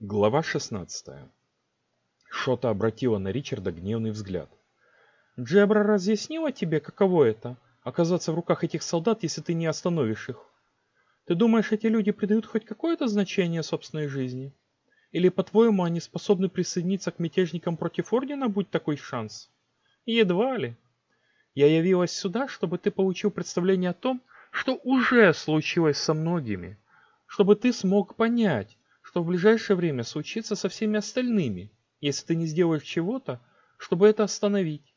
Глава 16. Шота обратила на Ричарда гневный взгляд. «Джебра разъяснила тебе, каково это — оказаться в руках этих солдат, если ты не остановишь их? Ты думаешь, эти люди придают хоть какое-то значение собственной жизни? Или, по-твоему, они способны присоединиться к мятежникам против Ордена, будь такой шанс? Едва ли. Я явилась сюда, чтобы ты получил представление о том, что уже случилось со многими, чтобы ты смог понять, что в ближайшее время случится со всеми остальными, если ты не сделаешь чего-то, чтобы это остановить.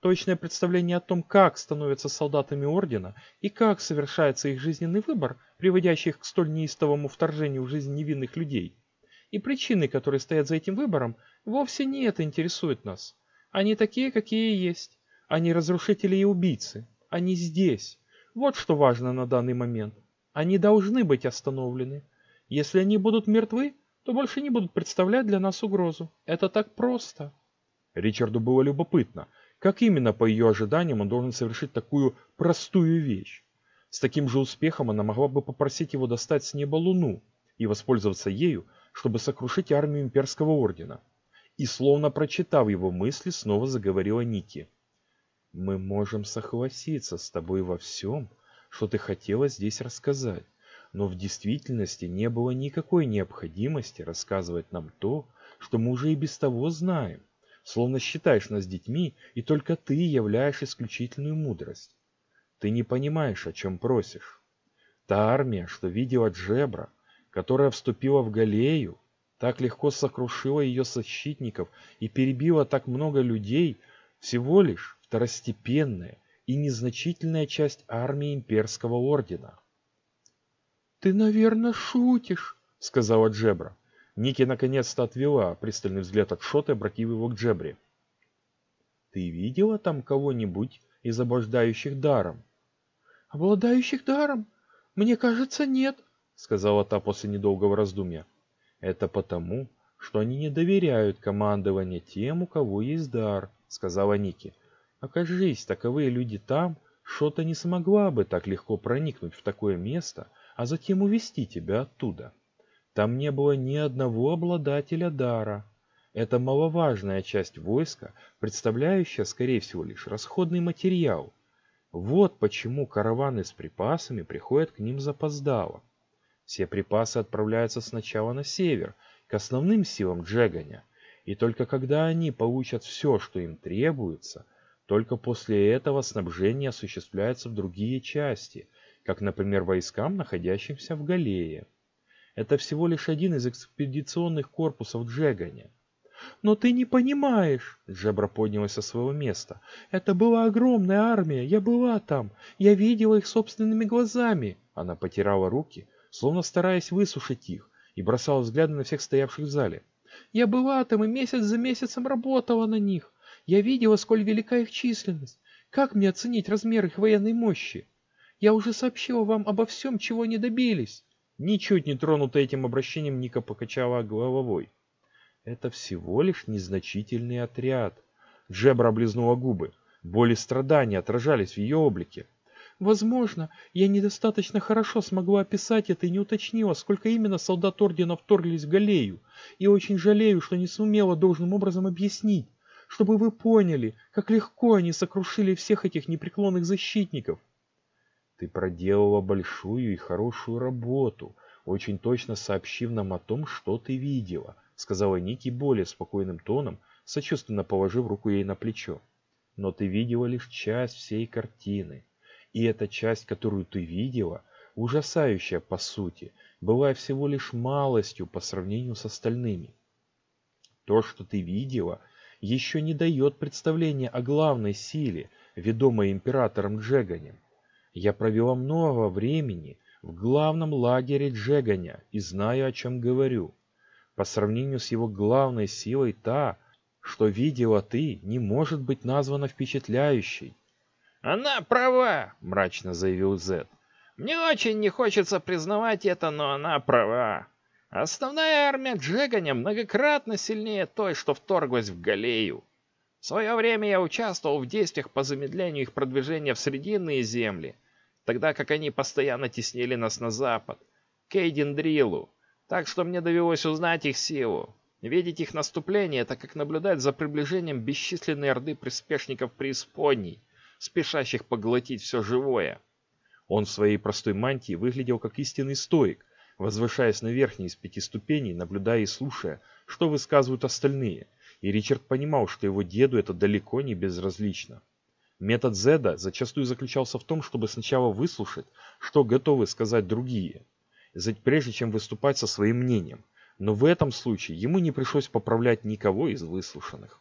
Точное представление о том, как становятся солдатами Ордена и как совершается их жизненный выбор, приводящий их к столь неистовому вторжению в жизнь невинных людей, и причины, которые стоят за этим выбором, вовсе не это интересует нас. Они такие, какие есть. Они разрушители и убийцы. Они здесь. Вот что важно на данный момент. Они должны быть остановлены. Если они будут мертвы, то больше не будут представлять для нас угрозу. Это так просто. Ричарду было любопытно, как именно по ее ожиданиям он должен совершить такую простую вещь. С таким же успехом она могла бы попросить его достать с неба луну и воспользоваться ею, чтобы сокрушить армию имперского ордена. И словно прочитав его мысли, снова заговорила Ники. «Мы можем согласиться с тобой во всем, что ты хотела здесь рассказать но в действительности не было никакой необходимости рассказывать нам то, что мы уже и без того знаем, словно считаешь нас детьми, и только ты являешь исключительную мудрость. Ты не понимаешь, о чем просишь. Та армия, что видела Джебра, которая вступила в Галею, так легко сокрушила ее защитников и перебила так много людей, всего лишь второстепенная и незначительная часть армии имперского ордена. «Ты, наверное, шутишь», — сказала Джебра. Ники наконец-то отвела пристальный взгляд от Шота, обратив его к Джебре. «Ты видела там кого-нибудь из обладающих даром?» «Обладающих даром? Мне кажется, нет», — сказала та после недолгого раздумья. «Это потому, что они не доверяют командованию тем, у кого есть дар», — сказала Ники. «Окажись, таковые люди там, Шота не смогла бы так легко проникнуть в такое место, а затем увести тебя оттуда. Там не было ни одного обладателя дара. Это маловажная часть войска, представляющая, скорее всего, лишь расходный материал. Вот почему караваны с припасами приходят к ним запоздало. Все припасы отправляются сначала на север, к основным силам Джеганя, и только когда они получат все, что им требуется, только после этого снабжение осуществляется в другие части, как, например, войскам, находящимся в Галее. Это всего лишь один из экспедиционных корпусов Джегани. «Но ты не понимаешь!» Джебра поднялась со своего места. «Это была огромная армия, я была там, я видела их собственными глазами!» Она потирала руки, словно стараясь высушить их, и бросала взгляды на всех стоявших в зале. «Я была там и месяц за месяцем работала на них. Я видела, сколь велика их численность. Как мне оценить размер их военной мощи?» Я уже сообщила вам обо всем, чего не добились. Ничуть не тронутая этим обращением, Ника покачала головой. Это всего лишь незначительный отряд. Джебра облизнула губы. Боль и страдания отражались в ее облике. Возможно, я недостаточно хорошо смогла описать это и не уточнила, сколько именно солдат Ордена вторглись в Галею, и очень жалею, что не сумела должным образом объяснить, чтобы вы поняли, как легко они сокрушили всех этих непреклонных защитников. Ты проделала большую и хорошую работу, очень точно сообщив нам о том, что ты видела, сказала Ники более спокойным тоном, сочувственно положив руку ей на плечо. Но ты видела лишь часть всей картины. И эта часть, которую ты видела, ужасающая по сути, была всего лишь малостью по сравнению с остальными. То, что ты видела, еще не дает представления о главной силе, ведомой императором Джеганем. Я провела много времени в главном лагере Джеганя и знаю, о чем говорю. По сравнению с его главной силой та, что видела ты, не может быть названа впечатляющей. «Она права», — мрачно заявил Зет. «Мне очень не хочется признавать это, но она права. Основная армия Джеганя многократно сильнее той, что вторглась в Галею. В свое время я участвовал в действиях по замедлению их продвижения в Срединные земли, тогда как они постоянно теснили нас на запад, к Эйдендрилу. Так что мне довелось узнать их силу. Видеть их наступление – это как наблюдать за приближением бесчисленной орды приспешников преисподней, спешащих поглотить все живое. Он в своей простой мантии выглядел как истинный стоик, возвышаясь на верхней из пяти ступеней, наблюдая и слушая, что высказывают остальные, и Ричард понимал, что его деду это далеко не безразлично. Метод Зеда зачастую заключался в том, чтобы сначала выслушать, что готовы сказать другие, прежде чем выступать со своим мнением, но в этом случае ему не пришлось поправлять никого из выслушанных.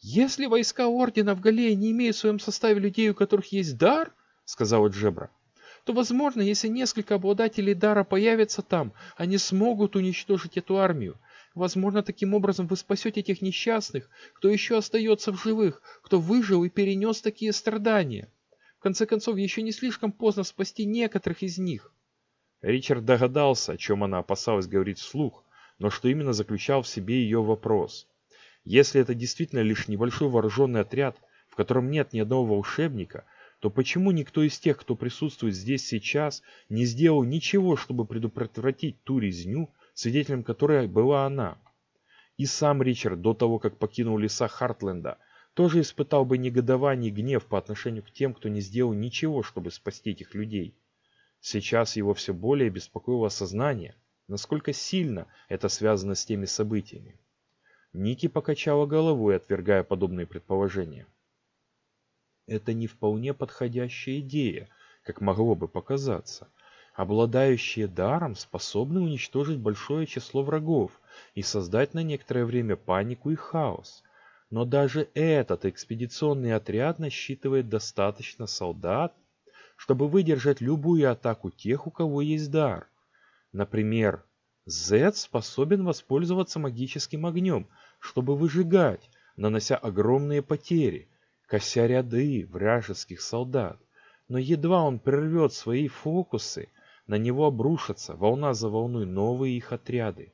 «Если войска Ордена в Галее не имеют в своем составе людей, у которых есть дар, — сказала Джебра, — то, возможно, если несколько обладателей дара появятся там, они смогут уничтожить эту армию. Возможно, таким образом вы спасете тех несчастных, кто еще остается в живых, кто выжил и перенес такие страдания. В конце концов, еще не слишком поздно спасти некоторых из них. Ричард догадался, о чем она опасалась говорить вслух, но что именно заключал в себе ее вопрос. Если это действительно лишь небольшой вооруженный отряд, в котором нет ни одного волшебника, то почему никто из тех, кто присутствует здесь сейчас, не сделал ничего, чтобы предотвратить ту резню, свидетелем которой была она? И сам Ричард, до того, как покинул леса Хартленда, тоже испытал бы негодование и гнев по отношению к тем, кто не сделал ничего, чтобы спасти этих людей. Сейчас его все более беспокоило осознание, насколько сильно это связано с теми событиями. Ники покачала головой, отвергая подобные предположения. Это не вполне подходящая идея, как могло бы показаться. Обладающие даром способны уничтожить большое число врагов и создать на некоторое время панику и хаос. Но даже этот экспедиционный отряд насчитывает достаточно солдат, чтобы выдержать любую атаку тех, у кого есть дар. Например, Z способен воспользоваться магическим огнем, чтобы выжигать, нанося огромные потери, кося ряды вражеских солдат. Но едва он прервет свои фокусы, на него обрушатся волна за волной новые их отряды.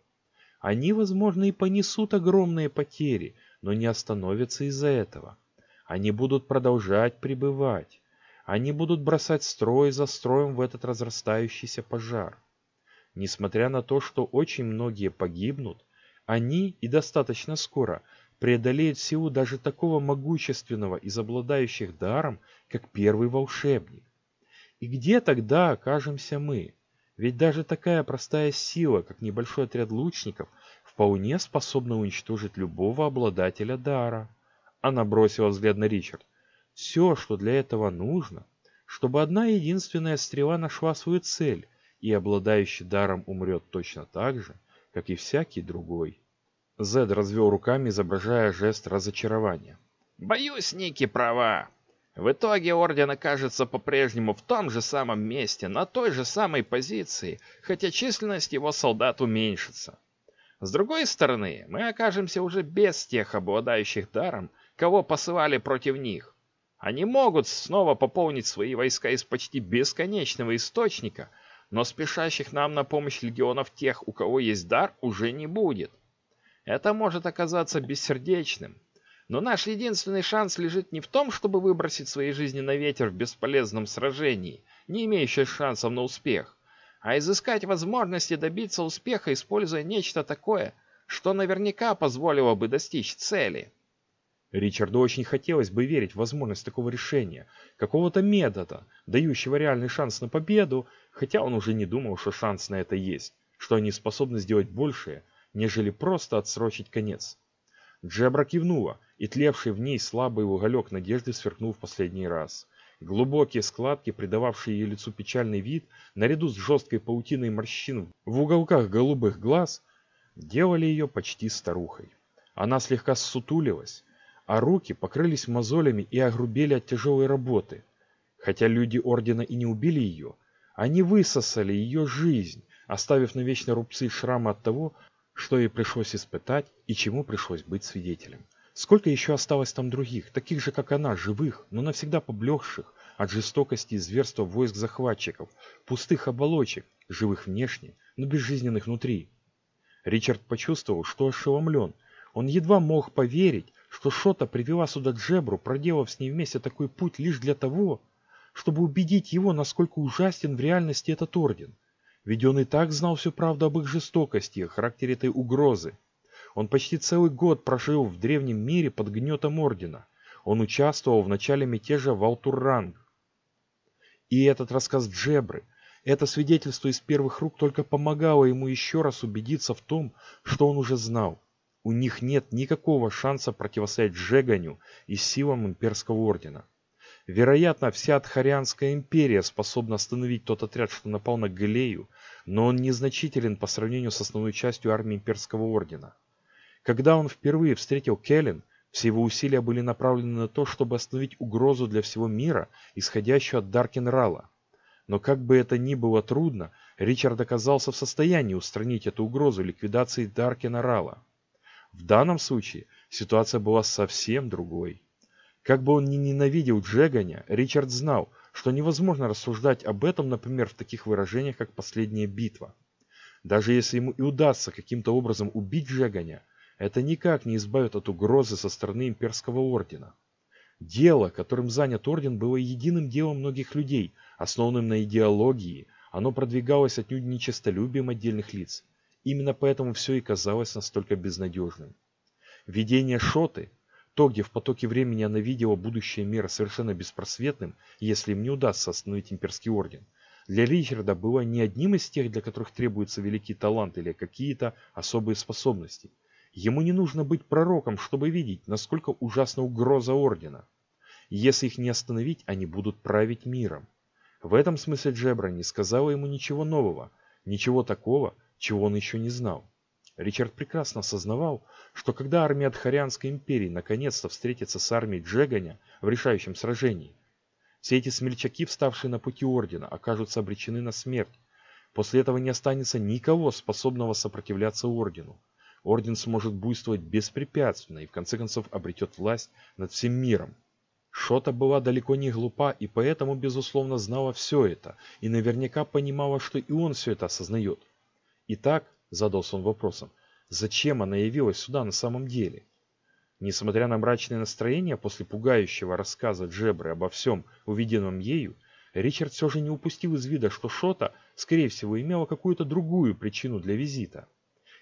Они, возможно, и понесут огромные потери, но не остановятся из-за этого. Они будут продолжать пребывать. Они будут бросать строй за строем в этот разрастающийся пожар. Несмотря на то, что очень многие погибнут, они и достаточно скоро преодолеют силу даже такого могущественного из обладающих даром, как первый волшебник. И где тогда окажемся мы? Ведь даже такая простая сила, как небольшой отряд лучников, вполне способна уничтожить любого обладателя дара. Она бросила взгляд на Ричард. Все, что для этого нужно, чтобы одна единственная стрела нашла свою цель, и обладающий даром умрет точно так же, как и всякий другой. Зед развел руками, изображая жест разочарования. «Боюсь, Ники права. В итоге Орден окажется по-прежнему в том же самом месте, на той же самой позиции, хотя численность его солдат уменьшится. С другой стороны, мы окажемся уже без тех обладающих даром, кого посылали против них. Они могут снова пополнить свои войска из почти бесконечного источника, но спешащих нам на помощь легионов тех, у кого есть дар, уже не будет. Это может оказаться бессердечным. Но наш единственный шанс лежит не в том, чтобы выбросить свои жизни на ветер в бесполезном сражении, не имеющем шансов на успех, а изыскать возможности добиться успеха, используя нечто такое, что наверняка позволило бы достичь цели. Ричарду очень хотелось бы верить в возможность такого решения, какого-то метода, дающего реальный шанс на победу, хотя он уже не думал, что шанс на это есть, что они способны сделать большее, нежели просто отсрочить конец. Джебра кивнула, и тлевший в ней слабый уголек надежды сверкнул в последний раз. Глубокие складки, придававшие ее лицу печальный вид, наряду с жесткой паутиной морщин в уголках голубых глаз, делали ее почти старухой. Она слегка ссутулилась, а руки покрылись мозолями и огрубели от тяжелой работы. Хотя люди Ордена и не убили ее, они высосали ее жизнь, оставив навечно рубцы и шрамы от того, что ей пришлось испытать и чему пришлось быть свидетелем. Сколько еще осталось там других, таких же, как она, живых, но навсегда поблекших от жестокости и зверства войск захватчиков, пустых оболочек, живых внешне, но безжизненных внутри. Ричард почувствовал, что ошеломлен. Он едва мог поверить, что Шота привела сюда Джебру, проделав с ней вместе такой путь лишь для того, чтобы убедить его, насколько ужасен в реальности этот орден. Ведь он и так знал всю правду об их жестокости и характере этой угрозы. Он почти целый год прожил в древнем мире под гнетом Ордена. Он участвовал в начале мятежа в Алтурранг. И этот рассказ Джебры, это свидетельство из первых рук только помогало ему еще раз убедиться в том, что он уже знал. У них нет никакого шанса противостоять Джеганю и силам имперского ордена. Вероятно, вся Адхарианская империя способна остановить тот отряд, что напал на Галею, но он незначителен по сравнению с основной частью армии имперского ордена. Когда он впервые встретил Келлен, все его усилия были направлены на то, чтобы остановить угрозу для всего мира, исходящую от Даркенрала. Но как бы это ни было трудно, Ричард оказался в состоянии устранить эту угрозу ликвидации Даркенрала. В данном случае ситуация была совсем другой. Как бы он ни ненавидел Джеганя, Ричард знал, что невозможно рассуждать об этом, например, в таких выражениях, как «последняя битва». Даже если ему и удастся каким-то образом убить Джеганя, это никак не избавит от угрозы со стороны имперского ордена. Дело, которым занят орден, было единым делом многих людей, основанным на идеологии, оно продвигалось отнюдь не честолюбием отдельных лиц. Именно поэтому все и казалось настолько безнадежным. Видение Шоты, то, где в потоке времени она видела будущее мира совершенно беспросветным, если им не удастся остановить имперский орден, для Ричарда было не одним из тех, для которых требуется великий талант или какие-то особые способности – Ему не нужно быть пророком, чтобы видеть, насколько ужасна угроза Ордена. Если их не остановить, они будут править миром. В этом смысле Джебра не сказала ему ничего нового, ничего такого, чего он еще не знал. Ричард прекрасно осознавал, что когда армия Адхарианской империи наконец-то встретится с армией Джеганя в решающем сражении, все эти смельчаки, вставшие на пути Ордена, окажутся обречены на смерть. После этого не останется никого, способного сопротивляться Ордену. Орден сможет буйствовать беспрепятственно и в конце концов обретет власть над всем миром. Шота была далеко не глупа и поэтому, безусловно, знала все это и наверняка понимала, что и он все это осознает. Итак, задался он вопросом, зачем она явилась сюда на самом деле? Несмотря на мрачное настроение после пугающего рассказа Джебры обо всем, увиденном ею, Ричард все же не упустил из вида, что Шота, скорее всего, имела какую-то другую причину для визита.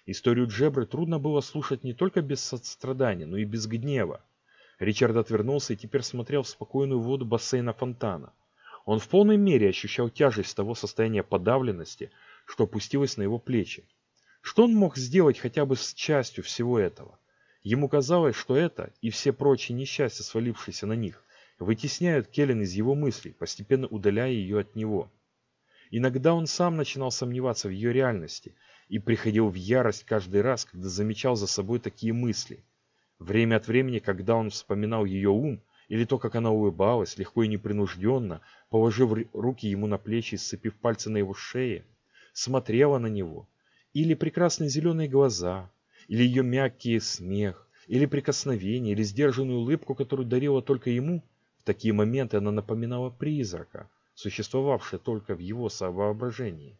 Историю Джебры трудно было слушать не только без сострадания, но и без гнева. Ричард отвернулся и теперь смотрел в спокойную воду бассейна фонтана. Он в полной мере ощущал тяжесть того состояния подавленности, что опустилось на его плечи. Что он мог сделать хотя бы с частью всего этого? Ему казалось, что это и все прочие несчастья, свалившиеся на них, вытесняют Келлен из его мыслей, постепенно удаляя ее от него. Иногда он сам начинал сомневаться в ее реальности и приходил в ярость каждый раз, когда замечал за собой такие мысли. Время от времени, когда он вспоминал ее ум, или то, как она улыбалась, легко и непринужденно, положив руки ему на плечи и сцепив пальцы на его шее, смотрела на него, или прекрасные зеленые глаза, или ее мягкий смех, или прикосновение, или сдержанную улыбку, которую дарила только ему, в такие моменты она напоминала призрака, существовавшего только в его воображении.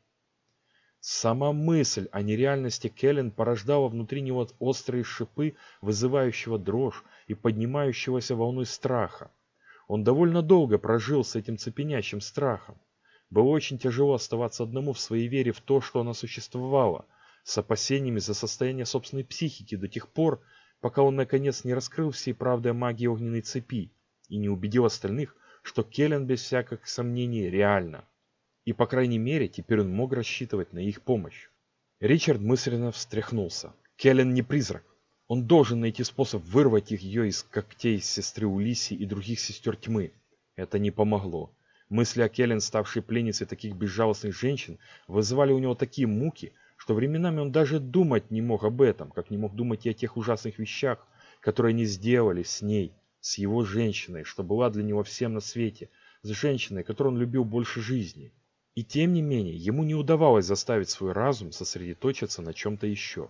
Сама мысль о нереальности Келлен порождала внутри него острые шипы, вызывающего дрожь и поднимающегося волной страха. Он довольно долго прожил с этим цепенящим страхом. Было очень тяжело оставаться одному в своей вере в то, что она существовала, с опасениями за состояние собственной психики до тех пор, пока он наконец не раскрыл всей правды о магии огненной цепи и не убедил остальных, что Келлен без всяких сомнений реальна. И, по крайней мере, теперь он мог рассчитывать на их помощь. Ричард мысленно встряхнулся. Келлен не призрак. Он должен найти способ вырвать их ее из когтей сестры Улиси и других сестер тьмы. Это не помогло. Мысли о Келлен, ставшей пленницей таких безжалостных женщин, вызывали у него такие муки, что временами он даже думать не мог об этом, как не мог думать и о тех ужасных вещах, которые они сделали с ней, с его женщиной, что была для него всем на свете, с женщиной, которую он любил больше жизни. И тем не менее, ему не удавалось заставить свой разум сосредоточиться на чем-то еще.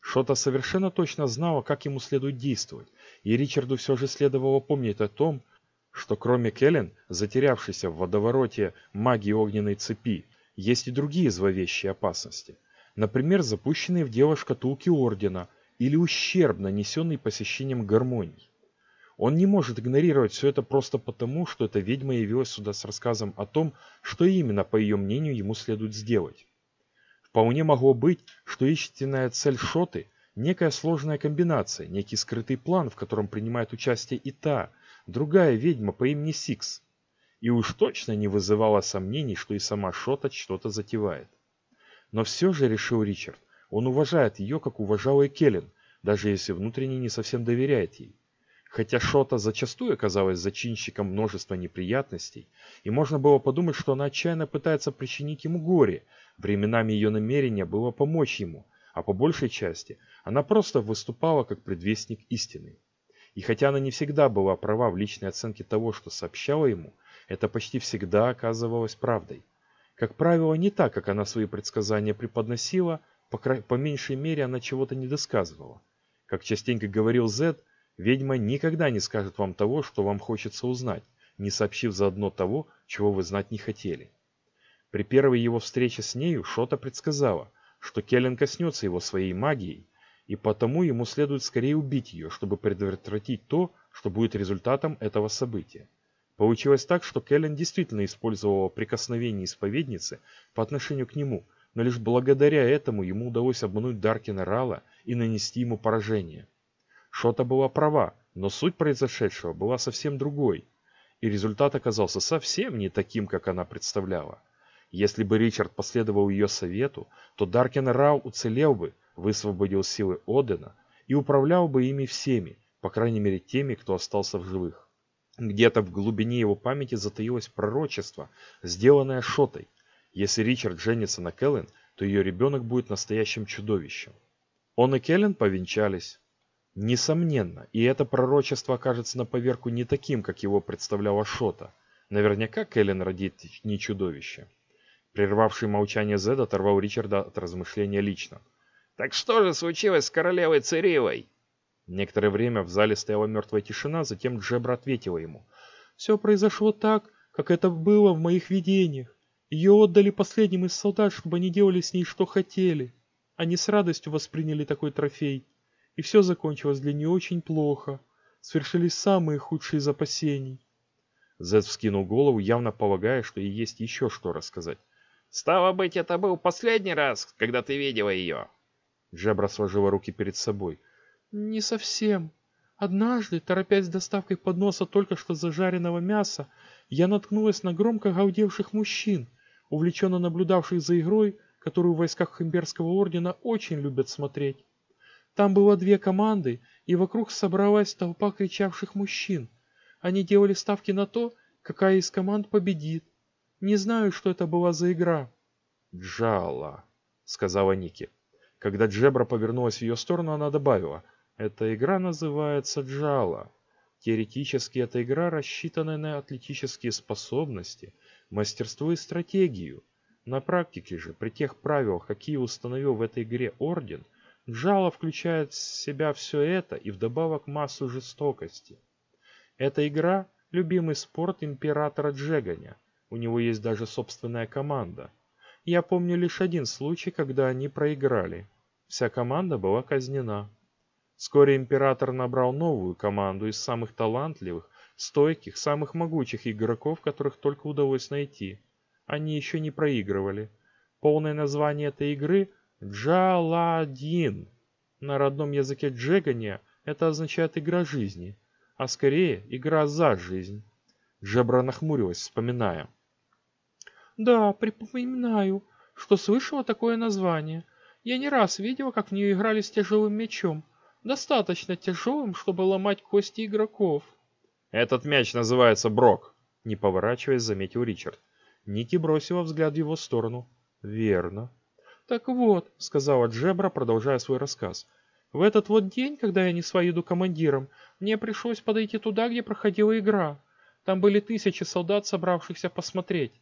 Шота совершенно точно знала, как ему следует действовать, и Ричарду все же следовало помнить о том, что кроме Келлен, затерявшейся в водовороте магии огненной цепи, есть и другие зловещие опасности. Например, запущенные в дело шкатулки Ордена или ущерб, нанесенный посещением гармоний. Он не может игнорировать все это просто потому, что эта ведьма явилась сюда с рассказом о том, что именно, по ее мнению, ему следует сделать. Вполне могло быть, что истинная цель Шоты – некая сложная комбинация, некий скрытый план, в котором принимает участие и та, другая ведьма по имени Сикс. И уж точно не вызывало сомнений, что и сама Шота что-то затевает. Но все же, решил Ричард, он уважает ее, как уважал и Келлен, даже если внутренне не совсем доверяет ей. Хотя Шота зачастую оказалась зачинщиком множества неприятностей, и можно было подумать, что она отчаянно пытается причинить ему горе, временами ее намерение было помочь ему, а по большей части она просто выступала как предвестник истины. И хотя она не всегда была права в личной оценке того, что сообщала ему, это почти всегда оказывалось правдой. Как правило, не так, как она свои предсказания преподносила, по, по меньшей мере она чего-то не досказывала. Как частенько говорил Зед, ведьма никогда не скажет вам того, что вам хочется узнать, не сообщив заодно того, чего вы знать не хотели. При первой его встрече с нею Шота предсказала, что Келлен коснется его своей магией, и потому ему следует скорее убить ее, чтобы предотвратить то, что будет результатом этого события. Получилось так, что Келлен действительно использовала прикосновение исповедницы по отношению к нему, но лишь благодаря этому ему удалось обмануть Даркина Рала и нанести ему поражение. Шота была права, но суть произошедшего была совсем другой, и результат оказался совсем не таким, как она представляла. Если бы Ричард последовал ее совету, то Даркен Рау уцелел бы, высвободил силы Одена и управлял бы ими всеми, по крайней мере теми, кто остался в живых. Где-то в глубине его памяти затаилось пророчество, сделанное Шотой. Если Ричард женится на Кэлен, то ее ребенок будет настоящим чудовищем. Он и Келлен повенчались. Несомненно, и это пророчество окажется на поверку не таким, как его представляла Шота. Наверняка Келлен родит не чудовище. Прервавший молчание Зед оторвал Ричарда от размышления лично. «Так что же случилось с королевой Цирилой?» Некоторое время в зале стояла мертвая тишина, затем Джебра ответила ему. «Все произошло так, как это было в моих видениях. Ее отдали последним из солдат, чтобы они делали с ней что хотели. Они с радостью восприняли такой трофей. И все закончилось для нее очень плохо. Свершились самые худшие из опасений». Зед вскинул голову, явно полагая, что ей есть еще что рассказать. «Стало быть, это был последний раз, когда ты видела ее?» Джебра сложила руки перед собой. «Не совсем. Однажды, торопясь с доставкой подноса только что зажаренного мяса, я наткнулась на громко гаудевших мужчин, увлеченно наблюдавших за игрой, которую в войсках Химберского ордена очень любят смотреть. Там было две команды, и вокруг собралась толпа кричавших мужчин. Они делали ставки на то, какая из команд победит. Не знаю, что это была за игра. «Джала», — сказала Ники. Когда Джебра повернулась в ее сторону, она добавила, «Эта игра называется Джала. Теоретически эта игра рассчитана на атлетические способности, мастерство и стратегию. На практике же, при тех правилах, какие установил в этой игре Орден, Джала включает в себя все это и вдобавок массу жестокости. Эта игра – любимый спорт императора Джеганя, у него есть даже собственная команда. Я помню лишь один случай, когда они проиграли. Вся команда была казнена. Вскоре император набрал новую команду из самых талантливых, стойких, самых могучих игроков, которых только удалось найти. Они еще не проигрывали. Полное название этой игры – Джаладин. На родном языке Джегания это означает «игра жизни», а скорее «игра за жизнь». Джебра нахмурилась, вспоминая. Да, припоминаю, что слышала такое название. Я не раз видела, как в нее играли с тяжелым мечом. Достаточно тяжелым, чтобы ломать кости игроков. Этот мяч называется Брок, не поворачиваясь, заметил Ричард. Ники бросила взгляд в его сторону. Верно. Так вот, сказала Джебра, продолжая свой рассказ. В этот вот день, когда я несла еду командиром, мне пришлось подойти туда, где проходила игра. Там были тысячи солдат, собравшихся посмотреть.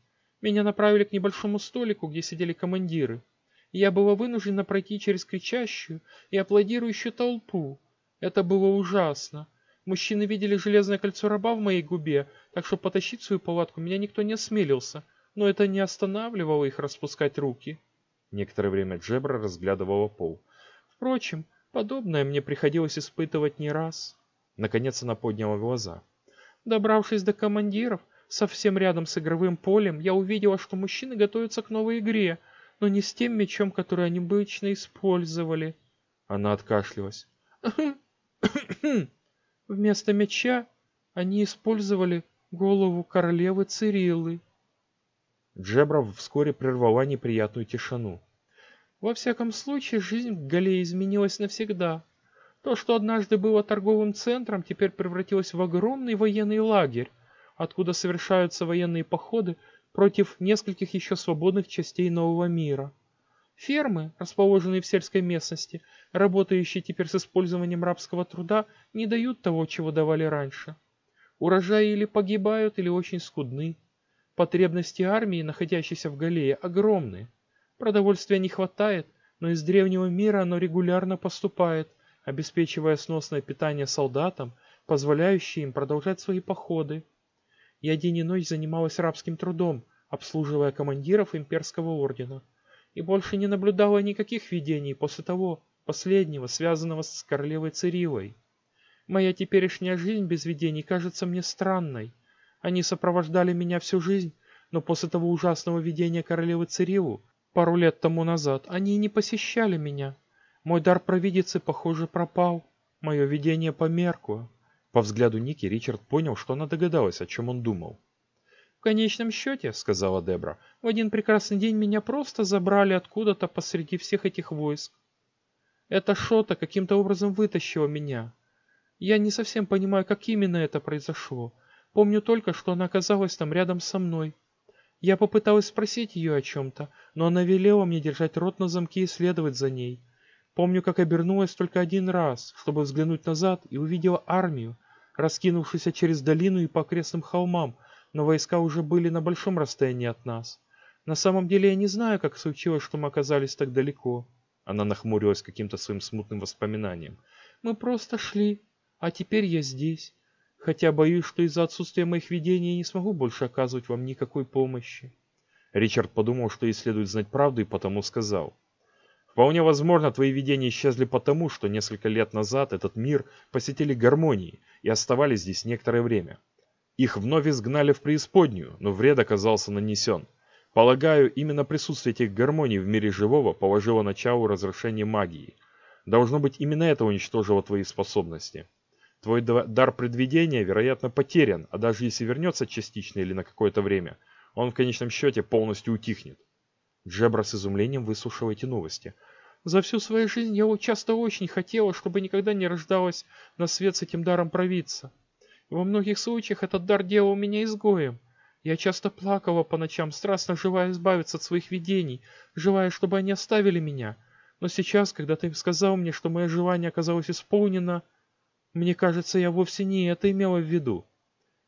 Меня направили к небольшому столику, где сидели командиры. Я была вынуждена пройти через кричащую и аплодирующую толпу. Это было ужасно. Мужчины видели железное кольцо раба в моей губе, так что потащить свою палатку меня никто не осмелился, но это не останавливало их распускать руки. Некоторое время Джебра разглядывала пол. Впрочем, подобное мне приходилось испытывать не раз. Наконец она подняла глаза. Добравшись до командиров, совсем рядом с игровым полем, я увидела, что мужчины готовятся к новой игре, но не с тем мечом, который они обычно использовали. Она откашлялась. Вместо меча они использовали голову королевы Цириллы. Джебра вскоре прервала неприятную тишину. Во всяком случае, жизнь в Гале изменилась навсегда. То, что однажды было торговым центром, теперь превратилось в огромный военный лагерь, откуда совершаются военные походы против нескольких еще свободных частей нового мира. Фермы, расположенные в сельской местности, работающие теперь с использованием рабского труда, не дают того, чего давали раньше. Урожаи или погибают, или очень скудны. Потребности армии, находящейся в Галее, огромны. Продовольствия не хватает, но из древнего мира оно регулярно поступает, обеспечивая сносное питание солдатам, позволяющее им продолжать свои походы. Я день и ночь занималась рабским трудом, обслуживая командиров имперского ордена, и больше не наблюдала никаких видений после того, последнего, связанного с королевой Цирилой. Моя теперешняя жизнь без видений кажется мне странной. Они сопровождали меня всю жизнь, но после того ужасного видения королевы Цирилу, пару лет тому назад, они не посещали меня. Мой дар провидицы, похоже, пропал. Мое видение померкло. По взгляду Ники Ричард понял, что она догадалась, о чем он думал. «В конечном счете», — сказала Дебра, — «в один прекрасный день меня просто забрали откуда-то посреди всех этих войск. Эта Шота каким-то образом вытащила меня. Я не совсем понимаю, как именно это произошло. Помню только, что она оказалась там рядом со мной. Я попыталась спросить ее о чем-то, но она велела мне держать рот на замке и следовать за ней. Помню, как обернулась только один раз, чтобы взглянуть назад, и увидела армию, раскинувшуюся через долину и по окрестным холмам, но войска уже были на большом расстоянии от нас. На самом деле я не знаю, как случилось, что мы оказались так далеко. Она нахмурилась каким-то своим смутным воспоминанием. Мы просто шли, а теперь я здесь. Хотя боюсь, что из-за отсутствия моих видений не смогу больше оказывать вам никакой помощи. Ричард подумал, что ей следует знать правду, и потому сказал. Вполне возможно, твои видения исчезли потому, что несколько лет назад этот мир посетили гармонии и оставались здесь некоторое время. Их вновь изгнали в преисподнюю, но вред оказался нанесен. Полагаю, именно присутствие этих гармоний в мире живого положило начало разрушению магии. Должно быть, именно это уничтожило твои способности. Твой дар предвидения, вероятно, потерян, а даже если вернется частично или на какое-то время, он в конечном счете полностью утихнет. Джебра с изумлением выслушал эти новости. За всю свою жизнь я часто очень хотела, чтобы никогда не рождалась на свет с этим даром провидца. Во многих случаях этот дар делал меня изгоем. Я часто плакала по ночам, страстно желая избавиться от своих видений, желая, чтобы они оставили меня. Но сейчас, когда ты сказал мне, что мое желание оказалось исполнено, мне кажется, я вовсе не это имела в виду.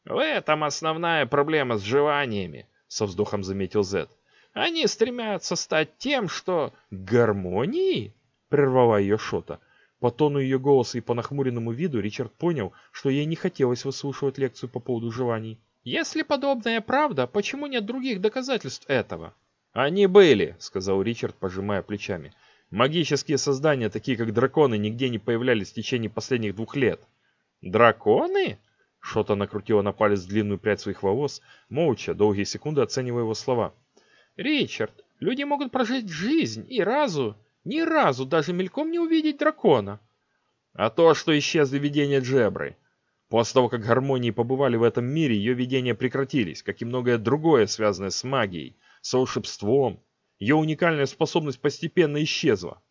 В этом основная проблема с желаниями, со вздохом заметил Зет. Они стремятся стать тем, что... Гармонии? Прервала ее Шота. По тону ее голоса и по нахмуренному виду Ричард понял, что ей не хотелось выслушивать лекцию по поводу желаний. «Если подобная правда, почему нет других доказательств этого?» «Они были», — сказал Ричард, пожимая плечами. Магические создания, такие как драконы, нигде не появлялись в течение последних двух лет. Драконы? Шота накрутила на палец длинную прядь своих волос, молча, долгие секунды оценивая его слова. Ричард, люди могут прожить жизнь и разу, ни разу даже мельком не увидеть дракона. А то, что исчезли видения Джебры. После того, как гармонии побывали в этом мире, ее видения прекратились, как и многое другое, связанное с магией, с волшебством, ее уникальная способность постепенно исчезла.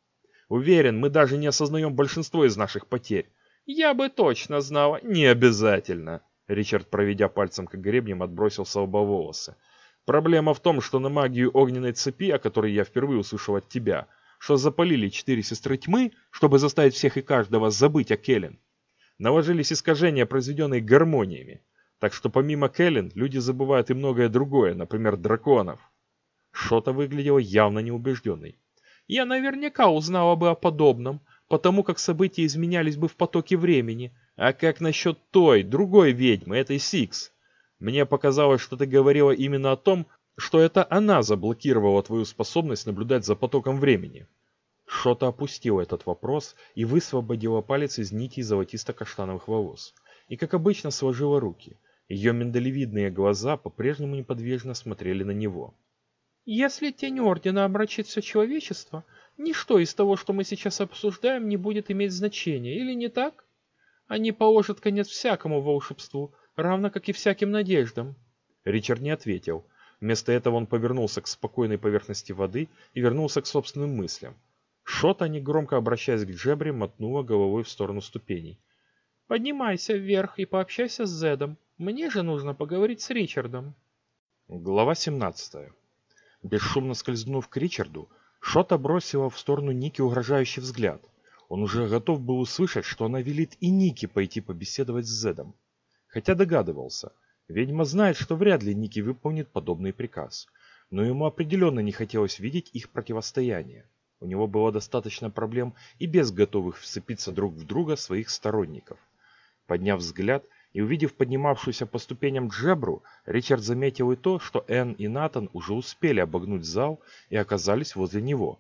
Уверен, мы даже не осознаем большинство из наших потерь. Я бы точно знала. Не обязательно. Ричард, проведя пальцем как гребнем, отбросил с волосы. Проблема в том, что на магию огненной цепи, о которой я впервые услышал от тебя, что запалили четыре сестры тьмы, чтобы заставить всех и каждого забыть о Келлен, наложились искажения, произведенные гармониями. Так что помимо Келлен, люди забывают и многое другое, например, драконов. Шота выглядела явно неубежденной. «Я наверняка узнала бы о подобном, потому как события изменялись бы в потоке времени. А как насчет той, другой ведьмы, этой Сикс? Мне показалось, что ты говорила именно о том, что это она заблокировала твою способность наблюдать за потоком времени». Шота опустила этот вопрос и высвободила палец из нити золотисто-каштановых волос. И, как обычно, сложила руки. Ее миндалевидные глаза по-прежнему неподвижно смотрели на него. «Если тень Ордена обрачит все человечество, ничто из того, что мы сейчас обсуждаем, не будет иметь значения, или не так? Они положат конец всякому волшебству, равно как и всяким надеждам». Ричард не ответил. Вместо этого он повернулся к спокойной поверхности воды и вернулся к собственным мыслям. Шота, негромко обращаясь к Джебре, мотнула головой в сторону ступеней. «Поднимайся вверх и пообщайся с Зедом. Мне же нужно поговорить с Ричардом». Глава 17. Бесшумно скользнув к Ричарду, Шота бросила в сторону Ники угрожающий взгляд. Он уже готов был услышать, что она велит и Ники пойти побеседовать с Зедом. Хотя догадывался, ведьма знает, что вряд ли Ники выполнит подобный приказ. Но ему определенно не хотелось видеть их противостояние. У него было достаточно проблем и без готовых вцепиться друг в друга своих сторонников. Подняв взгляд и увидев поднимавшуюся по ступеням Джебру, Ричард заметил и то, что Энн и Натан уже успели обогнуть зал и оказались возле него.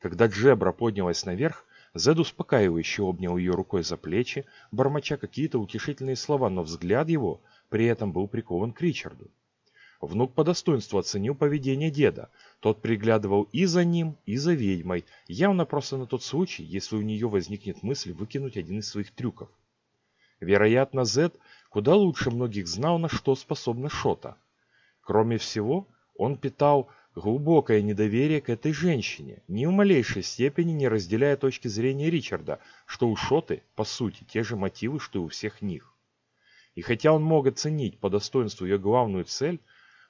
Когда Джебра поднялась наверх, Зед успокаивающе обнял ее рукой за плечи, бормоча какие-то утешительные слова, но взгляд его при этом был прикован к Ричарду. Внук по достоинству оценил поведение деда. Тот приглядывал и за ним, и за ведьмой, явно просто на тот случай, если у нее возникнет мысль выкинуть один из своих трюков. Вероятно, Зед куда лучше многих знал, на что способна Шота. Кроме всего, он питал глубокое недоверие к этой женщине, ни в малейшей степени не разделяя точки зрения Ричарда, что у Шоты, по сути, те же мотивы, что и у всех них. И хотя он мог оценить по достоинству ее главную цель,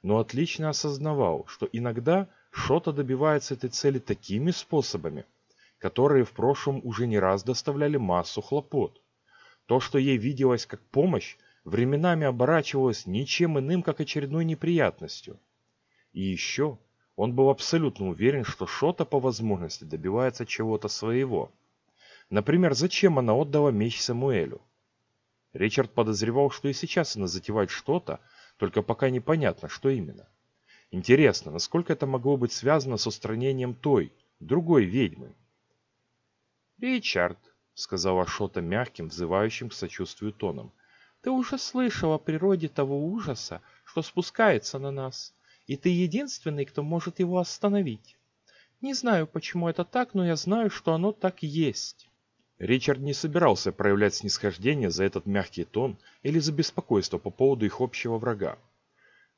но отлично осознавал, что иногда Шота добивается этой цели такими способами, которые в прошлом уже не раз доставляли массу хлопот. То, что ей виделось как помощь, временами оборачивалось ничем иным, как очередной неприятностью. И еще он был абсолютно уверен, что Шота по возможности добивается чего-то своего. Например, зачем она отдала меч Самуэлю? Ричард подозревал, что и сейчас она затевает что-то, только пока непонятно, что именно. Интересно, насколько это могло быть связано с устранением той, другой ведьмы? «Ричард», — сказала Шота мягким, взывающим к сочувствию тоном, — «ты уже слышал о природе того ужаса, что спускается на нас, и ты единственный, кто может его остановить. Не знаю, почему это так, но я знаю, что оно так есть». Ричард не собирался проявлять снисхождение за этот мягкий тон или за беспокойство по поводу их общего врага.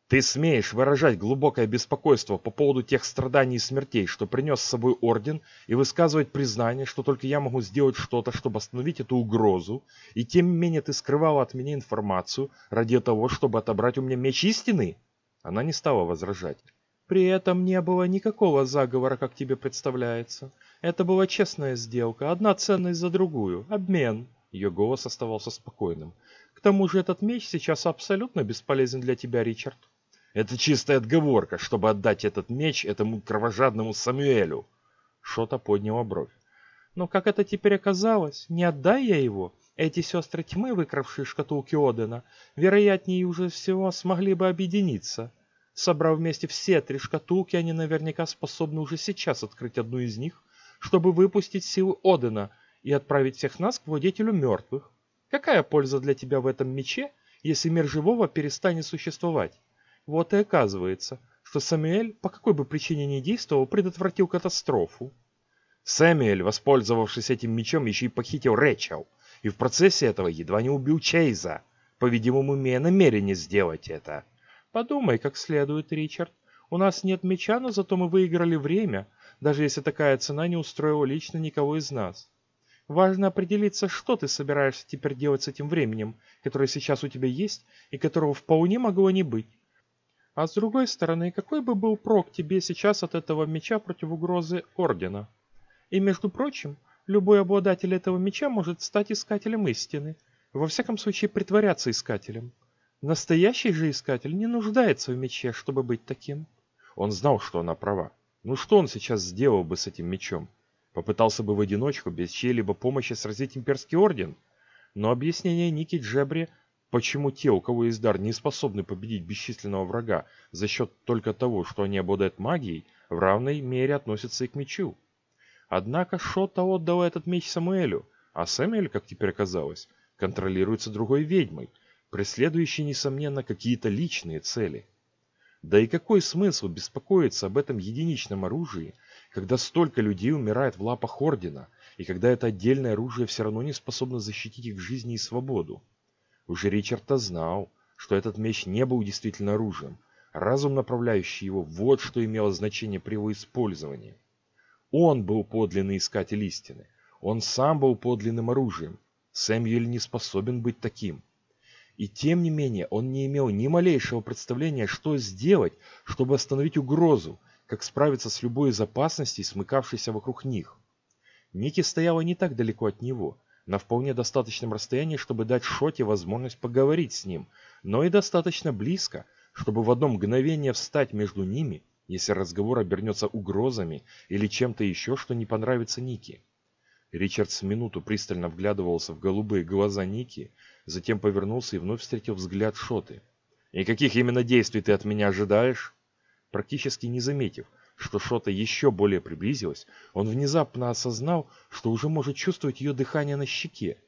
«Ты смеешь выражать глубокое беспокойство по поводу тех страданий и смертей, что принес с собой Орден, и высказывать признание, что только я могу сделать что-то, чтобы остановить эту угрозу, и тем не менее ты скрывала от меня информацию ради того, чтобы отобрать у меня меч истины?» Она не стала возражать. «При этом не было никакого заговора, как тебе представляется. Это была честная сделка, одна ценность за другую, обмен. Ее голос оставался спокойным. К тому же этот меч сейчас абсолютно бесполезен для тебя, Ричард. Это чистая отговорка, чтобы отдать этот меч этому кровожадному Самуэлю. Шота подняла бровь. Но как это теперь оказалось, не отдай я его, эти сестры тьмы, выкравшие шкатулки Одена, вероятнее уже всего смогли бы объединиться. Собрав вместе все три шкатулки, они наверняка способны уже сейчас открыть одну из них чтобы выпустить силы Одена и отправить всех нас к владетелю мертвых. Какая польза для тебя в этом мече, если мир живого перестанет существовать? Вот и оказывается, что Самуэль, по какой бы причине ни действовал, предотвратил катастрофу. Сэмюэль, воспользовавшись этим мечом, еще и похитил Рэчел, и в процессе этого едва не убил Чейза, по-видимому, имея намерение сделать это. Подумай как следует, Ричард. У нас нет меча, но зато мы выиграли время, даже если такая цена не устроила лично никого из нас. Важно определиться, что ты собираешься теперь делать с этим временем, которое сейчас у тебя есть и которого вполне могло не быть. А с другой стороны, какой бы был прок тебе сейчас от этого меча против угрозы Ордена? И между прочим, любой обладатель этого меча может стать искателем истины, во всяком случае притворяться искателем. Настоящий же искатель не нуждается в мече, чтобы быть таким. Он знал, что она права. Ну что он сейчас сделал бы с этим мечом? Попытался бы в одиночку, без чьей-либо помощи сразить имперский орден? Но объяснение Ники Джебри, почему те, у кого есть дар, не способны победить бесчисленного врага за счет только того, что они обладают магией, в равной мере относятся и к мечу. Однако Шота отдала этот меч Самуэлю, а Сэмюэль, как теперь оказалось, контролируется другой ведьмой, преследующей, несомненно, какие-то личные цели. Да и какой смысл беспокоиться об этом единичном оружии, когда столько людей умирает в лапах Ордена, и когда это отдельное оружие все равно не способно защитить их жизни и свободу? Уже Ричард-то знал, что этот меч не был действительно оружием. Разум, направляющий его, вот что имело значение при его использовании. Он был подлинный искатель истины. Он сам был подлинным оружием. Сэмюэль не способен быть таким. И тем не менее он не имел ни малейшего представления, что сделать, чтобы остановить угрозу, как справиться с любой из опасностей, смыкавшейся вокруг них. Ники стояла не так далеко от него, на вполне достаточном расстоянии, чтобы дать Шоте возможность поговорить с ним, но и достаточно близко, чтобы в одно мгновение встать между ними, если разговор обернется угрозами или чем-то еще, что не понравится Ники. Ричард с минуту пристально вглядывался в голубые глаза Ники, затем повернулся и вновь встретил взгляд Шоты. «И каких именно действий ты от меня ожидаешь?» Практически не заметив, что Шота еще более приблизилась, он внезапно осознал, что уже может чувствовать ее дыхание на щеке.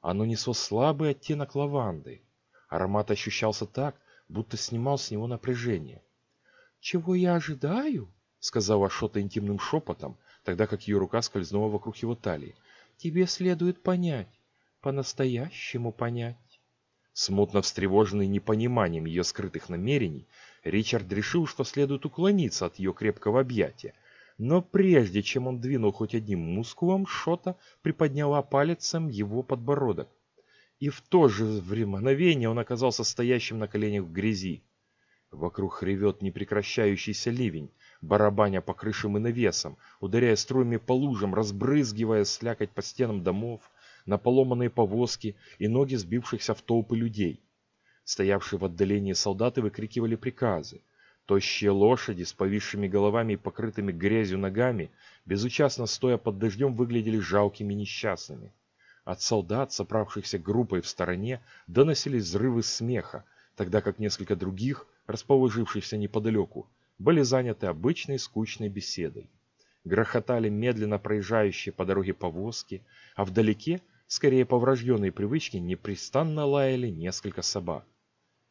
Оно несло слабый оттенок лаванды. Аромат ощущался так, будто снимал с него напряжение. «Чего я ожидаю?» — сказала Шота интимным шепотом, тогда как ее рука скользнула вокруг его талии. «Тебе следует понять, по-настоящему понять». Смутно встревоженный непониманием ее скрытых намерений, Ричард решил, что следует уклониться от ее крепкого объятия. Но прежде чем он двинул хоть одним мускулом, Шота приподняла пальцем его подбородок. И в то же мгновение он оказался стоящим на коленях в грязи. Вокруг ревет непрекращающийся ливень, барабаня по крышам и навесам, ударяя струями по лужам, разбрызгивая слякоть по стенам домов, на поломанные повозки и ноги сбившихся в толпы людей. Стоявшие в отдалении солдаты выкрикивали приказы. Тощие лошади с повисшими головами и покрытыми грязью ногами, безучастно стоя под дождем, выглядели жалкими несчастными. От солдат, собравшихся группой в стороне, доносились взрывы смеха, тогда как несколько других, расположившихся неподалеку, были заняты обычной скучной беседой. Грохотали медленно проезжающие по дороге повозки, а вдалеке, скорее по врожденной привычке, непрестанно лаяли несколько собак.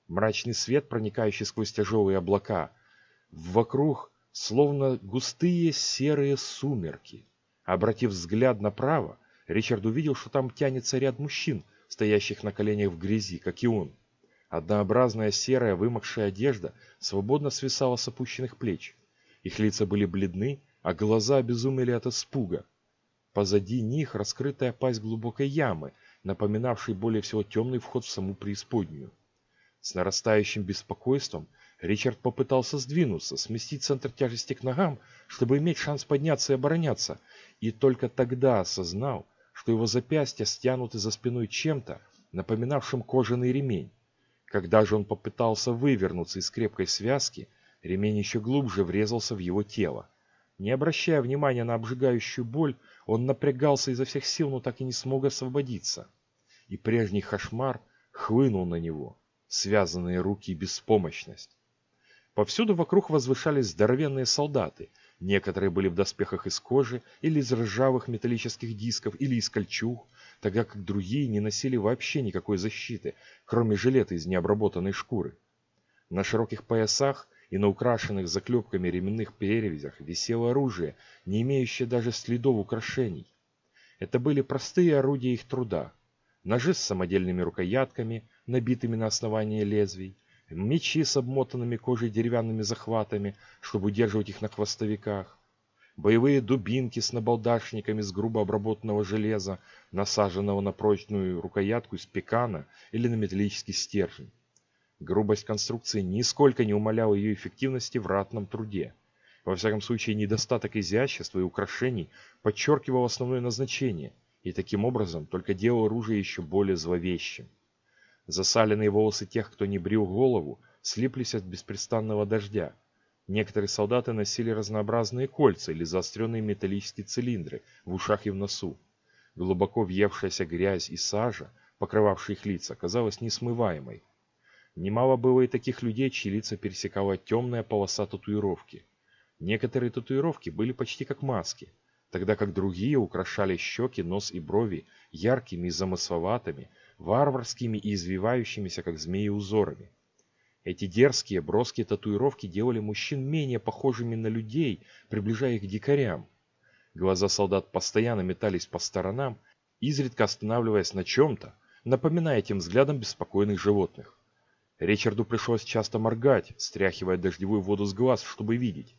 Мрачный свет, проникающий сквозь тяжелые облака. Вокруг словно густые серые сумерки. Обратив взгляд направо, Ричард увидел, что там тянется ряд мужчин, стоящих на коленях в грязи, как и он. Однообразная серая вымокшая одежда свободно свисала с опущенных плеч. Их лица были бледны, а глаза обезумели от испуга. Позади них раскрытая пасть глубокой ямы, напоминавшей более всего темный вход в саму преисподнюю. С нарастающим беспокойством Ричард попытался сдвинуться, сместить центр тяжести к ногам, чтобы иметь шанс подняться и обороняться, и только тогда осознал, что его запястья стянуты за спиной чем-то, напоминавшим кожаный ремень. Когда же он попытался вывернуться из крепкой связки, ремень еще глубже врезался в его тело. Не обращая внимания на обжигающую боль, он напрягался изо всех сил, но так и не смог освободиться. И прежний кошмар хлынул на него связанные руки и беспомощность. Повсюду вокруг возвышались здоровенные солдаты. Некоторые были в доспехах из кожи или из ржавых металлических дисков или из кольчуг, тогда как другие не носили вообще никакой защиты, кроме жилета из необработанной шкуры. На широких поясах и на украшенных заклепками ременных перевязях висело оружие, не имеющее даже следов украшений. Это были простые орудия их труда. Ножи с самодельными рукоятками, набитыми на основании лезвий, мечи с обмотанными кожей деревянными захватами, чтобы удерживать их на хвостовиках, боевые дубинки с набалдашниками из грубо обработанного железа, насаженного на прочную рукоятку из пекана или на металлический стержень. Грубость конструкции нисколько не умаляла ее эффективности в ратном труде. Во всяком случае, недостаток изящества и украшений подчеркивал основное назначение и таким образом только делал оружие еще более зловещим. Засаленные волосы тех, кто не брил голову, слиплись от беспрестанного дождя. Некоторые солдаты носили разнообразные кольца или заостренные металлические цилиндры в ушах и в носу. Глубоко въевшаяся грязь и сажа, покрывавшие их лица, казалась несмываемой. Немало было и таких людей, чьи лица пересекала темная полоса татуировки. Некоторые татуировки были почти как маски. тогда как другие украшали щеки, нос и брови яркими и замысловатыми, варварскими и извивающимися, как змеи, узорами. Эти дерзкие, броские татуировки делали мужчин менее похожими на людей, приближая их к дикарям. Глаза солдат постоянно метались по сторонам, изредка останавливаясь на чем-то, напоминая этим взглядом беспокойных животных. Ричарду пришлось часто моргать, стряхивая дождевую воду с глаз, чтобы видеть.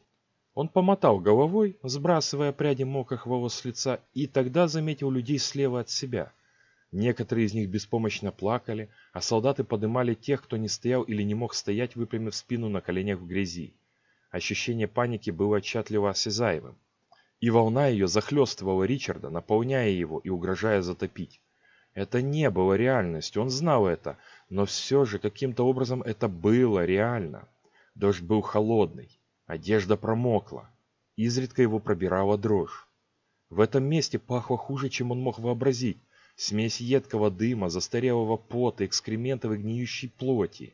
Он помотал головой, сбрасывая пряди мокрых волос с лица, и тогда заметил людей слева от себя. Некоторые из них беспомощно плакали, а солдаты подымали тех, кто не стоял или не мог стоять, выпрямив спину на коленях в грязи. Ощущение паники было отчетливо осязаемым. И волна ее захлестывала Ричарда, наполняя его и угрожая затопить. Это не было реальностью, он знал это, но все же каким-то образом это было реально. Дождь был холодный, одежда промокла, изредка его пробирала дрожь. В этом месте пахло хуже, чем он мог вообразить. Смесь едкого дыма, застарелого пота, экскрементов и гниющей плоти.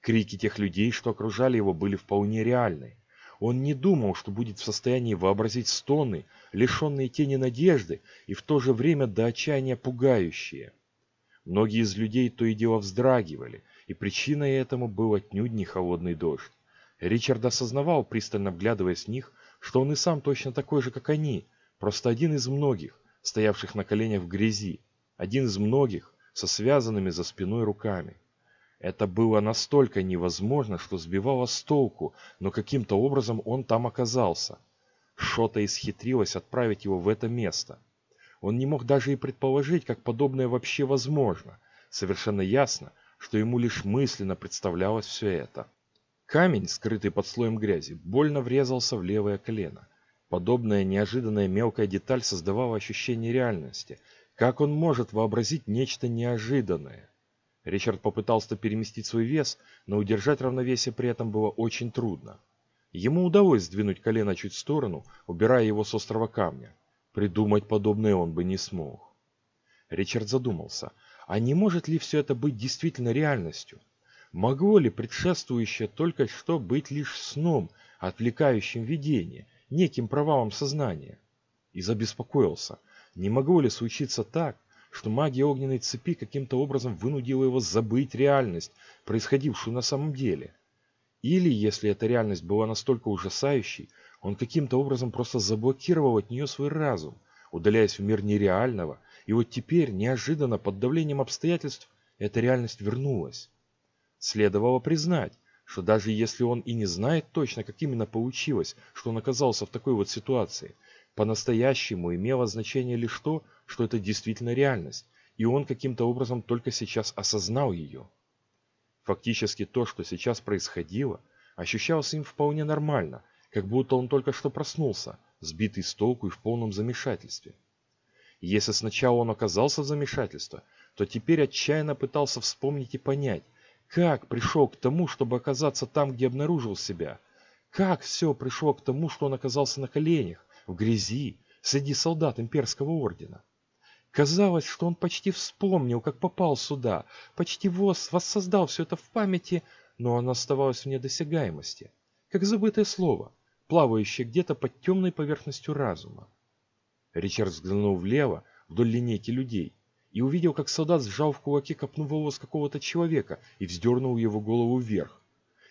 Крики тех людей, что окружали его, были вполне реальны. Он не думал, что будет в состоянии вообразить стоны, лишенные тени надежды и в то же время до отчаяния пугающие. Многие из людей то и дело вздрагивали, и причиной этому был отнюдь не холодный дождь. Ричард осознавал, пристально вглядываясь в них, что он и сам точно такой же, как они, просто один из многих, стоявших на коленях в грязи, один из многих, со связанными за спиной руками. Это было настолько невозможно, что сбивало с толку, но каким-то образом он там оказался. Шота исхитрилась отправить его в это место. Он не мог даже и предположить, как подобное вообще возможно. Совершенно ясно, что ему лишь мысленно представлялось все это. Камень, скрытый под слоем грязи, больно врезался в левое колено. Подобная неожиданная мелкая деталь создавала ощущение реальности. Как он может вообразить нечто неожиданное? Ричард попытался переместить свой вес, но удержать равновесие при этом было очень трудно. Ему удалось сдвинуть колено чуть в сторону, убирая его с острого камня. Придумать подобное он бы не смог. Ричард задумался, а не может ли все это быть действительно реальностью? Могло ли предшествующее только что быть лишь сном, отвлекающим видение, неким провалом сознания? И забеспокоился, не могло ли случиться так, что магия огненной цепи каким-то образом вынудила его забыть реальность, происходившую на самом деле. Или, если эта реальность была настолько ужасающей, он каким-то образом просто заблокировал от нее свой разум, удаляясь в мир нереального, и вот теперь, неожиданно, под давлением обстоятельств, эта реальность вернулась. Следовало признать, что даже если он и не знает точно, как именно получилось, что он оказался в такой вот ситуации, по-настоящему имело значение лишь то, что это действительно реальность, и он каким-то образом только сейчас осознал ее. Фактически то, что сейчас происходило, ощущалось им вполне нормально, как будто он только что проснулся, сбитый с толку и в полном замешательстве. Если сначала он оказался в замешательстве, то теперь отчаянно пытался вспомнить и понять, как пришел к тому, чтобы оказаться там, где обнаружил себя. Как все пришло к тому, что он оказался на коленях, в грязи, среди солдат имперского ордена. Казалось, что он почти вспомнил, как попал сюда, почти воссоздал все это в памяти, но оно оставалось вне досягаемости, как забытое слово, плавающее где-то под темной поверхностью разума. Ричард взглянул влево, вдоль линейки людей, и увидел, как солдат сжал в кулаке копну волос какого-то человека и вздернул его голову вверх.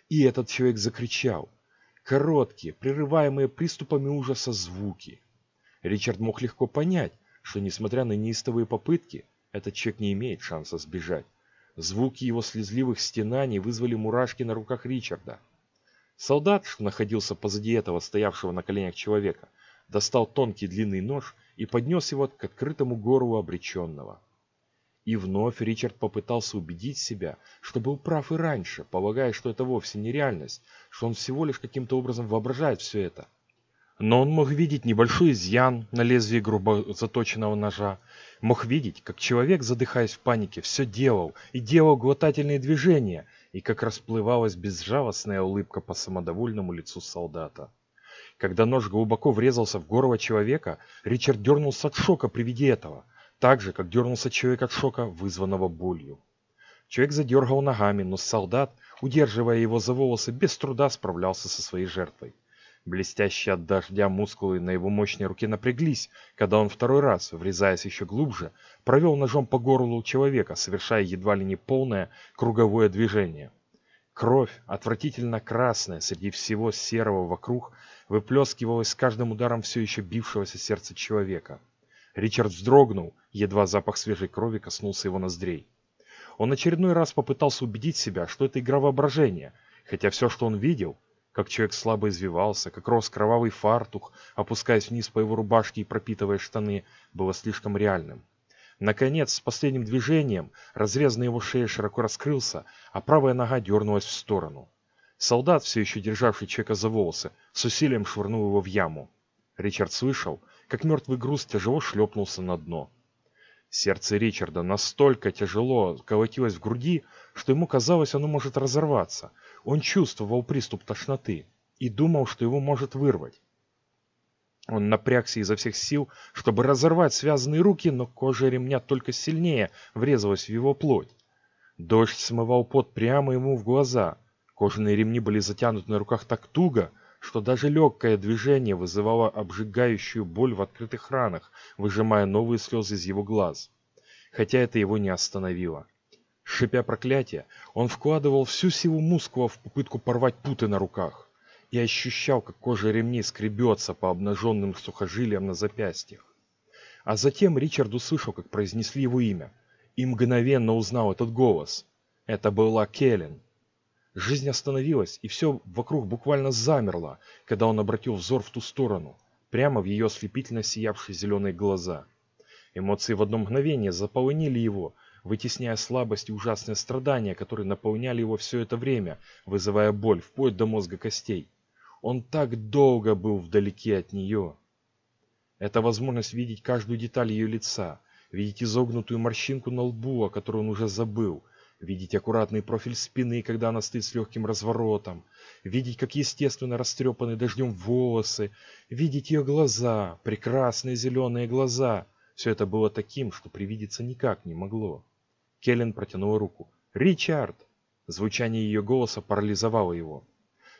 И этот человек закричал. Короткие, прерываемые приступами ужаса звуки. Ричард мог легко понять, что, несмотря на неистовые попытки, этот человек не имеет шанса сбежать. Звуки его слезливых стенаний вызвали мурашки на руках Ричарда. Солдат, что находился позади этого стоявшего на коленях человека, достал тонкий длинный нож и поднес его к открытому горлу обреченного. И вновь Ричард попытался убедить себя, что был прав и раньше, полагая, что это вовсе не реальность, что он всего лишь каким-то образом воображает все это. Но он мог видеть небольшой изъян на лезвии грубо заточенного ножа, мог видеть, как человек, задыхаясь в панике, все делал и делал глотательные движения, и как расплывалась безжалостная улыбка по самодовольному лицу солдата. Когда нож глубоко врезался в горло человека, Ричард дернулся от шока при виде этого, так же, как дернулся человек от шока, вызванного болью. Человек задергал ногами, но солдат, удерживая его за волосы, без труда справлялся со своей жертвой. Блестящие от дождя мускулы на его мощной руке напряглись, когда он второй раз, врезаясь еще глубже, провел ножом по горлу человека, совершая едва ли не полное круговое движение. Кровь, отвратительно красная среди всего серого вокруг, выплескивалась с каждым ударом все еще бившегося сердца человека. Ричард вздрогнул, едва запах свежей крови коснулся его ноздрей. Он очередной раз попытался убедить себя, что это игра воображения, хотя все, что он видел, как человек слабо извивался, как рос кровавый фартух, опускаясь вниз по его рубашке и пропитывая штаны, было слишком реальным. Наконец, с последним движением, разрез на его шее широко раскрылся, а правая нога дернулась в сторону. Солдат, все еще державший человека за волосы, с усилием швырнул его в яму. Ричард слышал, как мертвый груз тяжело шлепнулся на дно. Сердце Ричарда настолько тяжело колотилось в груди, что ему казалось, оно может разорваться. Он чувствовал приступ тошноты и думал, что его может вырвать. Он напрягся изо всех сил, чтобы разорвать связанные руки, но кожа ремня только сильнее врезалась в его плоть. Дождь смывал пот прямо ему в глаза. Кожаные ремни были затянуты на руках так туго, что даже легкое движение вызывало обжигающую боль в открытых ранах, выжимая новые слезы из его глаз. Хотя это его не остановило. Шипя проклятие, он вкладывал всю силу мускула в попытку порвать путы на руках и ощущал, как кожа ремней скребется по обнаженным сухожилиям на запястьях. А затем Ричард услышал, как произнесли его имя, и мгновенно узнал этот голос. Это была Келлен. Жизнь остановилась, и все вокруг буквально замерло, когда он обратил взор в ту сторону, прямо в ее ослепительно сиявшие зеленые глаза. Эмоции в одно мгновение заполонили его, вытесняя слабость и ужасное страдания, которые наполняли его все это время, вызывая боль, вплоть до мозга костей. Он так долго был вдалеке от нее. Это возможность видеть каждую деталь ее лица, видеть изогнутую морщинку на лбу, о которой он уже забыл – видеть аккуратный профиль спины, когда она стоит с легким разворотом, видеть, как естественно растрепаны дождем волосы, видеть ее глаза, прекрасные зеленые глаза. Все это было таким, что привидеться никак не могло. Келлен протянула руку. «Ричард!» Звучание ее голоса парализовало его.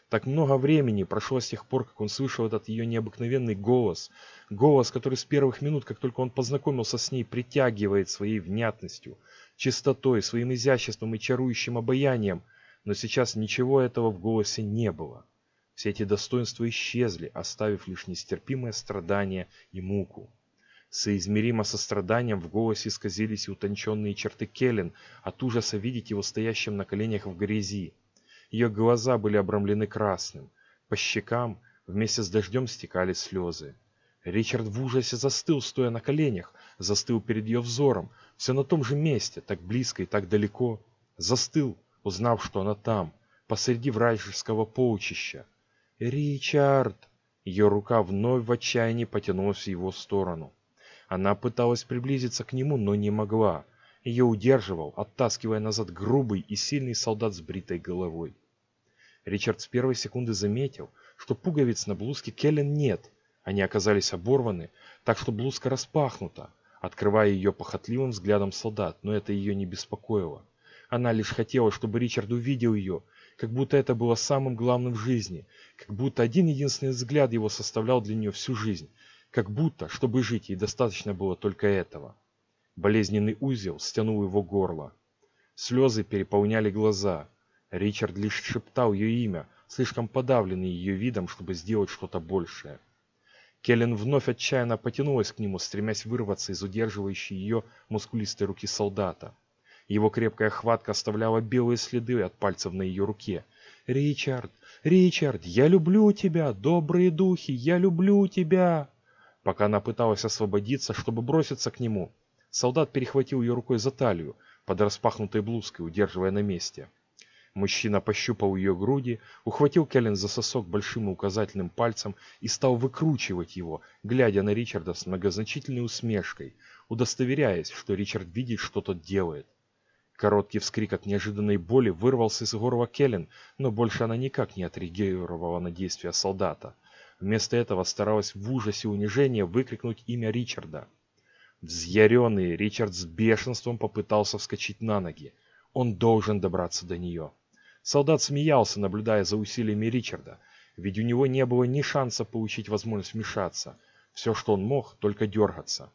Так много времени прошло с тех пор, как он слышал этот ее необыкновенный голос. Голос, который с первых минут, как только он познакомился с ней, притягивает своей внятностью, чистотой, своим изяществом и чарующим обаянием, но сейчас ничего этого в голосе не было. Все эти достоинства исчезли, оставив лишь нестерпимое страдание и муку. Соизмеримо со страданием в голосе исказились и утонченные черты Келлен, от ужаса видеть его стоящим на коленях в грязи. Ее глаза были обрамлены красным. По щекам вместе с дождем стекали слезы. Ричард в ужасе застыл, стоя на коленях, застыл перед ее взором, все на том же месте, так близко и так далеко. Застыл, узнав, что она там, посреди вражеского полчища. «Ричард!» Ее рука вновь в отчаянии потянулась в его сторону. Она пыталась приблизиться к нему, но не могла. Ее удерживал, оттаскивая назад грубый и сильный солдат с бритой головой. Ричард с первой секунды заметил, что пуговиц на блузке Келлен нет, они оказались оборваны, так что блузка распахнута, открывая ее похотливым взглядом солдат, но это ее не беспокоило. Она лишь хотела, чтобы Ричард увидел ее, как будто это было самым главным в жизни, как будто один единственный взгляд его составлял для нее всю жизнь, как будто, чтобы жить, ей достаточно было только этого. Болезненный узел стянул его горло. Слезы переполняли глаза. Ричард лишь шептал ее имя, слишком подавленный ее видом, чтобы сделать что-то большее. Келлен вновь отчаянно потянулась к нему, стремясь вырваться из удерживающей ее мускулистой руки солдата. Его крепкая хватка оставляла белые следы от пальцев на ее руке. «Ричард! Ричард! Я люблю тебя! Добрые духи! Я люблю тебя!» Пока она пыталась освободиться, чтобы броситься к нему, солдат перехватил ее рукой за талию, под распахнутой блузкой, удерживая на месте. Мужчина пощупал ее груди, ухватил Келлен за сосок большим и указательным пальцем и стал выкручивать его, глядя на Ричарда с многозначительной усмешкой, удостоверяясь, что Ричард видит, что тот делает. Короткий вскрик от неожиданной боли вырвался из горла Келлен, но больше она никак не отреагировала на действия солдата. Вместо этого старалась в ужасе унижения выкрикнуть имя Ричарда. Взъяренный Ричард с бешенством попытался вскочить на ноги. Он должен добраться до нее. Солдат смеялся, наблюдая за усилиями Ричарда. ведь у него не было ни шанса получить возможность вмешаться. Все, что он мог, только дергаться.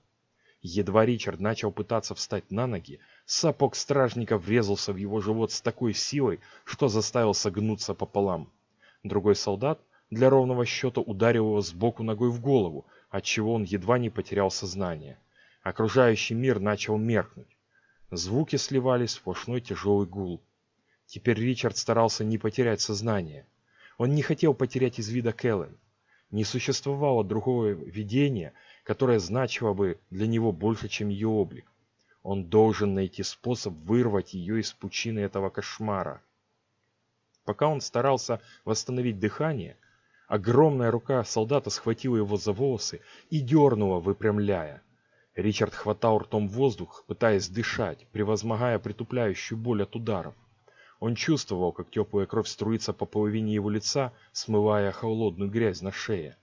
Едва Ричард начал пытаться встать на ноги, сапог стражника врезался в его живот с такой силой, что заставил согнуться пополам. Другой солдат для ровного счета ударил его сбоку ногой в голову, отчего он едва не потерял сознание. Окружающий мир начал меркнуть. Звуки сливались в сплошной тяжелый гул. Теперь Ричард старался не потерять сознание. Он не хотел потерять из вида Кэлен. Не существовало другого видения, которое значило бы для него больше, чем ее облик. Он должен найти способ вырвать ее из пучины этого кошмара. Пока он старался восстановить дыхание, огромная рука солдата схватила его за волосы и дернула, выпрямляя. Ричард хватал ртом воздух, пытаясь дышать, превозмогая притупляющую боль от ударов. Он чувствовал, как теплая кровь струится по половине его лица, смывая холодную грязь на шее.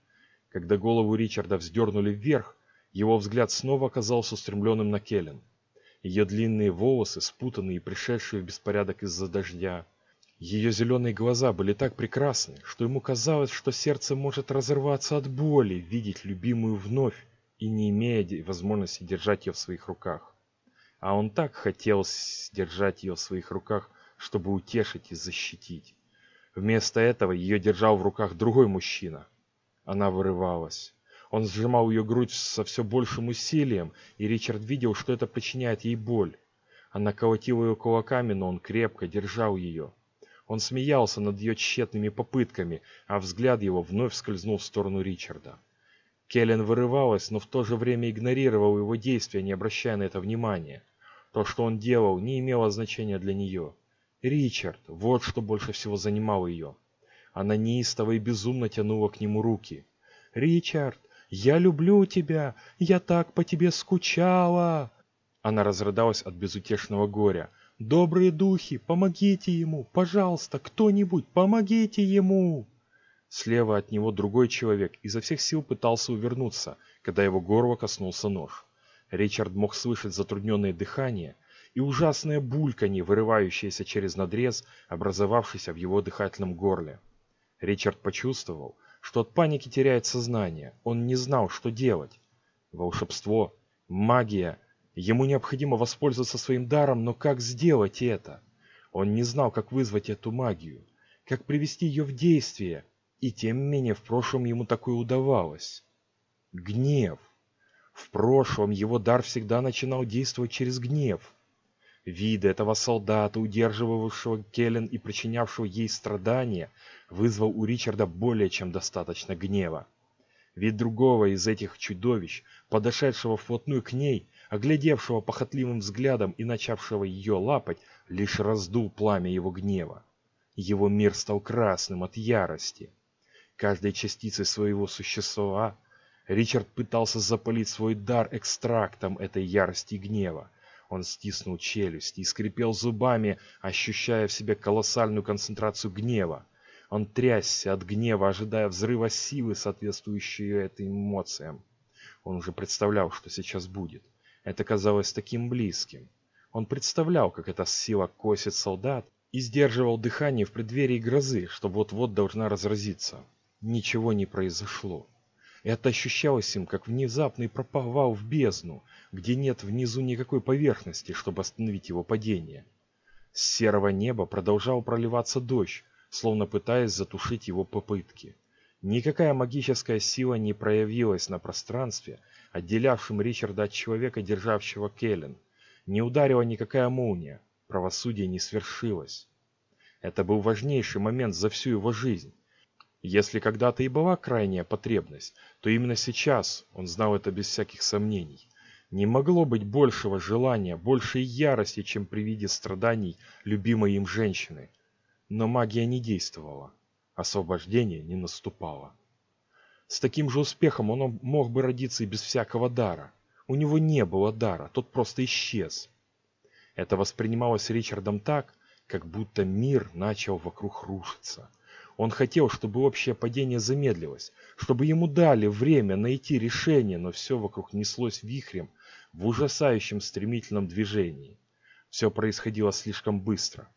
Когда голову Ричарда вздернули вверх, его взгляд снова оказался устремленным на Келлен. Ее длинные волосы, спутанные и пришедшие в беспорядок из-за дождя. Ее зеленые глаза были так прекрасны, что ему казалось, что сердце может разорваться от боли, видеть любимую вновь и не имея возможности держать ее в своих руках. А он так хотел держать ее в своих руках, чтобы утешить и защитить. Вместо этого ее держал в руках другой мужчина. Она вырывалась. Он сжимал ее грудь со все большим усилием, и Ричард видел, что это причиняет ей боль. Она колотила ее кулаками, но он крепко держал ее. Он смеялся над ее тщетными попытками, а взгляд его вновь скользнул в сторону Ричарда. Келлен вырывалась, но в то же время игнорировал его действия, не обращая на это внимания. То, что он делал, не имело значения для нее. Ричард, вот что больше всего занимало ее. Она неистово и безумно тянула к нему руки. «Ричард, я люблю тебя! Я так по тебе скучала!» Она разрыдалась от безутешного горя. «Добрые духи, помогите ему! Пожалуйста, кто-нибудь, помогите ему!» Слева от него другой человек изо всех сил пытался увернуться, когда его горло коснулся нож. Ричард мог слышать затрудненное дыхание – и ужасное бульканье, вырывающееся через надрез, образовавшийся в его дыхательном горле. Ричард почувствовал, что от паники теряет сознание. Он не знал, что делать. Волшебство, магия. Ему необходимо воспользоваться своим даром, но как сделать это? Он не знал, как вызвать эту магию, как привести ее в действие, и тем не менее в прошлом ему такое удавалось. Гнев. В прошлом его дар всегда начинал действовать через гнев. Вид этого солдата, удерживавшего Келлен и причинявшего ей страдания, вызвал у Ричарда более чем достаточно гнева. Вид другого из этих чудовищ, подошедшего вплотную к ней, оглядевшего похотливым взглядом и начавшего ее лапать, лишь раздул пламя его гнева. Его мир стал красным от ярости. Каждой частицей своего существа Ричард пытался запалить свой дар экстрактом этой ярости и гнева, он стиснул челюсть и скрипел зубами, ощущая в себе колоссальную концентрацию гнева. Он трясся от гнева, ожидая взрыва силы, соответствующей этим эмоциям. Он уже представлял, что сейчас будет. Это казалось таким близким. Он представлял, как эта сила косит солдат и сдерживал дыхание в преддверии грозы, что вот-вот должна разразиться. Ничего не произошло. Это ощущалось им, как внезапный пропавал в бездну, где нет внизу никакой поверхности, чтобы остановить его падение. С серого неба продолжал проливаться дождь, словно пытаясь затушить его попытки. Никакая магическая сила не проявилась на пространстве, отделявшем Ричарда от человека, державшего Келлен. Не ударила никакая молния, правосудие не свершилось. Это был важнейший момент за всю его жизнь. Если когда-то и была крайняя потребность, то именно сейчас он знал это без всяких сомнений. Не могло быть большего желания, большей ярости, чем при виде страданий любимой им женщины. Но магия не действовала. Освобождение не наступало. С таким же успехом он мог бы родиться и без всякого дара. У него не было дара, тот просто исчез. Это воспринималось Ричардом так, как будто мир начал вокруг рушиться. Он хотел, чтобы общее падение замедлилось, чтобы ему дали время найти решение, но все вокруг неслось вихрем в ужасающем стремительном движении. Все происходило слишком быстро.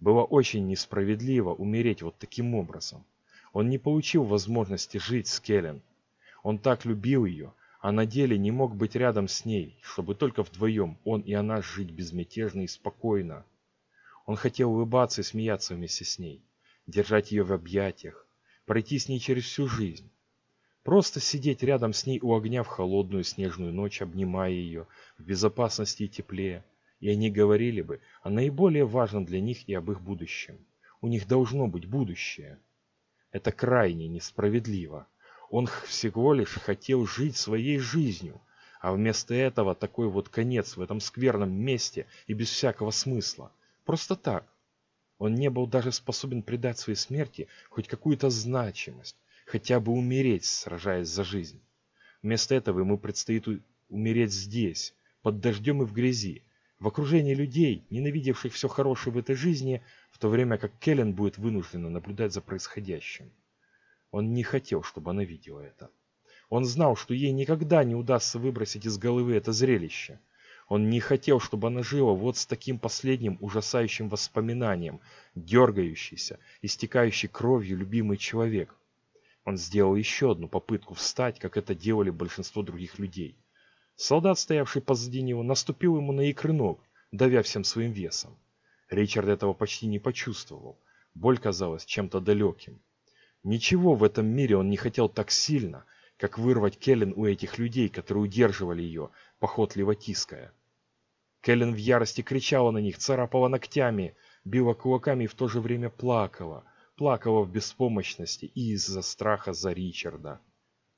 Было очень несправедливо умереть вот таким образом. Он не получил возможности жить с Келлен. Он так любил ее, а на деле не мог быть рядом с ней, чтобы только вдвоем он и она жить безмятежно и спокойно. Он хотел улыбаться и смеяться вместе с ней, держать ее в объятиях, пройти с ней через всю жизнь. Просто сидеть рядом с ней у огня в холодную снежную ночь, обнимая ее, в безопасности и тепле. И они говорили бы о наиболее важном для них и об их будущем. У них должно быть будущее. Это крайне несправедливо. Он всего лишь хотел жить своей жизнью, а вместо этого такой вот конец в этом скверном месте и без всякого смысла. Просто так. Он не был даже способен придать своей смерти хоть какую-то значимость, хотя бы умереть, сражаясь за жизнь. Вместо этого ему предстоит умереть здесь, под дождем и в грязи, в окружении людей, ненавидевших все хорошее в этой жизни, в то время как Келлен будет вынуждена наблюдать за происходящим. Он не хотел, чтобы она видела это. Он знал, что ей никогда не удастся выбросить из головы это зрелище. Он не хотел, чтобы она жила вот с таким последним ужасающим воспоминанием, дергающийся, истекающий кровью любимый человек. Он сделал еще одну попытку встать, как это делали большинство других людей. Солдат, стоявший позади него, наступил ему на икры ног, давя всем своим весом. Ричард этого почти не почувствовал. Боль казалась чем-то далеким. Ничего в этом мире он не хотел так сильно, как вырвать Келлен у этих людей, которые удерживали ее, похотливо тиская. Келлен в ярости кричала на них, царапала ногтями, била кулаками и в то же время плакала. Плакала в беспомощности и из-за страха за Ричарда.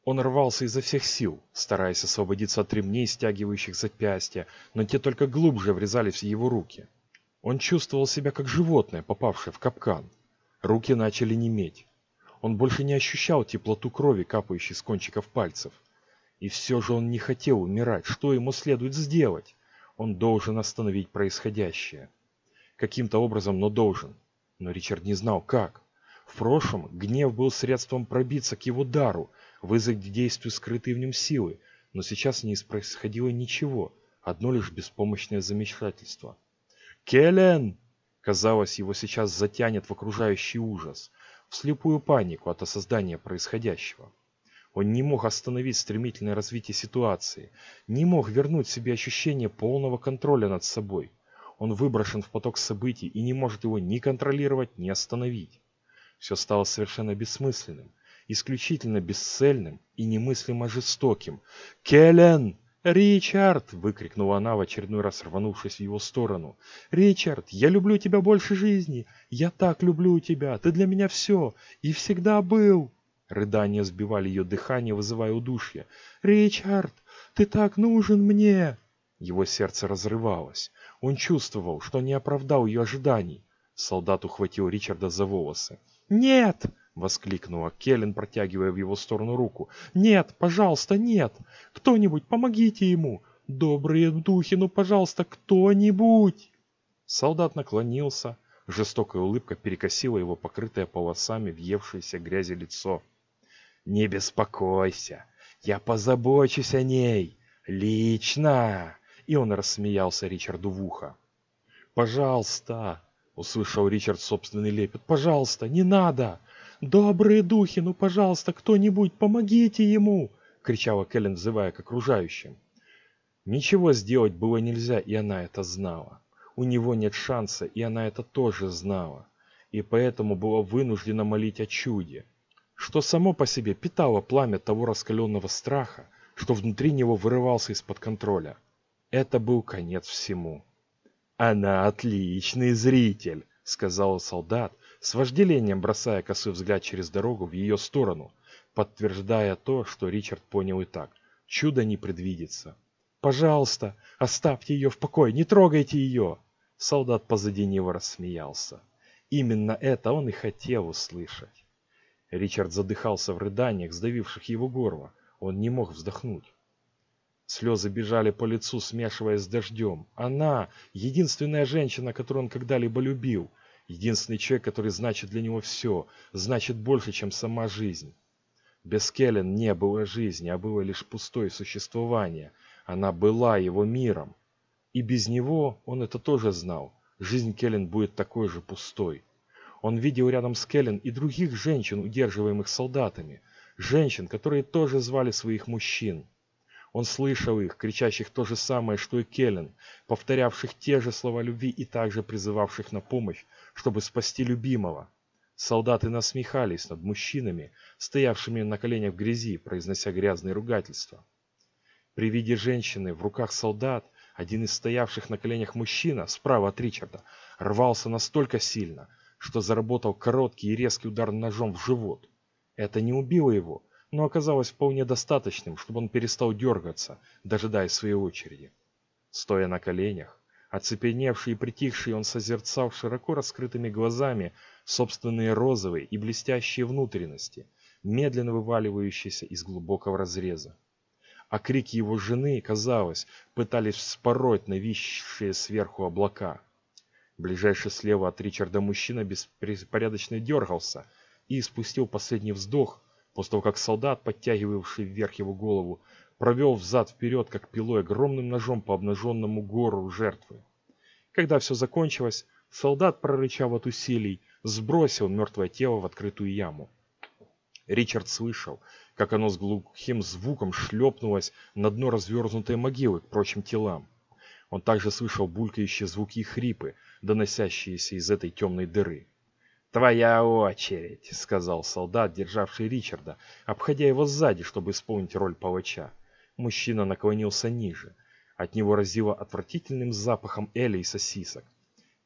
Он рвался изо всех сил, стараясь освободиться от ремней, стягивающих запястья, но те только глубже врезались в его руки. Он чувствовал себя как животное, попавшее в капкан. Руки начали неметь. Он больше не ощущал теплоту крови, капающей с кончиков пальцев. И все же он не хотел умирать. Что ему следует сделать? Он должен остановить происходящее. Каким-то образом, но должен. Но Ричард не знал, как. В прошлом гнев был средством пробиться к его дару, вызвать к действию скрытые в нем силы, но сейчас не происходило ничего, одно лишь беспомощное замешательство. «Келлен!» Казалось, его сейчас затянет в окружающий ужас в слепую панику от осознания происходящего. Он не мог остановить стремительное развитие ситуации, не мог вернуть себе ощущение полного контроля над собой. Он выброшен в поток событий и не может его ни контролировать, ни остановить. Все стало совершенно бессмысленным, исключительно бесцельным и немыслимо жестоким. «Келлен!» «Ричард!» — выкрикнула она в очередной раз, рванувшись в его сторону. «Ричард, я люблю тебя больше жизни! Я так люблю тебя! Ты для меня все! И всегда был!» Рыдания сбивали ее дыхание, вызывая удушье. «Ричард, ты так нужен мне!» Его сердце разрывалось. Он чувствовал, что не оправдал ее ожиданий. Солдат ухватил Ричарда за волосы. «Нет!» — воскликнула Келлен, протягивая в его сторону руку. «Нет, пожалуйста, нет! Кто-нибудь, помогите ему! Добрые духи, ну, пожалуйста, кто-нибудь!» Солдат наклонился. Жестокая улыбка перекосила его покрытое полосами въевшееся грязи лицо. «Не беспокойся, я позабочусь о ней! Лично!» И он рассмеялся Ричарду в ухо. «Пожалуйста!» — услышал Ричард собственный лепет. «Пожалуйста, не надо! «Добрые духи, ну, пожалуйста, кто-нибудь, помогите ему!» — кричала Кэлен, взывая к окружающим. Ничего сделать было нельзя, и она это знала. У него нет шанса, и она это тоже знала. И поэтому была вынуждена молить о чуде, что само по себе питало пламя того раскаленного страха, что внутри него вырывался из-под контроля. Это был конец всему. «Она отличный зритель», — сказал солдат, с вожделением бросая косой взгляд через дорогу в ее сторону, подтверждая то, что Ричард понял и так. Чудо не предвидится. «Пожалуйста, оставьте ее в покое, не трогайте ее!» Солдат позади него рассмеялся. Именно это он и хотел услышать. Ричард задыхался в рыданиях, сдавивших его горло. Он не мог вздохнуть. Слезы бежали по лицу, смешиваясь с дождем. Она — единственная женщина, которую он когда-либо любил — Единственный человек, который значит для него все, значит больше, чем сама жизнь. Без Келлен не было жизни, а было лишь пустое существование. Она была его миром. И без него, он это тоже знал, жизнь Келлен будет такой же пустой. Он видел рядом с Келлен и других женщин, удерживаемых солдатами, женщин, которые тоже звали своих мужчин. Он слышал их, кричащих то же самое, что и Келлен, повторявших те же слова любви и также призывавших на помощь, чтобы спасти любимого. Солдаты насмехались над мужчинами, стоявшими на коленях в грязи, произнося грязные ругательства. При виде женщины в руках солдат, один из стоявших на коленях мужчина, справа от Ричарда, рвался настолько сильно, что заработал короткий и резкий удар ножом в живот. Это не убило его, но оказалось вполне достаточным, чтобы он перестал дергаться, дожидаясь своей очереди. Стоя на коленях, оцепеневший и притихший, он созерцал широко раскрытыми глазами собственные розовые и блестящие внутренности, медленно вываливающиеся из глубокого разреза. А крики его жены, казалось, пытались вспороть нависшие сверху облака. Ближайший слева от Ричарда мужчина беспорядочно дергался и испустил последний вздох, после того, как солдат, подтягивавший вверх его голову, провел взад-вперед, как пилой, огромным ножом по обнаженному гору жертвы. Когда все закончилось, солдат, прорычав от усилий, сбросил мертвое тело в открытую яму. Ричард слышал, как оно с глухим звуком шлепнулось на дно развернутой могилы к прочим телам. Он также слышал булькающие звуки и хрипы, доносящиеся из этой темной дыры. «Твоя очередь», — сказал солдат, державший Ричарда, обходя его сзади, чтобы исполнить роль палача. Мужчина наклонился ниже. От него разило отвратительным запахом эля и сосисок.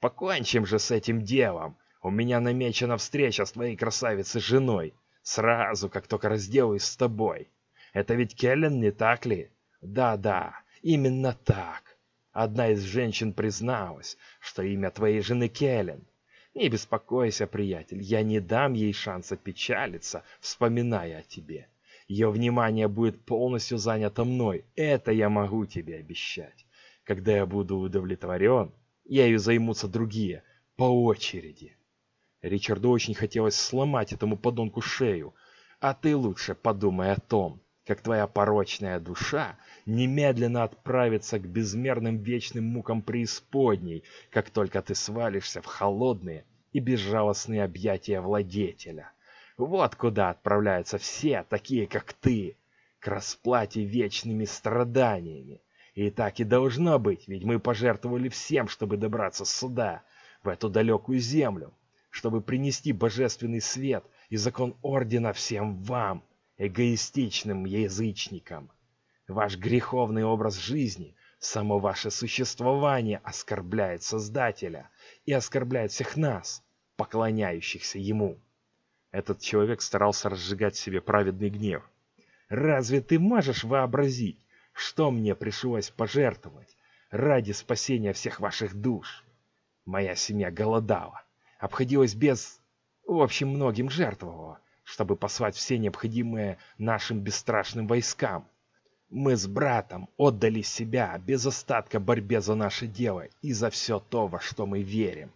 «Покончим же с этим делом! У меня намечена встреча с твоей красавицей женой, сразу, как только разделаюсь с тобой. Это ведь Келлен, не так ли? Да-да, именно так. Одна из женщин призналась, что имя твоей жены Келлен. Не беспокойся, приятель, я не дам ей шанса печалиться, вспоминая о тебе. Ее внимание будет полностью занято мной, это я могу тебе обещать. Когда я буду удовлетворен, ею займутся другие, по очереди. Ричарду очень хотелось сломать этому подонку шею, а ты лучше подумай о том, как твоя порочная душа немедленно отправится к безмерным вечным мукам преисподней, как только ты свалишься в холодные и безжалостные объятия владетеля. Вот куда отправляются все, такие как ты, к расплате вечными страданиями. И так и должно быть, ведь мы пожертвовали всем, чтобы добраться сюда, в эту далекую землю, чтобы принести божественный свет и закон Ордена всем вам, эгоистичным язычникам. Ваш греховный образ жизни, само ваше существование оскорбляет Создателя и оскорбляет всех нас, поклоняющихся Ему. Этот человек старался разжигать в себе праведный гнев. Разве ты можешь вообразить, что мне пришлось пожертвовать ради спасения всех ваших душ? Моя семья голодала, обходилась без... В общем, многим жертвовала, чтобы послать все необходимые нашим бесстрашным войскам. Мы с братом отдали себя без остатка борьбе за наше дело и за все то, во что мы верим.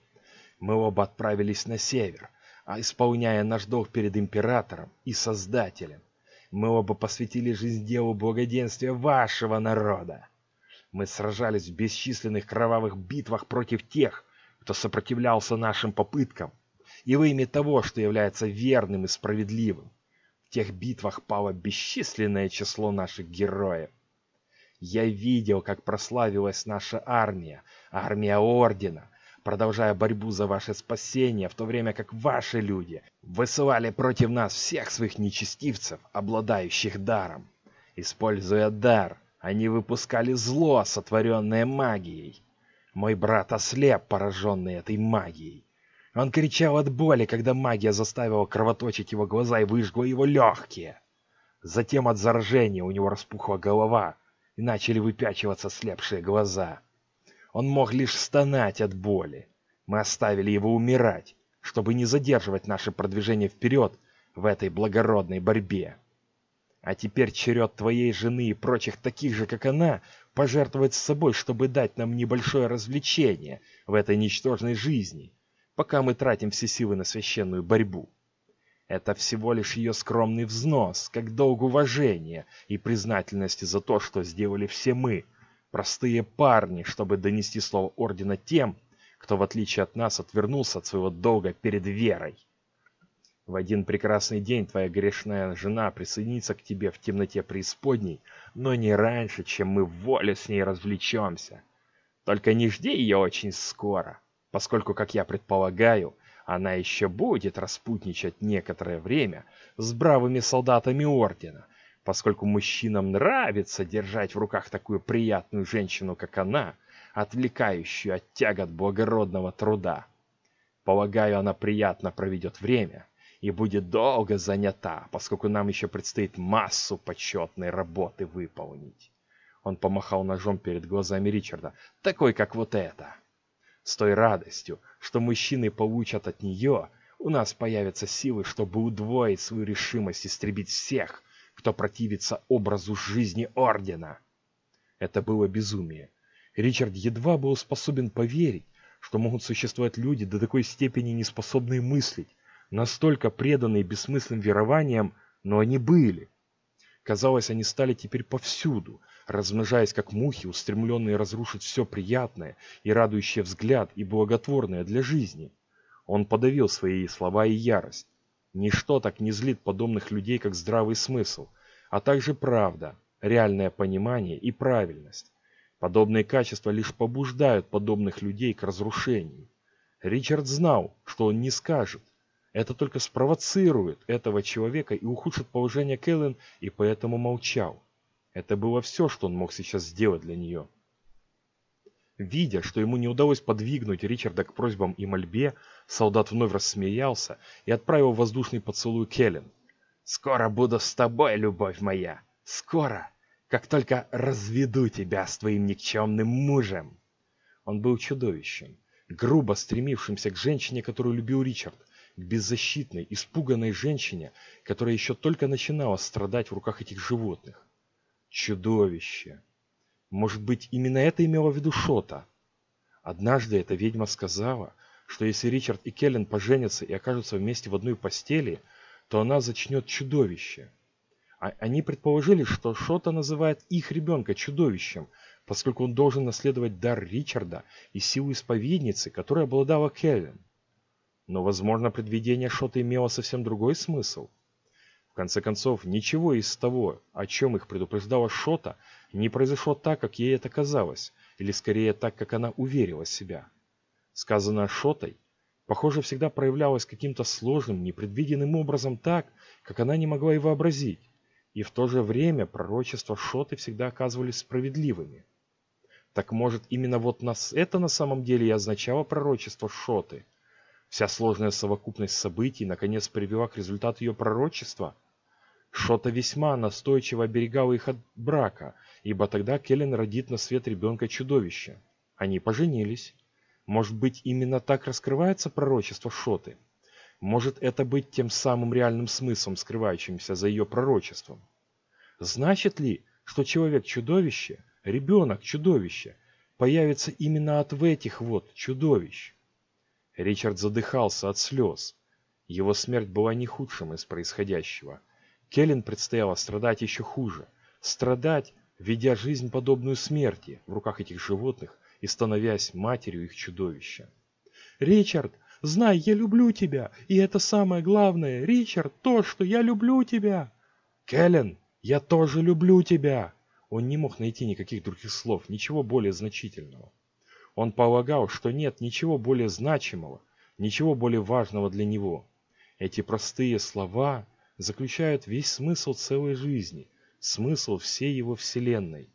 Мы оба отправились на север, а исполняя наш долг перед императором и Создателем. Мы оба посвятили жизнь делу благоденствия вашего народа. Мы сражались в бесчисленных кровавых битвах против тех, кто сопротивлялся нашим попыткам, и во имя того, что является верным и справедливым. В тех битвах пало бесчисленное число наших героев. Я видел, как прославилась наша армия, армия Ордена, продолжая борьбу за ваше спасение, в то время как ваши люди высылали против нас всех своих нечестивцев, обладающих даром. Используя дар, они выпускали зло, сотворенное магией. Мой брат ослеп, пораженный этой магией. Он кричал от боли, когда магия заставила кровоточить его глаза и выжгла его легкие. Затем от заражения у него распухла голова и начали выпячиваться слепшие глаза. Он мог лишь стонать от боли. Мы оставили его умирать, чтобы не задерживать наше продвижение вперед в этой благородной борьбе. А теперь черед твоей жены и прочих таких же, как она, пожертвовать собой, чтобы дать нам небольшое развлечение в этой ничтожной жизни пока мы тратим все силы на священную борьбу. Это всего лишь ее скромный взнос, как долг уважения и признательности за то, что сделали все мы, простые парни, чтобы донести слово Ордена тем, кто, в отличие от нас, отвернулся от своего долга перед верой. В один прекрасный день твоя грешная жена присоединится к тебе в темноте преисподней, но не раньше, чем мы в воле с ней развлечемся. Только не жди ее очень скоро, поскольку, как я предполагаю, она еще будет распутничать некоторое время с бравыми солдатами Ордена, поскольку мужчинам нравится держать в руках такую приятную женщину, как она, отвлекающую от тягот благородного труда. Полагаю, она приятно проведет время и будет долго занята, поскольку нам еще предстоит массу почетной работы выполнить. Он помахал ножом перед глазами Ричарда, такой, как вот это. С той радостью, что мужчины получат от нее, у нас появятся силы, чтобы удвоить свою решимость истребить всех, кто противится образу жизни Ордена. Это было безумие. Ричард едва был способен поверить, что могут существовать люди до такой степени неспособные мыслить, настолько преданные бессмысленным верованиям, но они были. Казалось, они стали теперь повсюду, размножаясь как мухи, устремленные разрушить все приятное и радующее взгляд и благотворное для жизни. Он подавил свои слова и ярость. Ничто так не злит подобных людей, как здравый смысл, а также правда, реальное понимание и правильность. Подобные качества лишь побуждают подобных людей к разрушению. Ричард знал, что он не скажет. Это только спровоцирует этого человека и ухудшит положение Кэлен, и поэтому молчал. Это было все, что он мог сейчас сделать для нее. Видя, что ему не удалось подвигнуть Ричарда к просьбам и мольбе, солдат вновь рассмеялся и отправил воздушный поцелуй Келлен. «Скоро буду с тобой, любовь моя! Скоро! Как только разведу тебя с твоим никчемным мужем!» Он был чудовищем, грубо стремившимся к женщине, которую любил Ричард, к беззащитной, испуганной женщине, которая еще только начинала страдать в руках этих животных. Чудовище. Может быть, именно это имела в виду Шота? Однажды эта ведьма сказала, что если Ричард и Келлен поженятся и окажутся вместе в одной постели, то она зачнет чудовище. А они предположили, что Шота называет их ребенка чудовищем, поскольку он должен наследовать дар Ричарда и силу исповедницы, которой обладала Келлен. Но, возможно, предвидение Шота имело совсем другой смысл – в конце концов, ничего из того, о чем их предупреждала Шота, не произошло так, как ей это казалось, или скорее так, как она уверила себя. Сказанное Шотой, похоже, всегда проявлялось каким-то сложным, непредвиденным образом так, как она не могла и вообразить, и в то же время пророчества Шоты всегда оказывались справедливыми. Так может, именно вот нас это на самом деле и означало пророчество Шоты – Вся сложная совокупность событий наконец привела к результату ее пророчества. Шота весьма настойчиво оберегала их от брака, ибо тогда Келлен родит на свет ребенка-чудовища. Они поженились. Может быть, именно так раскрывается пророчество Шоты? Может это быть тем самым реальным смыслом, скрывающимся за ее пророчеством? Значит ли, что человек-чудовище, ребенок-чудовище, появится именно от этих вот чудовищ? Ричард задыхался от слез. Его смерть была не худшим из происходящего. Келлен предстояло страдать еще хуже. Страдать, ведя жизнь подобную смерти в руках этих животных и становясь матерью их чудовища. «Ричард, знай, я люблю тебя, и это самое главное. Ричард, то, что я люблю тебя!» «Келлен, я тоже люблю тебя!» Он не мог найти никаких других слов, ничего более значительного. Он полагал, что нет ничего более значимого, ничего более важного для него. Эти простые слова заключают весь смысл целой жизни, смысл всей его вселенной.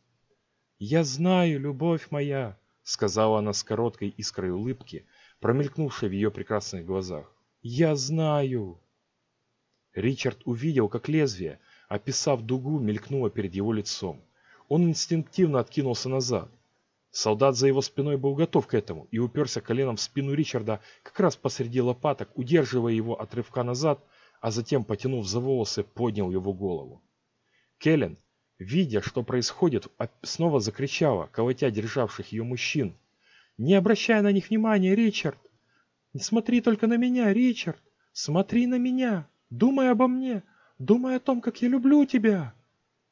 «Я знаю, любовь моя», — сказала она с короткой искрой улыбки, промелькнувшей в ее прекрасных глазах. «Я знаю». Ричард увидел, как лезвие, описав дугу, мелькнуло перед его лицом. Он инстинктивно откинулся назад. Солдат за его спиной был готов к этому и уперся коленом в спину Ричарда как раз посреди лопаток, удерживая его от рывка назад, а затем, потянув за волосы, поднял его голову. Келлен, видя, что происходит, снова закричала, колотя державших ее мужчин. «Не обращай на них внимания, Ричард! Смотри только на меня, Ричард! Смотри на меня! Думай обо мне! Думай о том, как я люблю тебя!»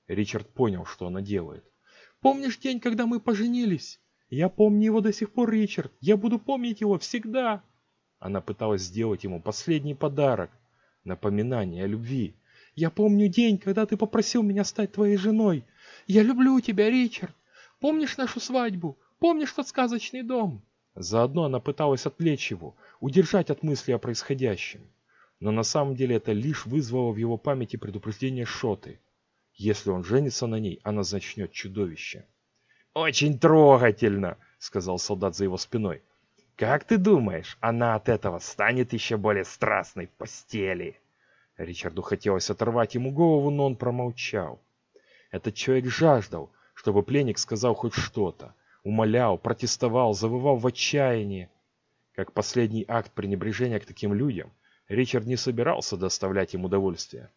Ричард понял, что она делает. Помнишь день, когда мы поженились? Я помню его до сих пор, Ричард. Я буду помнить его всегда. Она пыталась сделать ему последний подарок. Напоминание о любви. Я помню день, когда ты попросил меня стать твоей женой. Я люблю тебя, Ричард. Помнишь нашу свадьбу? Помнишь тот сказочный дом? Заодно она пыталась отвлечь его, удержать от мысли о происходящем. Но на самом деле это лишь вызвало в его памяти предупреждение Шоты. Если он женится на ней, она начнет чудовище. «Очень трогательно!» — сказал солдат за его спиной. «Как ты думаешь, она от этого станет еще более страстной в постели?» Ричарду хотелось оторвать ему голову, но он промолчал. Этот человек жаждал, чтобы пленник сказал хоть что-то. Умолял, протестовал, завывал в отчаянии. Как последний акт пренебрежения к таким людям, Ричард не собирался доставлять им удовольствие.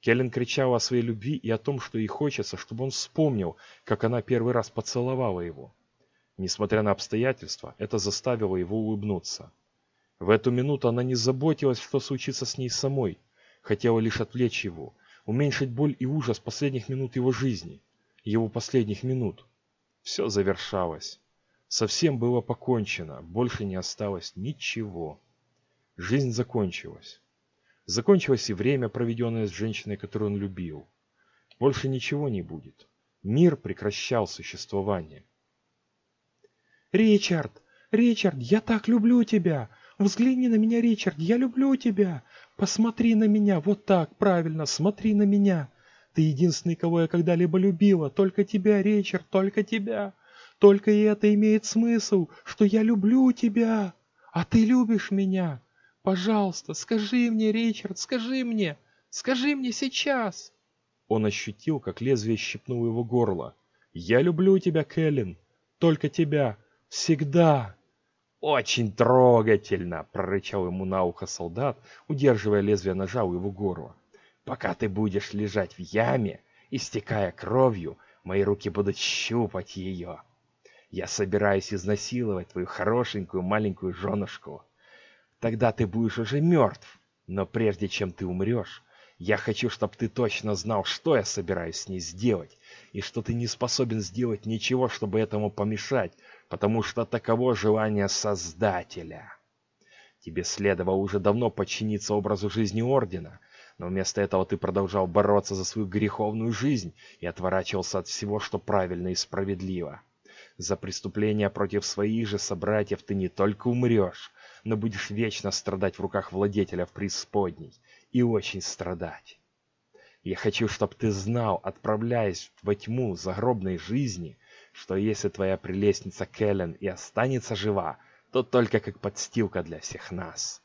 Келлен кричала о своей любви и о том, что ей хочется, чтобы он вспомнил, как она первый раз поцеловала его. Несмотря на обстоятельства, это заставило его улыбнуться. В эту минуту она не заботилась, что случится с ней самой, хотела лишь отвлечь его, уменьшить боль и ужас последних минут его жизни, его последних минут. Все завершалось. Совсем было покончено, больше не осталось ничего. Жизнь закончилась. Закончилось и время, проведенное с женщиной, которую он любил. Больше ничего не будет. Мир прекращал существование. «Ричард! Ричард, я так люблю тебя! Взгляни на меня, Ричард, я люблю тебя! Посмотри на меня, вот так, правильно, смотри на меня! Ты единственный, кого я когда-либо любила, только тебя, Ричард, только тебя! Только и это имеет смысл, что я люблю тебя! А ты любишь меня! Пожалуйста, скажи мне, Ричард, скажи мне, скажи мне сейчас. Он ощутил, как лезвие щипнуло его горло. Я люблю тебя, Кэлен, только тебя, всегда. Очень трогательно, прорычал ему на ухо солдат, удерживая лезвие ножа у его горла. Пока ты будешь лежать в яме, истекая кровью, мои руки будут щупать ее. Я собираюсь изнасиловать твою хорошенькую маленькую женушку. Тогда ты будешь уже мертв. Но прежде чем ты умрешь, я хочу, чтобы ты точно знал, что я собираюсь с ней сделать, и что ты не способен сделать ничего, чтобы этому помешать, потому что таково желание Создателя. Тебе следовало уже давно подчиниться образу жизни Ордена, но вместо этого ты продолжал бороться за свою греховную жизнь и отворачивался от всего, что правильно и справедливо. За преступления против своих же собратьев ты не только умрешь, но будешь вечно страдать в руках владетеля в преисподней. И очень страдать. Я хочу, чтобы ты знал, отправляясь во тьму загробной жизни, что если твоя прелестница Кэлен и останется жива, то только как подстилка для всех нас.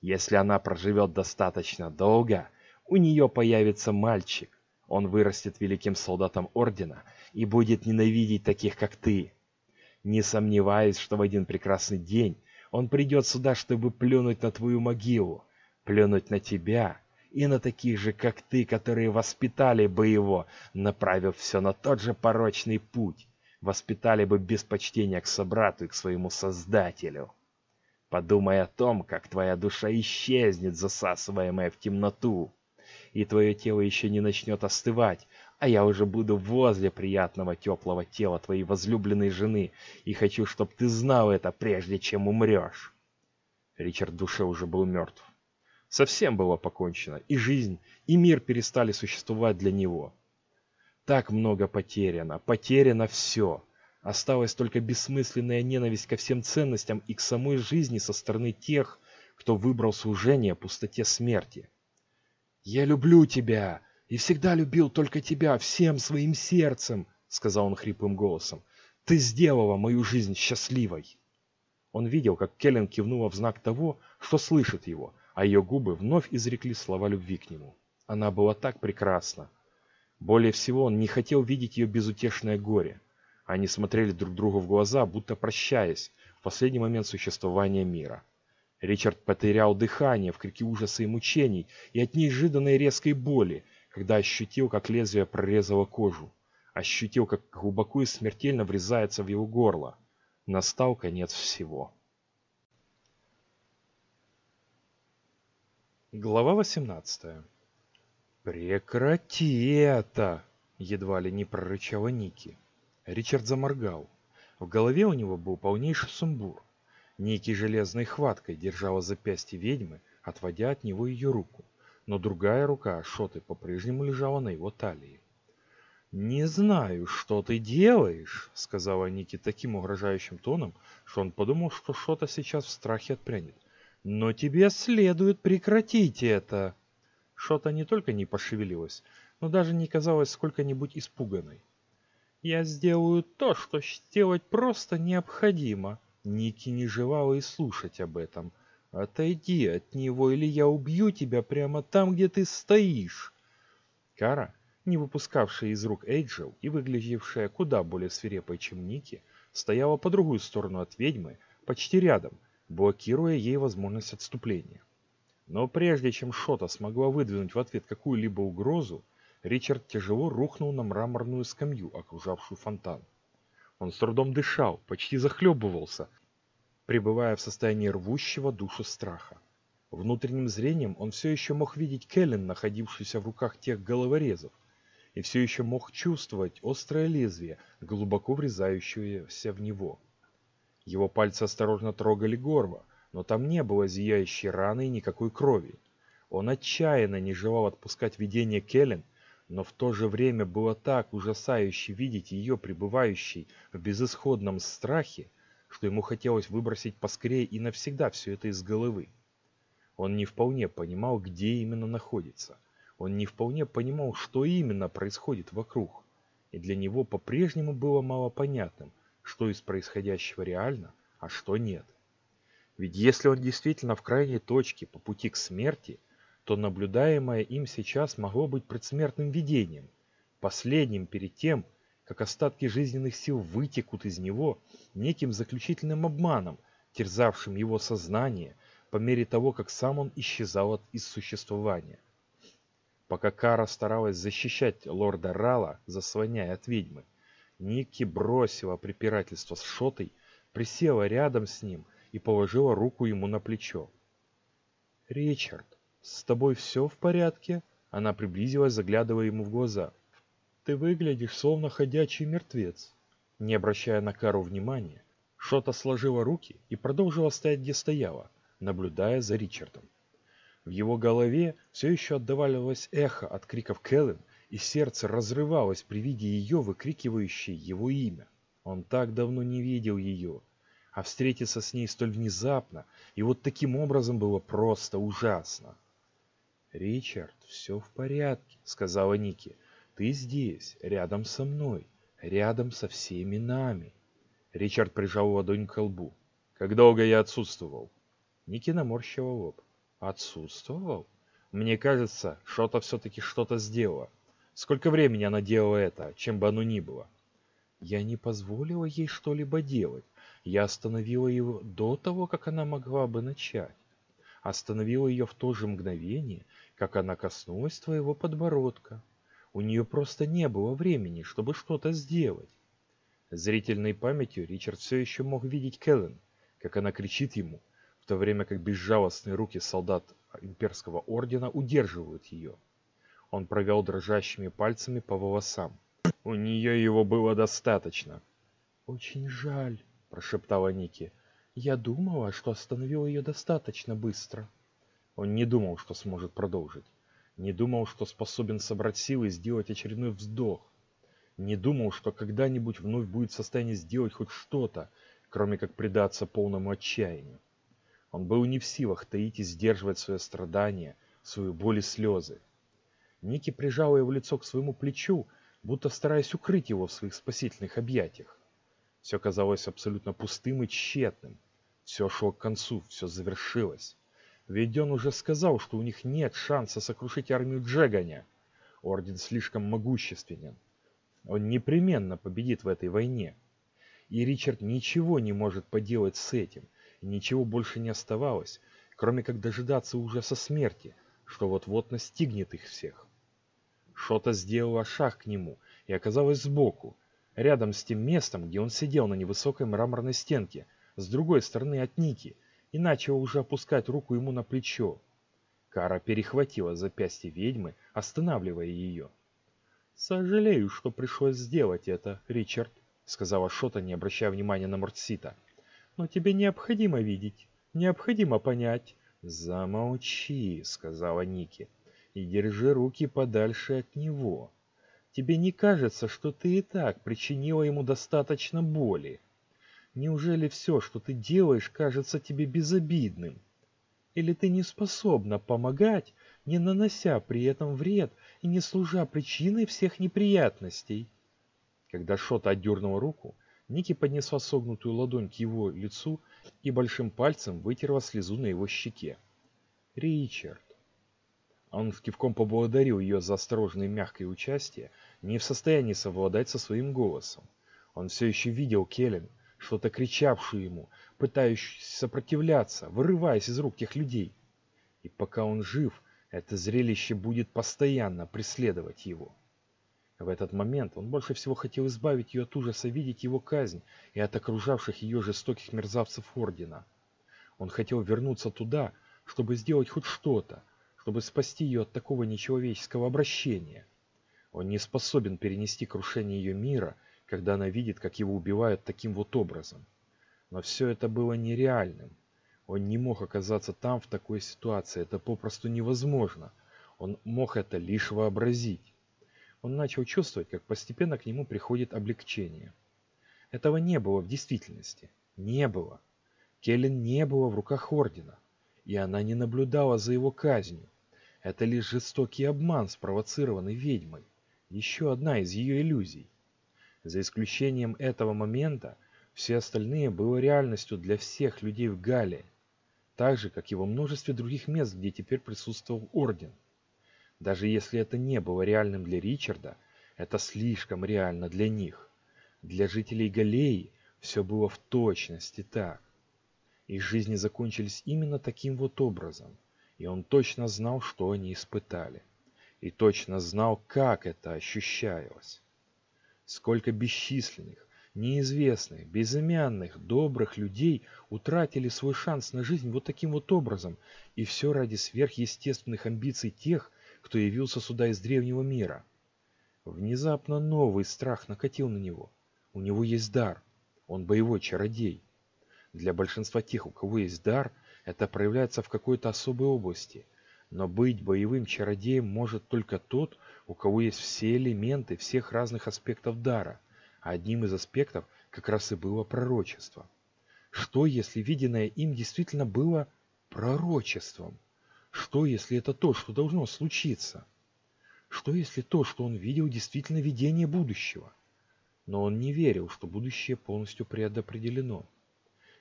Если она проживет достаточно долго, у нее появится мальчик. Он вырастет великим солдатом Ордена и будет ненавидеть таких, как ты. Не сомневаюсь, что в один прекрасный день он придет сюда, чтобы плюнуть на твою могилу, плюнуть на тебя и на таких же, как ты, которые воспитали бы его, направив все на тот же порочный путь, воспитали бы без почтения к собрату и к своему создателю. Подумай о том, как твоя душа исчезнет, засасываемая в темноту, и твое тело еще не начнет остывать, а я уже буду возле приятного теплого тела твоей возлюбленной жены, и хочу, чтобы ты знал это, прежде чем умрешь. Ричард в душе уже был мертв. Совсем было покончено, и жизнь, и мир перестали существовать для него. Так много потеряно, потеряно все. Осталась только бессмысленная ненависть ко всем ценностям и к самой жизни со стороны тех, кто выбрал служение пустоте смерти. «Я люблю тебя!» И всегда любил только тебя всем своим сердцем, сказал он хриплым голосом. Ты сделала мою жизнь счастливой. Он видел, как Келлен кивнула в знак того, что слышит его, а ее губы вновь изрекли слова любви к нему. Она была так прекрасна. Более всего он не хотел видеть ее безутешное горе. Они смотрели друг другу в глаза, будто прощаясь в последний момент существования мира. Ричард потерял дыхание в крике ужаса и мучений и от неожиданной резкой боли, когда ощутил, как лезвие прорезало кожу, ощутил, как глубоко и смертельно врезается в его горло. Настал конец всего. Глава 18 «Прекрати это!» — едва ли не прорычала Ники. Ричард заморгал. В голове у него был полнейший сумбур. Некий железной хваткой держала запястье ведьмы, отводя от него ее руку, но другая рука Шоты по-прежнему лежала на его талии. «Не знаю, что ты делаешь», — сказала Ники таким угрожающим тоном, что он подумал, что Шота сейчас в страхе отпрянет. «Но тебе следует прекратить это!» Шота не только не пошевелилась, но даже не казалась сколько-нибудь испуганной. «Я сделаю то, что сделать просто необходимо». Ники не желала и слушать об этом. «Отойди от него, или я убью тебя прямо там, где ты стоишь!» Кара не выпускавшая из рук Эйджел и выглядевшая куда более свирепой, чем Ники, стояла по другую сторону от ведьмы, почти рядом, блокируя ей возможность отступления. Но прежде чем Шота смогла выдвинуть в ответ какую-либо угрозу, Ричард тяжело рухнул на мраморную скамью, окружавшую фонтан. Он с трудом дышал, почти захлебывался, пребывая в состоянии рвущего душу страха. Внутренним зрением он все еще мог видеть Келлен, находившуюся в руках тех головорезов, и все еще мог чувствовать острое лезвие, глубоко врезающееся в него. Его пальцы осторожно трогали горло, но там не было зияющей раны и никакой крови. Он отчаянно не желал отпускать видение Келлен, но в то же время было так ужасающе видеть ее пребывающей в безысходном страхе, что ему хотелось выбросить поскорее и навсегда все это из головы. Он не вполне понимал, где именно находится. Он не вполне понимал, что именно происходит вокруг, и для него по-прежнему было мало понятным, что из происходящего реально, а что нет. Ведь если он действительно в крайней точке по пути к смерти, то наблюдаемое им сейчас могло быть предсмертным видением, последним перед тем, как остатки жизненных сил вытекут из него неким заключительным обманом, терзавшим его сознание по мере того, как сам он исчезал из существования. Пока Кара старалась защищать лорда Рала, заслоняя от ведьмы, Ники бросила препирательство с Шотой, присела рядом с ним и положила руку ему на плечо. «Ричард, с тобой все в порядке?» Она приблизилась, заглядывая ему в глаза. «Ты выглядишь, словно ходячий мертвец». Не обращая на Кару внимания, Шота сложила руки и продолжила стоять, где стояла, наблюдая за Ричардом. В его голове все еще отдавалось эхо от криков Кэлен, и сердце разрывалось при виде ее, выкрикивающей его имя. Он так давно не видел ее, а встретиться с ней столь внезапно, и вот таким образом было просто ужасно. «Ричард, все в порядке», — сказала Ники. «Ты здесь, рядом со мной, рядом со всеми нами». Ричард прижал ладонь к лбу. «Как долго я отсутствовал?» Ники наморщила лоб. Отсутствовал? Мне кажется, что-то все-таки что-то сделала. Сколько времени она делала это, чем бы оно ни было? Я не позволила ей что-либо делать. Я остановила его до того, как она могла бы начать. Остановила ее в то же мгновение, как она коснулась твоего подбородка. У нее просто не было времени, чтобы что-то сделать. Зрительной памятью Ричард все еще мог видеть Кэлен, как она кричит ему – в то время как безжалостные руки солдат имперского ордена удерживают ее. Он провел дрожащими пальцами по волосам. У нее его было достаточно. «Очень жаль», – прошептала Ники. «Я думала, что остановил ее достаточно быстро». Он не думал, что сможет продолжить. Не думал, что способен собрать силы и сделать очередной вздох. Не думал, что когда-нибудь вновь будет в состоянии сделать хоть что-то, кроме как предаться полному отчаянию. Он был не в силах таить и сдерживать свое страдание, свою боль и слезы. Ники прижала его лицо к своему плечу, будто стараясь укрыть его в своих спасительных объятиях. Все казалось абсолютно пустым и тщетным. Все шло к концу, все завершилось. Ведь он уже сказал, что у них нет шанса сокрушить армию Джеганя. Орден слишком могущественен. Он непременно победит в этой войне. И Ричард ничего не может поделать с этим ничего больше не оставалось, кроме как дожидаться ужаса смерти, что вот-вот настигнет их всех. Шота сделала шаг к нему и оказалась сбоку, рядом с тем местом, где он сидел на невысокой мраморной стенке, с другой стороны от Ники, и начала уже опускать руку ему на плечо. Кара перехватила запястье ведьмы, останавливая ее. «Сожалею, что пришлось сделать это, Ричард», сказала Шота, не обращая внимания на Мортсита. «Но тебе необходимо видеть, необходимо понять». «Замолчи», — сказала Ники, — «и держи руки подальше от него. Тебе не кажется, что ты и так причинила ему достаточно боли? Неужели все, что ты делаешь, кажется тебе безобидным? Или ты не способна помогать, не нанося при этом вред и не служа причиной всех неприятностей?» Когда Шота отдернула руку, Ники поднесла согнутую ладонь к его лицу и большим пальцем вытерла слезу на его щеке. «Ричард!» Он в кивком поблагодарил ее за осторожное и мягкое участие, не в состоянии совладать со своим голосом. Он все еще видел Келлен, что-то кричавшую ему, пытающуюся сопротивляться, вырываясь из рук тех людей. И пока он жив, это зрелище будет постоянно преследовать его. В этот момент он больше всего хотел избавить ее от ужаса видеть его казнь и от окружавших ее жестоких мерзавцев Ордена. Он хотел вернуться туда, чтобы сделать хоть что-то, чтобы спасти ее от такого нечеловеческого обращения. Он не способен перенести крушение ее мира, когда она видит, как его убивают таким вот образом. Но все это было нереальным. Он не мог оказаться там в такой ситуации, это попросту невозможно. Он мог это лишь вообразить он начал чувствовать, как постепенно к нему приходит облегчение. Этого не было в действительности. Не было. Келлен не было в руках Ордена, и она не наблюдала за его казнью. Это лишь жестокий обман, спровоцированный ведьмой. Еще одна из ее иллюзий. За исключением этого момента, все остальные было реальностью для всех людей в Галлии, так же, как и во множестве других мест, где теперь присутствовал Орден. Даже если это не было реальным для Ричарда, это слишком реально для них. Для жителей Галеи все было в точности так. Их жизни закончились именно таким вот образом, и он точно знал, что они испытали. И точно знал, как это ощущалось. Сколько бесчисленных, неизвестных, безымянных, добрых людей утратили свой шанс на жизнь вот таким вот образом, и все ради сверхъестественных амбиций тех, кто явился сюда из древнего мира. Внезапно новый страх накатил на него. У него есть дар. Он боевой чародей. Для большинства тех, у кого есть дар, это проявляется в какой-то особой области. Но быть боевым чародеем может только тот, у кого есть все элементы всех разных аспектов дара. А одним из аспектов как раз и было пророчество. Что, если виденное им действительно было пророчеством? Что, если это то, что должно случиться? Что, если то, что он видел, действительно видение будущего? Но он не верил, что будущее полностью предопределено.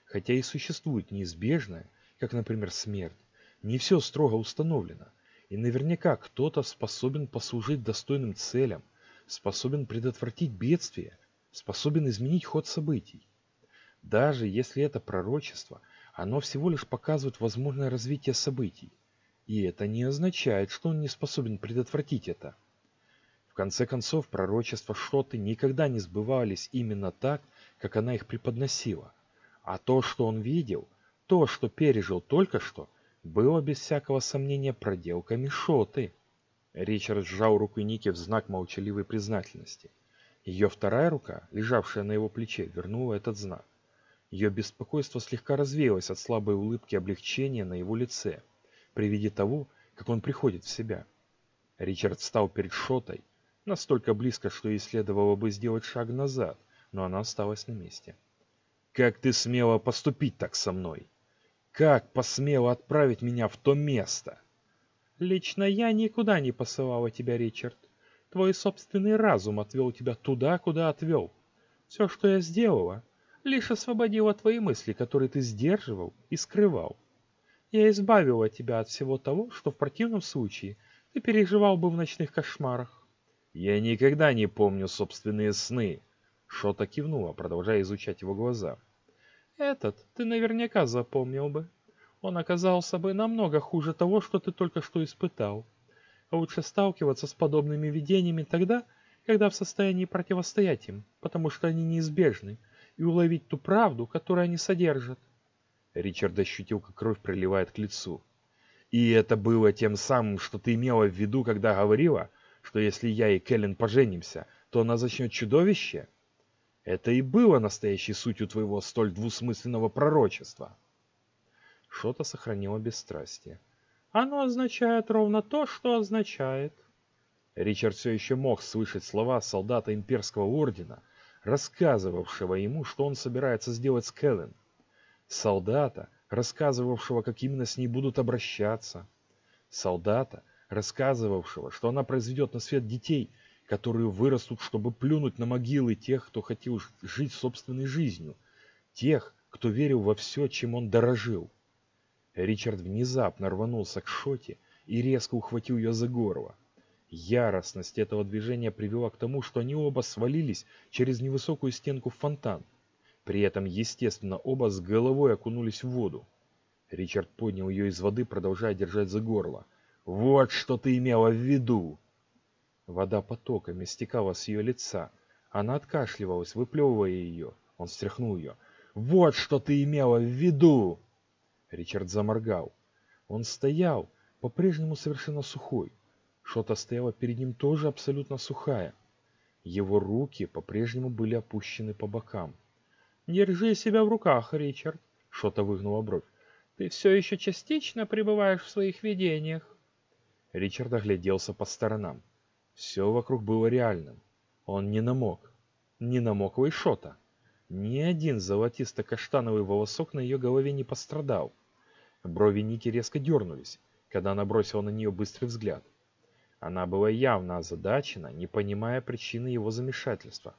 Хотя и существует неизбежное, как, например, смерть, не все строго установлено, и наверняка кто-то способен послужить достойным целям, способен предотвратить бедствие, способен изменить ход событий. Даже если это пророчество, оно всего лишь показывает возможное развитие событий. И это не означает, что он не способен предотвратить это. В конце концов, пророчества Шоты никогда не сбывались именно так, как она их преподносила. А то, что он видел, то, что пережил только что, было без всякого сомнения проделками Шоты. Ричард сжал руку Ники в знак молчаливой признательности. Ее вторая рука, лежавшая на его плече, вернула этот знак. Ее беспокойство слегка развеялось от слабой улыбки облегчения на его лице – при виде того, как он приходит в себя. Ричард встал перед Шотой, настолько близко, что ей следовало бы сделать шаг назад, но она осталась на месте. «Как ты смела поступить так со мной? Как посмела отправить меня в то место?» «Лично я никуда не посылала тебя, Ричард. Твой собственный разум отвел тебя туда, куда отвел. Все, что я сделала, лишь освободила твои мысли, которые ты сдерживал и скрывал. Я избавила тебя от всего того, что в противном случае ты переживал бы в ночных кошмарах. Я никогда не помню собственные сны. Шота кивнула, продолжая изучать его глаза. Этот ты наверняка запомнил бы. Он оказался бы намного хуже того, что ты только что испытал. Лучше сталкиваться с подобными видениями тогда, когда в состоянии противостоять им, потому что они неизбежны, и уловить ту правду, которую они содержат. Ричард ощутил, как кровь приливает к лицу. «И это было тем самым, что ты имела в виду, когда говорила, что если я и Кэлен поженимся, то она зачнет чудовище?» Это и было настоящей сутью твоего столь двусмысленного пророчества. Шота сохранила бесстрастие. Оно означает ровно то, что означает. Ричард все еще мог слышать слова солдата имперского ордена, рассказывавшего ему, что он собирается сделать с Кэлен. Солдата, рассказывавшего, как именно с ней будут обращаться. Солдата, рассказывавшего, что она произведет на свет детей, которые вырастут, чтобы плюнуть на могилы тех, кто хотел жить собственной жизнью, тех, кто верил во все, чем он дорожил. Ричард внезапно рванулся к Шоте и резко ухватил ее за горло. Яростность этого движения привела к тому, что они оба свалились через невысокую стенку в фонтан. При этом, естественно, оба с головой окунулись в воду. Ричард поднял ее из воды, продолжая держать за горло. «Вот что ты имела в виду!» Вода потоками стекала с ее лица. Она откашливалась, выплевывая ее. Он стряхнул ее. «Вот что ты имела в виду!» Ричард заморгал. Он стоял, по-прежнему совершенно сухой. Что-то стояло перед ним тоже абсолютно сухая. Его руки по-прежнему были опущены по бокам. «Держи себя в руках, Ричард!» Что-то выгнула бровь. «Ты все еще частично пребываешь в своих видениях!» Ричард огляделся по сторонам. Все вокруг было реальным. Он не намок. Не намокла и. Ни один золотисто-каштановый волосок на ее голове не пострадал. Брови Ники резко дернулись, когда она бросила на нее быстрый взгляд. Она была явно озадачена, не понимая причины его замешательства.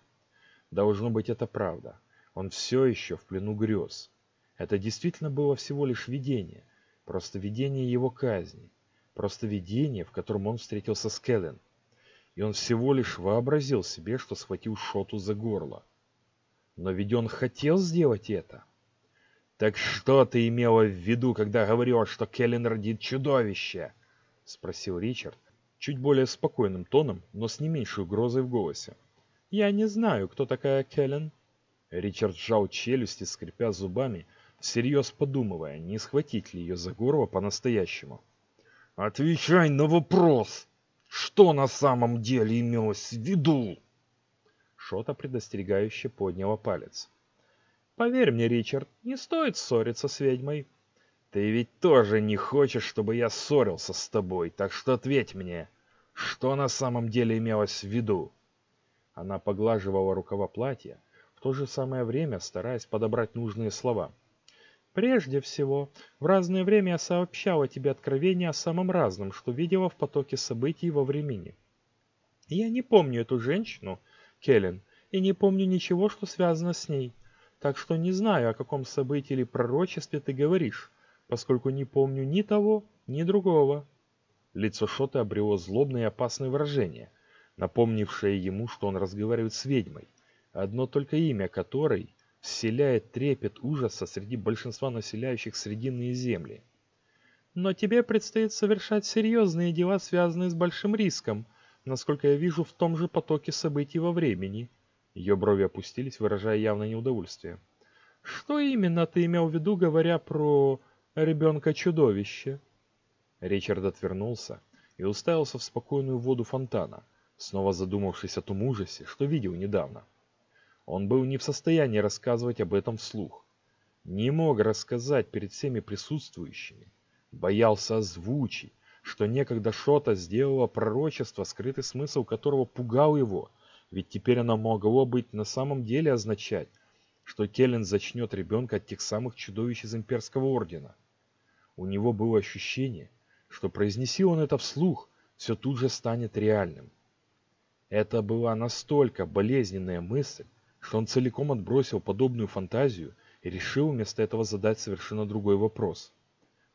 Должно быть, это правда. Он все еще в плену грез. Это действительно было всего лишь видение. Просто видение его казни. Просто видение, в котором он встретился с Келлен и он всего лишь вообразил себе, что схватил Шоту за горло. Но ведь он хотел сделать это. «Так что ты имела в виду, когда говорила, что Келлен родит чудовище?» — спросил Ричард, чуть более спокойным тоном, но с не меньшей угрозой в голосе. «Я не знаю, кто такая Келлен». Ричард сжал челюсти, скрипя зубами, всерьез подумывая, не схватить ли ее за горло по-настоящему. «Отвечай на вопрос!» Что на самом деле имелось в виду? Шота предостерегающе подняла палец. Поверь мне, Ричард, не стоит ссориться с ведьмой. Ты ведь тоже не хочешь, чтобы я ссорился с тобой, так что ответь мне, что на самом деле имелось в виду? Она поглаживала рукава платья, в то же самое время стараясь подобрать нужные слова. Прежде всего, в разное время я сообщала тебе откровения о самом разном, что видела в потоке событий во времени. Я не помню эту женщину, Келлен, и не помню ничего, что связано с ней, так что не знаю, о каком событии или пророчестве ты говоришь, поскольку не помню ни того, ни другого. Лицо Шоты обрело злобное и опасное выражение, напомнившее ему, что он разговаривает с ведьмой, одно только имя которой вселяет трепет ужаса среди большинства населяющих Срединные земли. Но тебе предстоит совершать серьезные дела, связанные с большим риском, насколько я вижу в том же потоке событий во времени. Ее брови опустились, выражая явное неудовольствие. Что именно ты имел в виду, говоря про ребенка-чудовище? Ричард отвернулся и уставился в спокойную воду фонтана, снова задумавшись о том ужасе, что видел недавно. Он был не в состоянии рассказывать об этом вслух. Не мог рассказать перед всеми присутствующими. Боялся озвучить, что некогда Шота сделала пророчество, скрытый смысл которого пугал его, ведь теперь оно могло быть на самом деле означать, что Келлен зачнет ребенка от тех самых чудовищ из Имперского Ордена. У него было ощущение, что произнеси он это вслух, все тут же станет реальным. Это была настолько болезненная мысль, что он целиком отбросил подобную фантазию и решил вместо этого задать совершенно другой вопрос.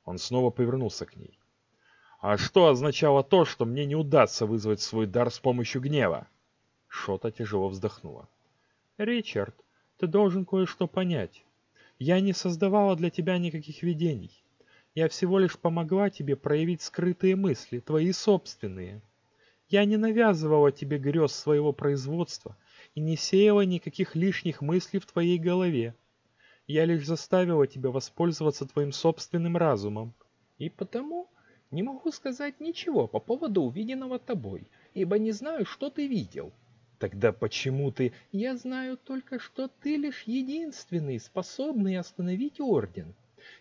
Он снова повернулся к ней. «А что означало то, что мне не удастся вызвать свой дар с помощью гнева?» Шота тяжело вздохнула. «Ричард, ты должен кое-что понять. Я не создавала для тебя никаких видений. Я всего лишь помогла тебе проявить скрытые мысли, твои собственные. Я не навязывала тебе грез своего производства и не сеяла никаких лишних мыслей в твоей голове. Я лишь заставила тебя воспользоваться твоим собственным разумом. И потому не могу сказать ничего по поводу увиденного тобой, ибо не знаю, что ты видел. Тогда почему ты... Я знаю только, что ты лишь единственный, способный остановить Орден.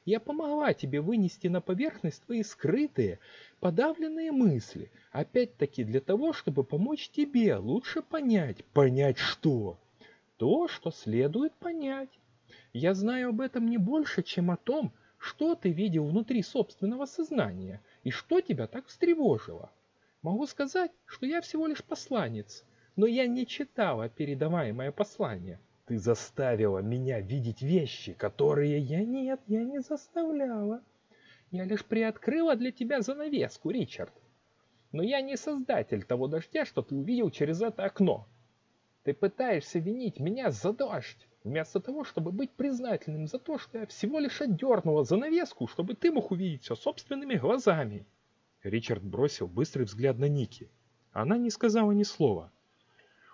Я помогла тебе вынести на поверхность твои скрытые, подавленные мысли. Опять-таки для того, чтобы помочь тебе лучше понять. Понять что? То, что следует понять. Я знаю об этом не больше, чем о том, что ты видел внутри собственного сознания и что тебя так встревожило. Могу сказать, что я всего лишь посланец, но я не читала передаваемое послание. Ты заставила меня видеть вещи, которые я... Нет, я не заставляла. Я лишь приоткрыла для тебя занавеску, Ричард. Но я не создатель того дождя, что ты увидел через это окно. Ты пытаешься винить меня за дождь, вместо того, чтобы быть признательным за то, что я всего лишь отдернула занавеску, чтобы ты мог увидеть все собственными глазами. Ричард бросил быстрый взгляд на Ники. Она не сказала ни слова.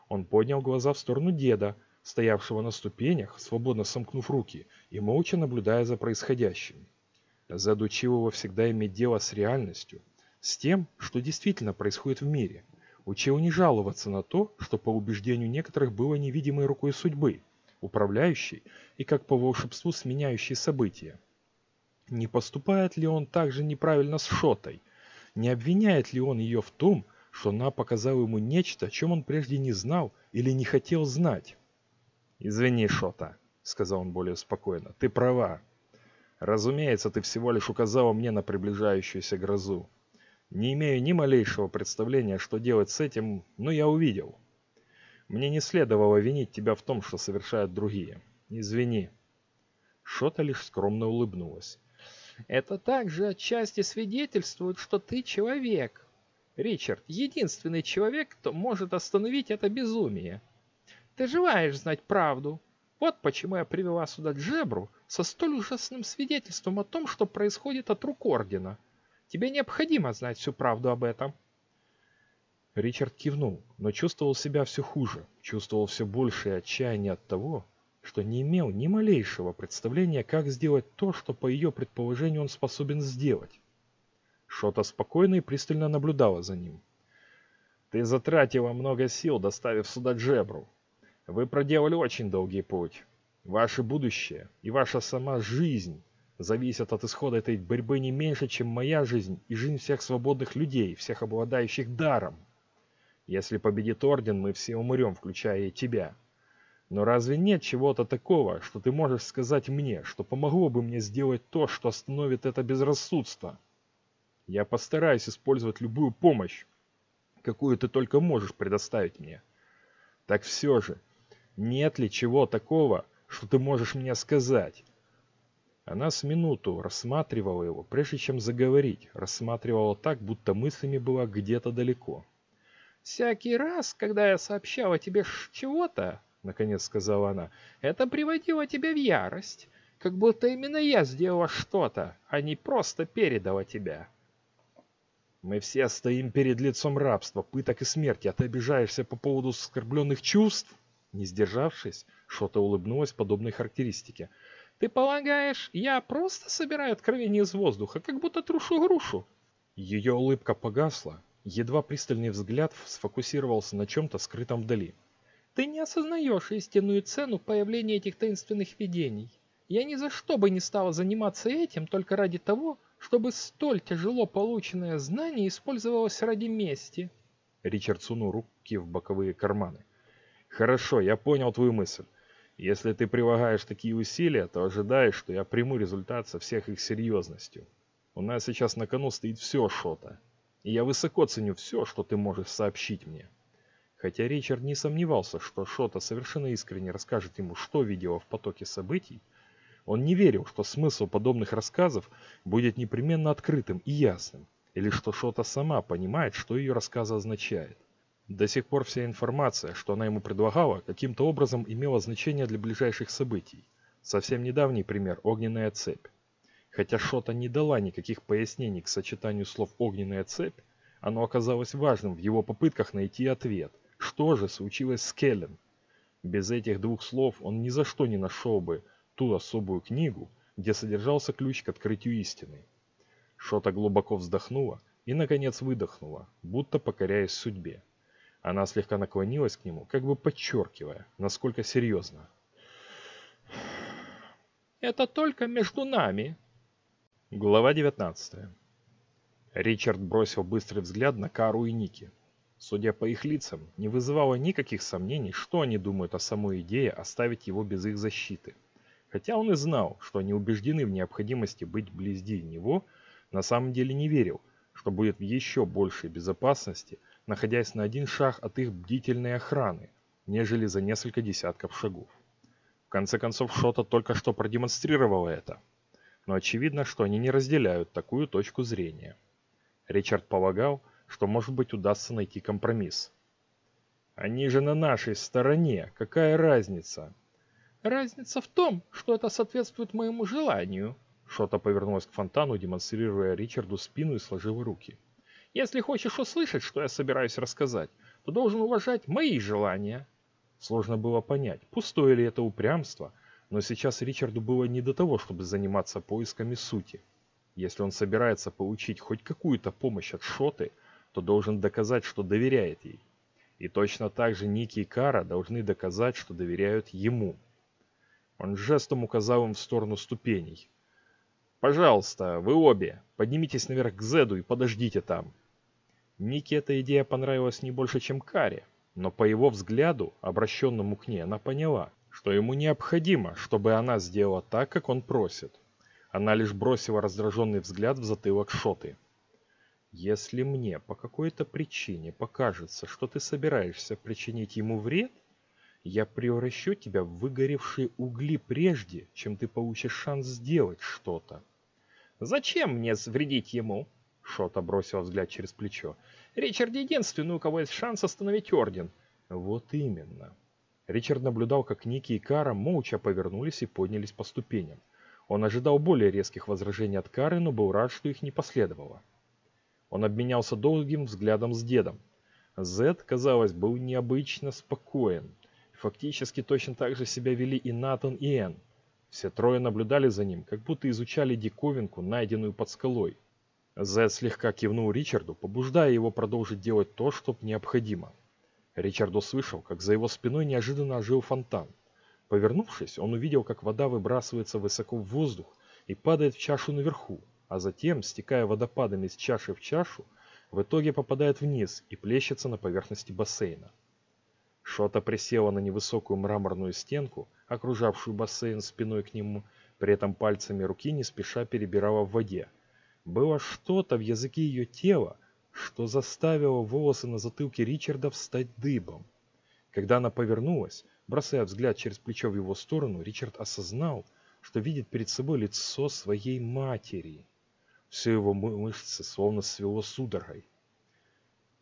Он поднял глаза в сторону деда, стоявшего на ступенях, свободно сомкнув руки и молча наблюдая за происходящим. Зед учил его всегда иметь дело с реальностью, с тем, что действительно происходит в мире. Учил не жаловаться на то, что по убеждению некоторых было невидимой рукой судьбы, управляющей и как по волшебству сменяющей события. Не поступает ли он также неправильно с Шотой? Не обвиняет ли он ее в том, что она показала ему нечто, о чем он прежде не знал или не хотел знать? «Извини, Шота», — сказал он более спокойно, — «ты права. Разумеется, ты всего лишь указала мне на приближающуюся грозу. Не имею ни малейшего представления, что делать с этим, но я увидел. Мне не следовало винить тебя в том, что совершают другие. Извини. Шота лишь скромно улыбнулась. Это также отчасти свидетельствует, что ты человек. Ричард, единственный человек, кто может остановить это безумие. Ты желаешь знать правду. Вот почему я привела сюда Джебру со столь ужасным свидетельством о том, что происходит от рук Ордена. Тебе необходимо знать всю правду об этом. Ричард кивнул, но чувствовал себя все хуже, чувствовал все большее отчаяние от того, что не имел ни малейшего представления, как сделать то, что по ее предположению он способен сделать. Шота спокойно и пристально наблюдала за ним. «Ты затратила много сил, доставив сюда Джебру. Вы проделали очень долгий путь. Ваше будущее и ваша сама жизнь зависят от исхода этой борьбы не меньше, чем моя жизнь и жизнь всех свободных людей, всех обладающих даром. Если победит Орден, мы все умрем, включая и тебя. Но разве нет чего-то такого, что ты можешь сказать мне, что помогло бы мне сделать то, что остановит это безрассудство? Я постараюсь использовать любую помощь, какую ты только можешь предоставить мне. Так все же, нет ли чего такого, что ты можешь мне сказать? Она с минуту рассматривала его, прежде чем заговорить, рассматривала так, будто мыслями была где-то далеко. «Всякий раз, когда я сообщала тебе чего-то, — наконец сказала она, — это приводило тебя в ярость, как будто именно я сделала что-то, а не просто передала тебя». Мы все стоим перед лицом рабства, пыток и смерти, а ты обижаешься по поводу оскорбленных чувств? Не сдержавшись, Шота улыбнулась подобной характеристике. «Ты полагаешь, я просто собираю откровения из воздуха, как будто трушу грушу?» Ее улыбка погасла, Едва пристальный взгляд сфокусировался на чем-то скрытом вдали. «Ты не осознаешь истинную цену появления этих таинственных видений. Я ни за что бы не стала заниматься этим только ради того, чтобы столь тяжело полученное знание использовалось ради мести». Ричард сунул руки в боковые карманы. «Хорошо, я понял твою мысль. Если ты прилагаешь такие усилия, то ожидаешь, что я приму результат со всех их серьезностью. У нас сейчас на кону стоит все, Шота и я высоко ценю все, что ты можешь сообщить мне. Хотя Ричард не сомневался, что Шота совершенно искренне расскажет ему, что видела в потоке событий, он не верил, что смысл подобных рассказов будет непременно открытым и ясным, или что Шота сама понимает, что ее рассказы означает. До сих пор вся информация, что она ему предлагала, каким-то образом имела значение для ближайших событий. Совсем недавний пример – огненная цепь. Хотя Шота не дала никаких пояснений к сочетанию слов «огненная цепь», оно оказалось важным в его попытках найти ответ. Что же случилось с Келлен? Без этих двух слов он ни за что не нашел бы ту особую книгу, где содержался ключ к открытию истины. Шота глубоко вздохнула и, наконец, выдохнула, будто покоряясь судьбе. Она слегка наклонилась к нему, как бы подчеркивая, насколько серьезно. «Это только между нами». Глава 19. Ричард бросил быстрый взгляд на Кару и Ники. Судя по их лицам, не вызывало никаких сомнений, что они думают о самой идее оставить его без их защиты. Хотя он и знал, что они убеждены в необходимости быть вблизи него, на самом деле не верил, что будет в еще большей безопасности – находясь на один шаг от их бдительной охраны, нежели за несколько десятков шагов. В конце концов, Шота только что продемонстрировала это. Но очевидно, что они не разделяют такую точку зрения. Ричард полагал, что, может быть, удастся найти компромисс. «Они же на нашей стороне. Какая разница?» «Разница в том, что это соответствует моему желанию». Шота повернулась к фонтану, демонстрируя Ричарду спину и сложила руки. Если хочешь услышать, что я собираюсь рассказать, то должен уважать мои желания. Сложно было понять, пустое ли это упрямство, но сейчас Ричарду было не до того, чтобы заниматься поисками сути. Если он собирается получить хоть какую-то помощь от Шоты, то должен доказать, что доверяет ей. И точно так же Ники и Кара должны доказать, что доверяют ему. Он жестом указал им в сторону ступеней. «Пожалуйста, вы обе, поднимитесь наверх к Зеду и подождите там. Нике эта идея понравилась не больше, чем Каре, но по его взгляду, обращенному к ней, она поняла, что ему необходимо, чтобы она сделала так, как он просит. Она лишь бросила раздраженный взгляд в затылок Шоты. «Если мне по какой-то причине покажется, что ты собираешься причинить ему вред, я превращу тебя в выгоревшие угли прежде, чем ты получишь шанс сделать что-то». «Зачем мне вредить ему?» Шота бросил взгляд через плечо. «Ричард единственный, у кого есть шанс остановить Орден». «Вот именно». Ричард наблюдал, как Ники и Кара молча повернулись и поднялись по ступеням. Он ожидал более резких возражений от Кары, но был рад, что их не последовало. Он обменялся долгим взглядом с дедом. Зед, казалось, был необычно спокоен. Фактически точно так же себя вели и Натан, и Энн. Все трое наблюдали за ним, как будто изучали диковинку, найденную под скалой. Зед слегка кивнул Ричарду, побуждая его продолжить делать то, что необходимо. Ричард услышал, как за его спиной неожиданно ожил фонтан. Повернувшись, он увидел, как вода выбрасывается высоко в воздух и падает в чашу наверху, а затем, стекая водопадами из чаши в чашу, в итоге попадает вниз и плещется на поверхности бассейна. Шота присела на невысокую мраморную стенку, окружавшую бассейн спиной к нему, при этом пальцами руки не спеша перебирала в воде, было что-то в языке ее тела, что заставило волосы на затылке Ричарда встать дыбом. Когда она повернулась, бросая взгляд через плечо в его сторону, Ричард осознал, что видит перед собой лицо своей матери. Все его мышцы словно свело судорогой.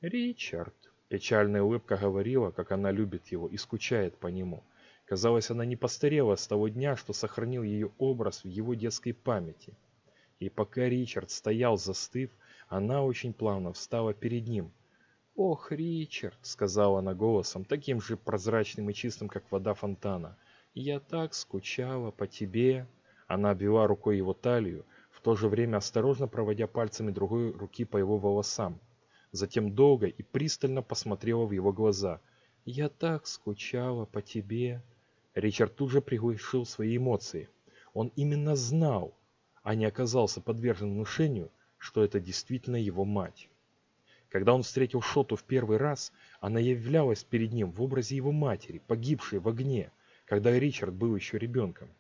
«Ричард!» — печальная улыбка говорила, как она любит его и скучает по нему. Казалось, она не постарела с того дня, что сохранил ее образ в его детской памяти. И пока Ричард стоял застыв, она очень плавно встала перед ним. «Ох, Ричард!» — сказала она голосом, таким же прозрачным и чистым, как вода фонтана. «Я так скучала по тебе!» Она обвела рукой его талию, в то же время осторожно проводя пальцами другой руки по его волосам. Затем долго и пристально посмотрела в его глаза. «Я так скучала по тебе!» Ричард тут же приглушил свои эмоции. Он именно знал, а не оказался подвержен внушению, что это действительно его мать. Когда он встретил Шоту в первый раз, она являлась перед ним в образе его матери, погибшей в огне, когда Ричард был еще ребенком.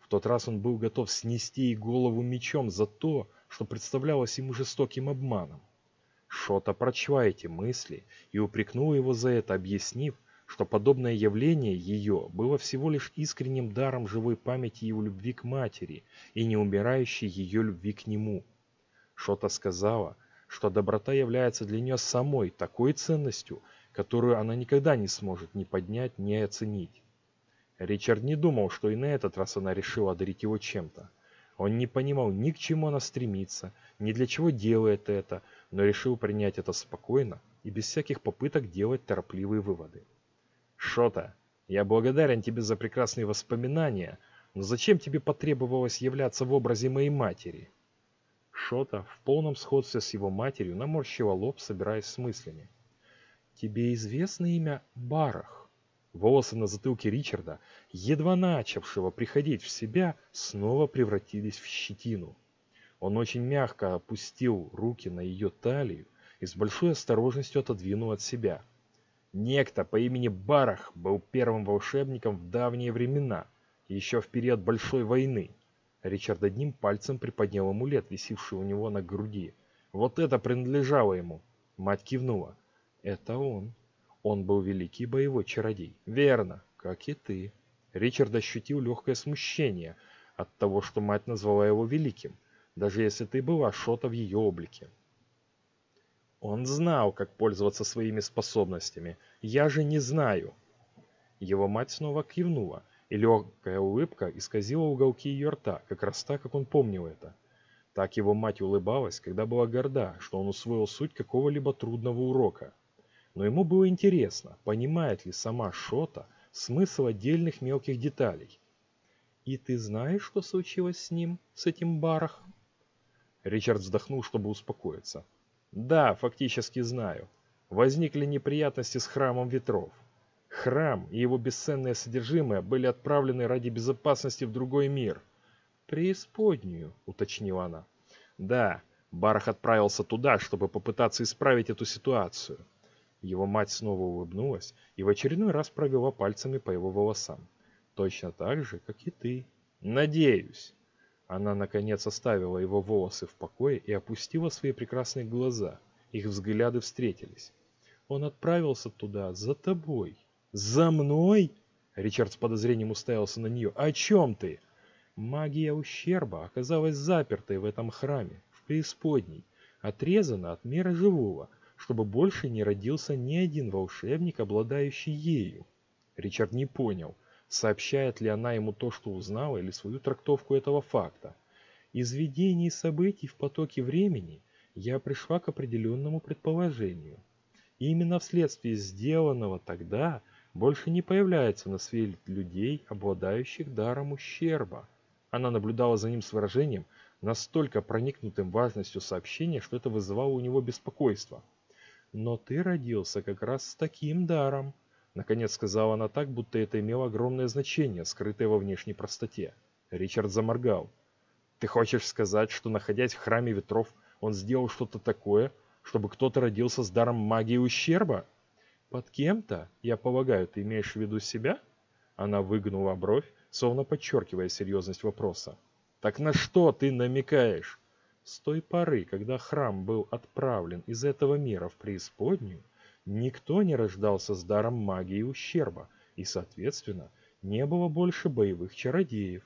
В тот раз он был готов снести ей голову мечом за то, что представлялось ему жестоким обманом. Шота прочла эти мысли и упрекнула его за это, объяснив, что подобное явление ее было всего лишь искренним даром живой памяти его любви к матери и неумирающей ее любви к нему. Шота сказала, что доброта является для нее самой такой ценностью, которую она никогда не сможет ни поднять, ни оценить. Ричард не думал, что и на этот раз она решила одарить его чем-то. Он не понимал ни к чему она стремится, ни для чего делает это, но решил принять это спокойно и без всяких попыток делать торопливые выводы. Шота, я благодарен тебе за прекрасные воспоминания, но зачем тебе потребовалось являться в образе моей матери? Шота в полном сходстве с его матерью наморщила лоб, собираясь с мыслями. тебе известно имя Барах? Волосы на затылке Ричарда, едва начавшего приходить в себя, снова превратились в щетину. Он очень мягко опустил руки на ее талию и с большой осторожностью отодвинул от себя. Некто по имени Барах был первым волшебником в давние времена, еще в период Большой войны. Ричард одним пальцем приподнял амулет, висевший у него на груди. Вот это принадлежало ему. Мать кивнула. Это он. Он был великий боевой чародей. Верно, как и ты. Ричард ощутил легкое смущение от того, что мать назвала его великим, даже если ты была Шота в ее облике. Он знал, как пользоваться своими способностями. Я же не знаю. Его мать снова кивнула, и легкая улыбка исказила уголки ее рта, как раз так, как он помнил это. Так его мать улыбалась, когда была горда, что он усвоил суть какого-либо трудного урока. Но ему было интересно, понимает ли сама Шота смысл отдельных мелких деталей. «И ты знаешь, что случилось с ним, с этим барахом?» Ричард вздохнул, чтобы успокоиться. Да, фактически знаю. Возникли неприятности с храмом ветров. Храм и его бесценное содержимое были отправлены ради безопасности в другой мир. «Преисподнюю», — уточнила она. «Да, Барах отправился туда, чтобы попытаться исправить эту ситуацию». Его мать снова улыбнулась и в очередной раз провела пальцами по его волосам. «Точно так же, как и ты». «Надеюсь». Она, наконец, оставила его волосы в покое и опустила свои прекрасные глаза. Их взгляды встретились. «Он отправился туда за тобой». «За мной?» Ричард с подозрением уставился на нее. «О чем ты?» Магия ущерба оказалась запертой в этом храме, в преисподней, отрезана от мира живого, чтобы больше не родился ни один волшебник, обладающий ею. Ричард не понял, сообщает ли она ему то, что узнала, или свою трактовку этого факта. Из видений событий в потоке времени я пришла к определенному предположению. И именно вследствие сделанного тогда больше не появляется на свете людей, обладающих даром ущерба. Она наблюдала за ним с выражением, настолько проникнутым важностью сообщения, что это вызывало у него беспокойство. «Но ты родился как раз с таким даром», Наконец сказала она так, будто это имело огромное значение, скрытое во внешней простоте. Ричард заморгал. «Ты хочешь сказать, что, находясь в храме ветров, он сделал что-то такое, чтобы кто-то родился с даром магии ущерба?» «Под кем-то, я полагаю, ты имеешь в виду себя?» Она выгнула бровь, словно подчеркивая серьезность вопроса. «Так на что ты намекаешь?» С той поры, когда храм был отправлен из этого мира в преисподнюю, Никто не рождался с даром магии ущерба, и, соответственно, не было больше боевых чародеев.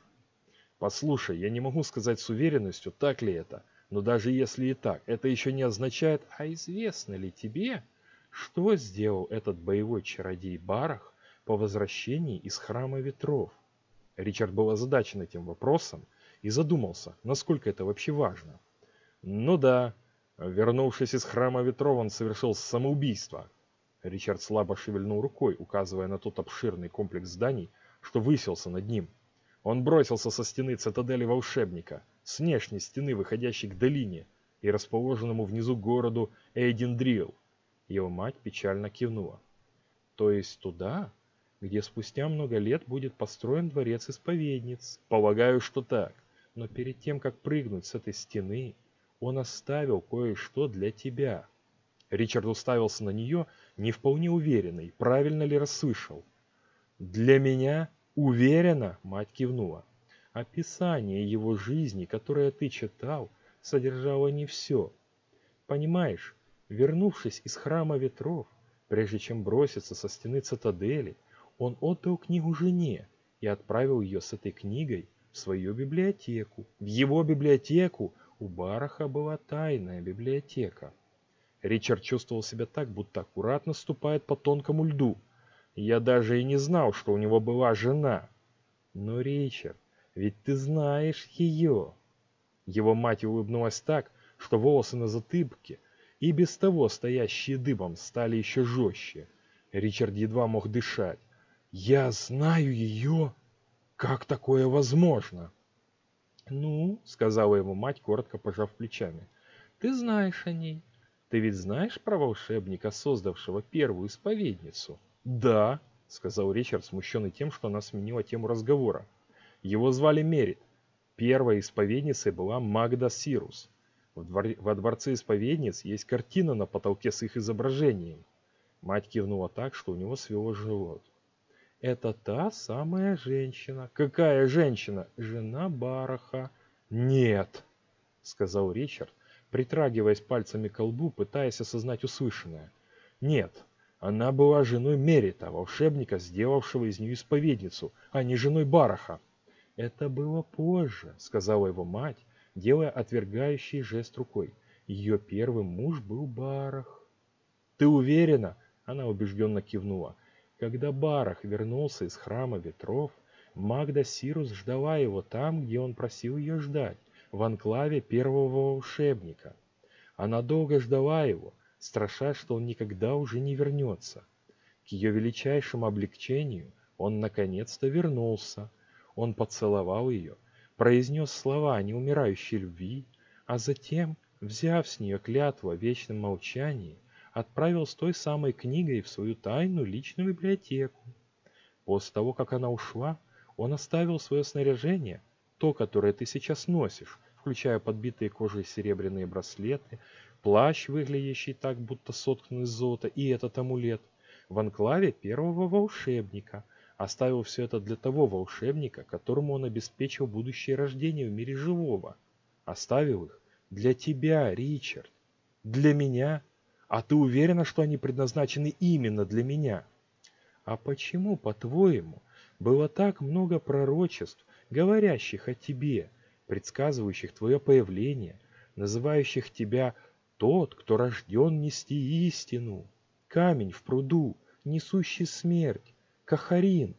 Послушай, я не могу сказать с уверенностью, так ли это, но даже если и так, это еще не означает, а известно ли тебе, что сделал этот боевой чародей Барах по возвращении из Храма Ветров? Ричард был озадачен этим вопросом и задумался, насколько это вообще важно. Ну да, Вернувшись из храма ветров, он совершил самоубийство. Ричард слабо шевельнул рукой, указывая на тот обширный комплекс зданий, что высился над ним. Он бросился со стены цитадели волшебника, с внешней стены, выходящей к долине, и расположенному внизу городу Эйдендрил. Его мать печально кивнула. То есть туда, где спустя много лет будет построен дворец исповедниц? Полагаю, что так. Но перед тем, как прыгнуть с этой стены, он оставил кое-что для тебя». Ричард уставился на нее, не вполне уверенный, правильно ли расслышал. «Для меня? Уверена?» — мать кивнула. «Описание его жизни, которое ты читал, содержало не все. Понимаешь, вернувшись из храма ветров, прежде чем броситься со стены цитадели, он отдал книгу жене и отправил ее с этой книгой в свою библиотеку. В его библиотеку, у Бараха была тайная библиотека. Ричард чувствовал себя так, будто аккуратно ступает по тонкому льду. Я даже и не знал, что у него была жена. Но, Ричард, ведь ты знаешь ее. Его мать улыбнулась так, что волосы на затылке, и без того стоящие дыбом, стали еще жестче. Ричард едва мог дышать. «Я знаю ее? Как такое возможно?» «Ну», — сказала ему мать, коротко пожав плечами, — «ты знаешь о ней. Ты ведь знаешь про волшебника, создавшего первую исповедницу? Да, сказал Ричард, смущенный тем, что она сменила тему разговора. Его звали Мерит. Первой исповедницей была Магда Сирус. Во дворце исповедниц есть картина на потолке с их изображением. Мать кивнула так, что у него свело живот. Это та самая женщина. Какая женщина? Жена Бараха. Нет, сказал Ричард, притрагиваясь пальцами к колбу, пытаясь осознать услышанное. Нет, она была женой Мерита, волшебника, сделавшего из нее исповедницу, а не женой Бараха. Это было позже, сказала его мать, делая отвергающий жест рукой. Ее первый муж был Барах. Ты уверена? Она убежденно кивнула. Когда Барах вернулся из храма ветров, Магда Сирус ждала его там, где он просил ее ждать, в анклаве первого волшебника. Она долго ждала его, страша, что он никогда уже не вернется. К ее величайшему облегчению он наконец-то вернулся. Он поцеловал ее, произнес слова неумирающей любви, а затем, взяв с нее клятву о вечном молчании, отправил с той самой книгой в свою тайную личную библиотеку. После того, как она ушла, он оставил свое снаряжение, то, которое ты сейчас носишь, включая подбитые кожей серебряные браслеты, плащ, выглядящий так, будто соткан из золота, и этот амулет, в анклаве первого волшебника. Оставил все это для того волшебника, которому он обеспечил будущее рождение в мире живого. Оставил их для тебя, Ричард. Для меня. А ты уверена, что они предназначены именно для меня? А почему, по-твоему, было так много пророчеств, говорящих о тебе, предсказывающих твое появление, называющих тебя тот, кто рожден нести истину, камень в пруду, несущий смерть, Кахарин.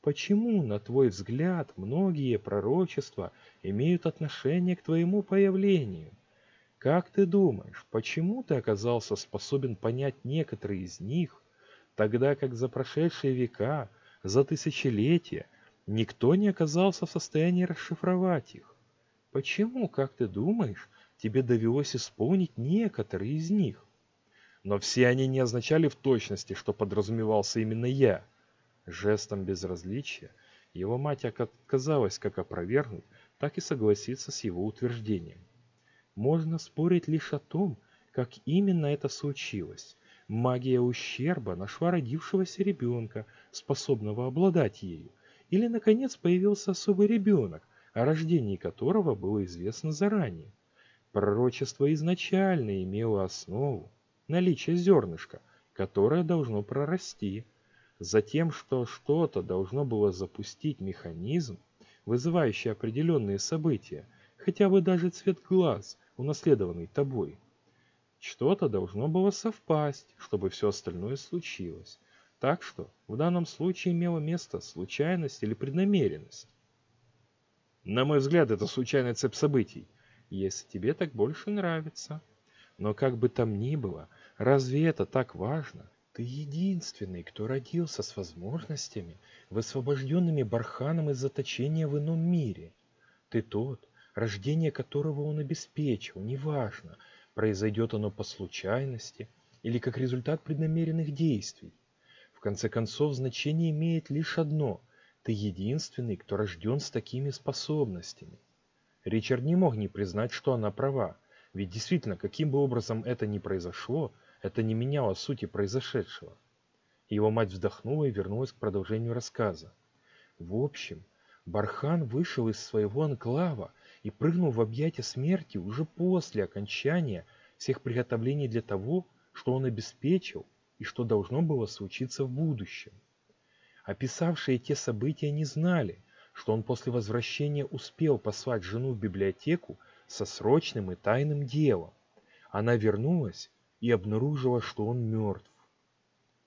Почему, на твой взгляд, многие пророчества имеют отношение к твоему появлению? Как ты думаешь, почему ты оказался способен понять некоторые из них, тогда как за прошедшие века, за тысячелетия, никто не оказался в состоянии расшифровать их? Почему, как ты думаешь, тебе довелось исполнить некоторые из них. Но все они не означали в точности, что подразумевался именно я. Жестом безразличия его мать отказалась как опровергнуть, так и согласиться с его утверждением. Можно спорить лишь о том, как именно это случилось. Магия ущерба нашла родившегося ребенка, способного обладать ею. Или, наконец, появился особый ребенок, о рождении которого было известно заранее. Пророчество изначально имело основу, наличие зернышка, которое должно прорасти. Затем, что что-то должно было запустить механизм, вызывающий определенные события, хотя бы даже цвет глаз, унаследованный тобой. Что-то должно было совпасть, чтобы все остальное случилось. Так что в данном случае имело место случайность или преднамеренность. На мой взгляд, это случайная цепь событий, если тебе так больше нравится. Но как бы там ни было, разве это так важно? Ты единственный, кто родился с возможностями, высвобожденными Барханом из заточения в ином мире. Ты тот, рождение которого он обеспечил, неважно, произойдет оно по случайности или как результат преднамеренных действий. В конце концов, значение имеет лишь одно – ты единственный, кто рожден с такими способностями. Ричард не мог не признать, что она права, ведь действительно, каким бы образом это ни произошло, это не меняло сути произошедшего. Его мать вздохнула и вернулась к продолжению рассказа. В общем, Бархан вышел из своего анклава и прыгнул в объятия смерти уже после окончания всех приготовлений для того, что он обеспечил и что должно было случиться в будущем. Описавшие те события не знали, что он после возвращения успел послать жену в библиотеку со срочным и тайным делом. Она вернулась и обнаружила, что он мертв.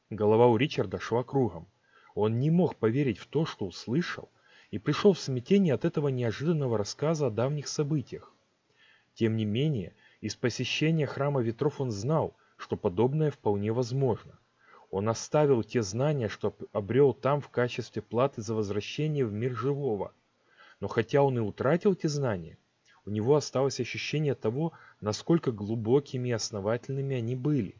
Голова у Ричарда шла кругом. Он не мог поверить в то, что услышал, и пришел в смятение от этого неожиданного рассказа о давних событиях. Тем не менее, из посещения храма ветров он знал, что подобное вполне возможно. Он оставил те знания, что обрел там в качестве платы за возвращение в мир живого. Но хотя он и утратил те знания, у него осталось ощущение того, насколько глубокими и основательными они были.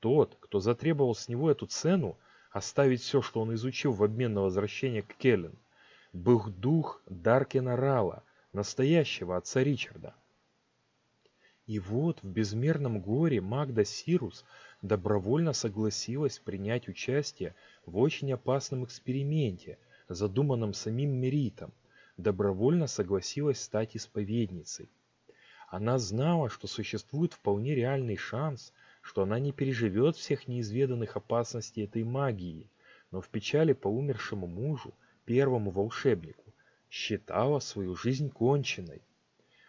Тот, кто затребовал с него эту цену, оставить все, что он изучил в обмен на возвращение к Келлен, был дух Даркена Рала, настоящего отца Ричарда. И вот в безмерном горе Магда Сирус добровольно согласилась принять участие в очень опасном эксперименте, задуманном самим Меритом, добровольно согласилась стать исповедницей. Она знала, что существует вполне реальный шанс, что она не переживет всех неизведанных опасностей этой магии, но в печали по умершему мужу, первому волшебнику, считала свою жизнь конченной.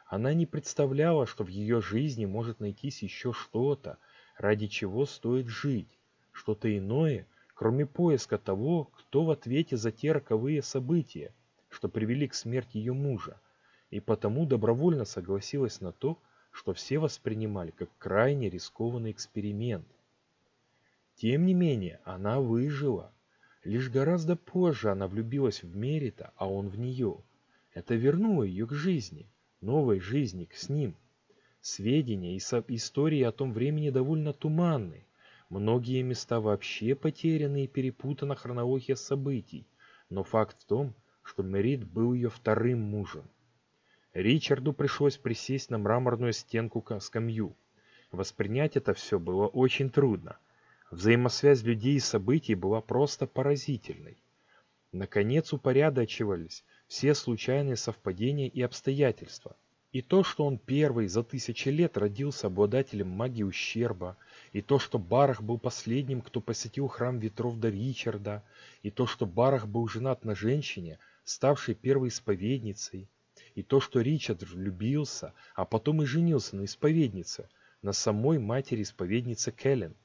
Она не представляла, что в ее жизни может найтись еще что-то, ради чего стоит жить, что-то иное, кроме поиска того, кто в ответе за те роковые события, что привели к смерти ее мужа, и потому добровольно согласилась на то, что все воспринимали как крайне рискованный эксперимент. Тем не менее, она выжила. Лишь гораздо позже она влюбилась в Мерита, а он в нее. Это вернуло ее к жизни, новой жизни, к с ним. Сведения и истории о том времени довольно туманны. Многие места вообще потеряны и перепутана хронология событий. Но факт в том, что Мерит был ее вторым мужем. Ричарду пришлось присесть на мраморную стенку скамью. Воспринять это все было очень трудно. Взаимосвязь людей и событий была просто поразительной. Наконец упорядочивались все случайные совпадения и обстоятельства. И то, что он первый за тысячи лет родился обладателем магии ущерба, и то, что Барах был последним, кто посетил храм ветров до Ричарда, и то, что Барах был женат на женщине, ставшей первой исповедницей, и то, что Ричард влюбился, а потом и женился на исповеднице, на самой матери-исповеднице Келлен.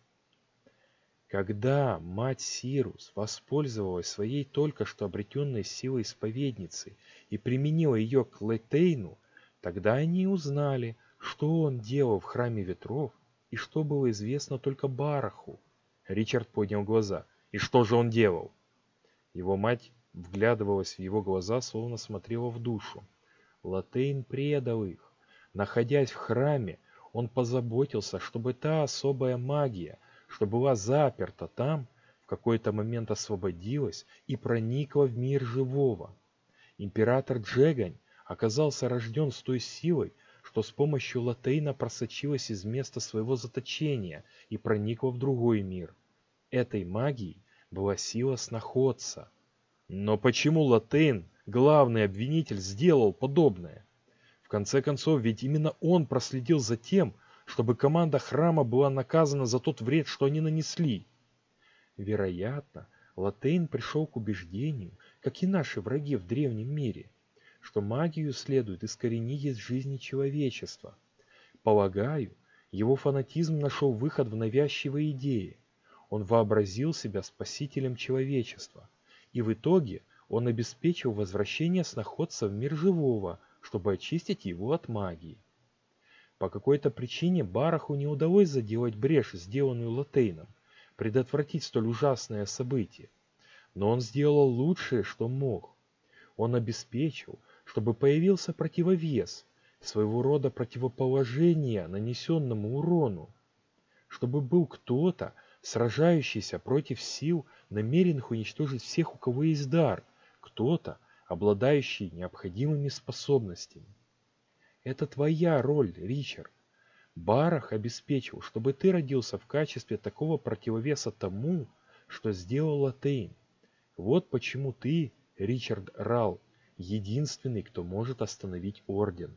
Когда мать Сирус воспользовалась своей только что обретенной силой исповедницы и применила ее к Летейну, Тогда они узнали, что он делал в храме ветров и что было известно только Бараху. Ричард поднял глаза. И что же он делал? Его мать вглядывалась в его глаза, словно смотрела в душу. Латейн предал их. Находясь в храме, он позаботился, чтобы та особая магия, что была заперта там, в какой-то момент освободилась и проникла в мир живого. Император Джегань оказался рожден с той силой, что с помощью Латейна просочилась из места своего заточения и проникла в другой мир. Этой магией была сила сноходца. Но почему Латейн, главный обвинитель, сделал подобное? В конце концов, ведь именно он проследил за тем, чтобы команда храма была наказана за тот вред, что они нанесли. Вероятно, Латейн пришел к убеждению, как и наши враги в древнем мире, что магию следует искоренить из жизни человечества. Полагаю, его фанатизм нашел выход в навязчивые идеи. Он вообразил себя спасителем человечества. И в итоге он обеспечил возвращение сноходца в мир живого, чтобы очистить его от магии. По какой-то причине Бараху не удалось заделать брешь, сделанную Латейном, предотвратить столь ужасное событие. Но он сделал лучшее, что мог. Он обеспечил, чтобы появился противовес, своего рода противоположение нанесенному урону, чтобы был кто-то, сражающийся против сил, намеренных уничтожить всех, у кого есть дар, кто-то, обладающий необходимыми способностями. Это твоя роль, Ричард. Барах обеспечил, чтобы ты родился в качестве такого противовеса тому, что сделал Латейн. Вот почему ты, Ричард Рал, единственный, кто может остановить Орден.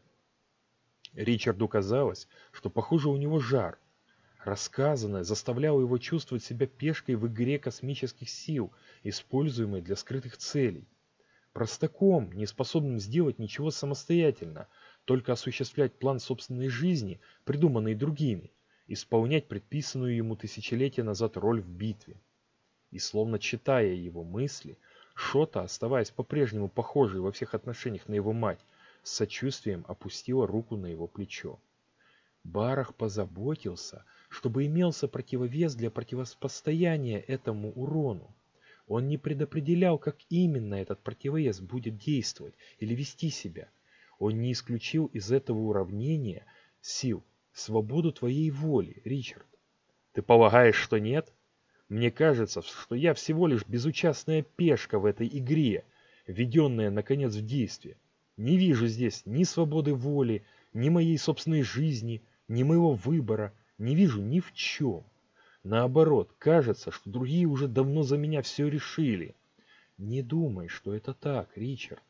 Ричарду казалось, что похоже у него жар. Рассказанное заставляло его чувствовать себя пешкой в игре космических сил, используемой для скрытых целей. Простаком, неспособным сделать ничего самостоятельно, только осуществлять план собственной жизни, придуманный другими, исполнять предписанную ему тысячелетия назад роль в битве. И словно читая его мысли, Шота, оставаясь по-прежнему похожей во всех отношениях на его мать, с сочувствием опустила руку на его плечо. Барах позаботился, чтобы имелся противовес для противостояния этому урону. Он не предопределял, как именно этот противовес будет действовать или вести себя. Он не исключил из этого уравнения сил свободу твоей воли, Ричард. Ты полагаешь, что нет? Мне кажется, что я всего лишь безучастная пешка в этой игре, введенная, наконец, в действие. Не вижу здесь ни свободы воли, ни моей собственной жизни, ни моего выбора, не вижу ни в чем. Наоборот, кажется, что другие уже давно за меня все решили. Не думай, что это так, Ричард.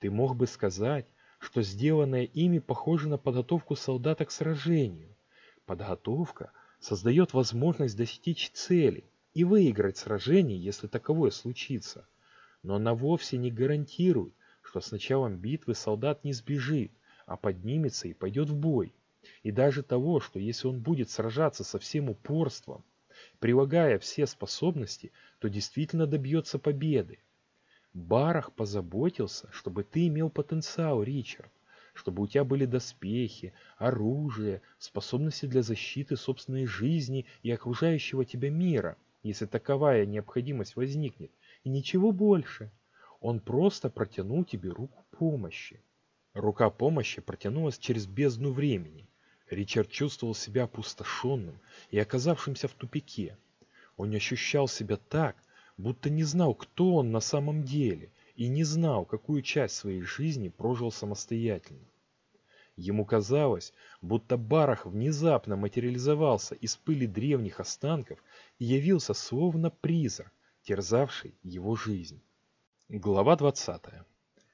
Ты мог бы сказать, что сделанное ими похоже на подготовку солдата к сражению. Подготовка создает возможность достичь цели и выиграть сражение, если таковое случится. Но она вовсе не гарантирует, что с началом битвы солдат не сбежит, а поднимется и пойдет в бой. И даже того, что если он будет сражаться со всем упорством, прилагая все способности, то действительно добьется победы. Барах позаботился, чтобы ты имел потенциал, Ричард, чтобы у тебя были доспехи, оружие, способности для защиты собственной жизни и окружающего тебя мира, если таковая необходимость возникнет, и ничего больше. Он просто протянул тебе руку помощи. Рука помощи протянулась через бездну времени. Ричард чувствовал себя опустошенным и оказавшимся в тупике. Он ощущал себя так, будто не знал, кто он на самом деле, и не знал, какую часть своей жизни прожил самостоятельно. Ему казалось, будто Барах внезапно материализовался из пыли древних останков и явился словно призрак, терзавший его жизнь. Глава 20.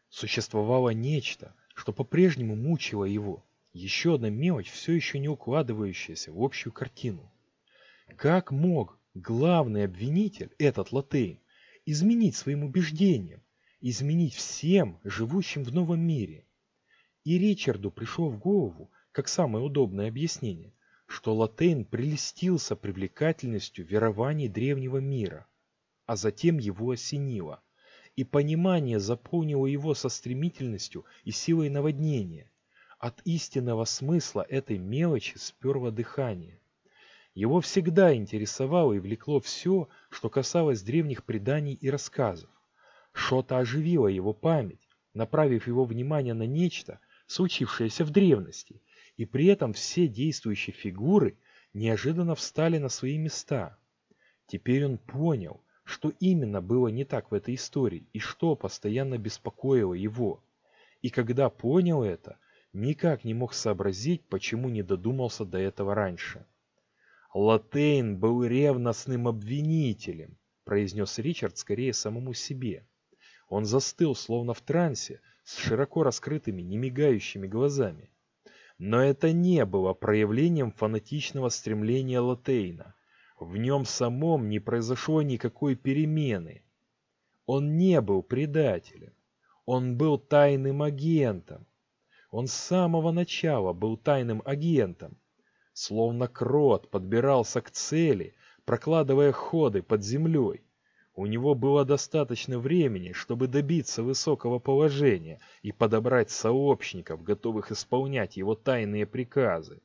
Существовало нечто, что по-прежнему мучило его, еще одна мелочь, все еще не укладывающаяся в общую картину. Как мог главный обвинитель, этот Латейн, изменить своим убеждениям, изменить всем, живущим в новом мире. И Ричарду пришло в голову, как самое удобное объяснение, что Латейн прелестился привлекательностью верований древнего мира, а затем его осенило, и понимание заполнило его со стремительностью и силой наводнения. От истинного смысла этой мелочи сперло дыхание. Его всегда интересовало и влекло все, что касалось древних преданий и рассказов. Что-то оживило его память, направив его внимание на нечто, случившееся в древности, и при этом все действующие фигуры неожиданно встали на свои места. Теперь он понял, что именно было не так в этой истории и что постоянно беспокоило его. И когда понял это, никак не мог сообразить, почему не додумался до этого раньше. Латейн был ревностным обвинителем, произнес Ричард скорее самому себе. Он застыл, словно в трансе, с широко раскрытыми, немигающими глазами. Но это не было проявлением фанатичного стремления Латейна. В нем самом не произошло никакой перемены. Он не был предателем. Он был тайным агентом. Он с самого начала был тайным агентом, Словно крот подбирался к цели, прокладывая ходы под землей. У него было достаточно времени, чтобы добиться высокого положения и подобрать сообщников, готовых исполнять его тайные приказы.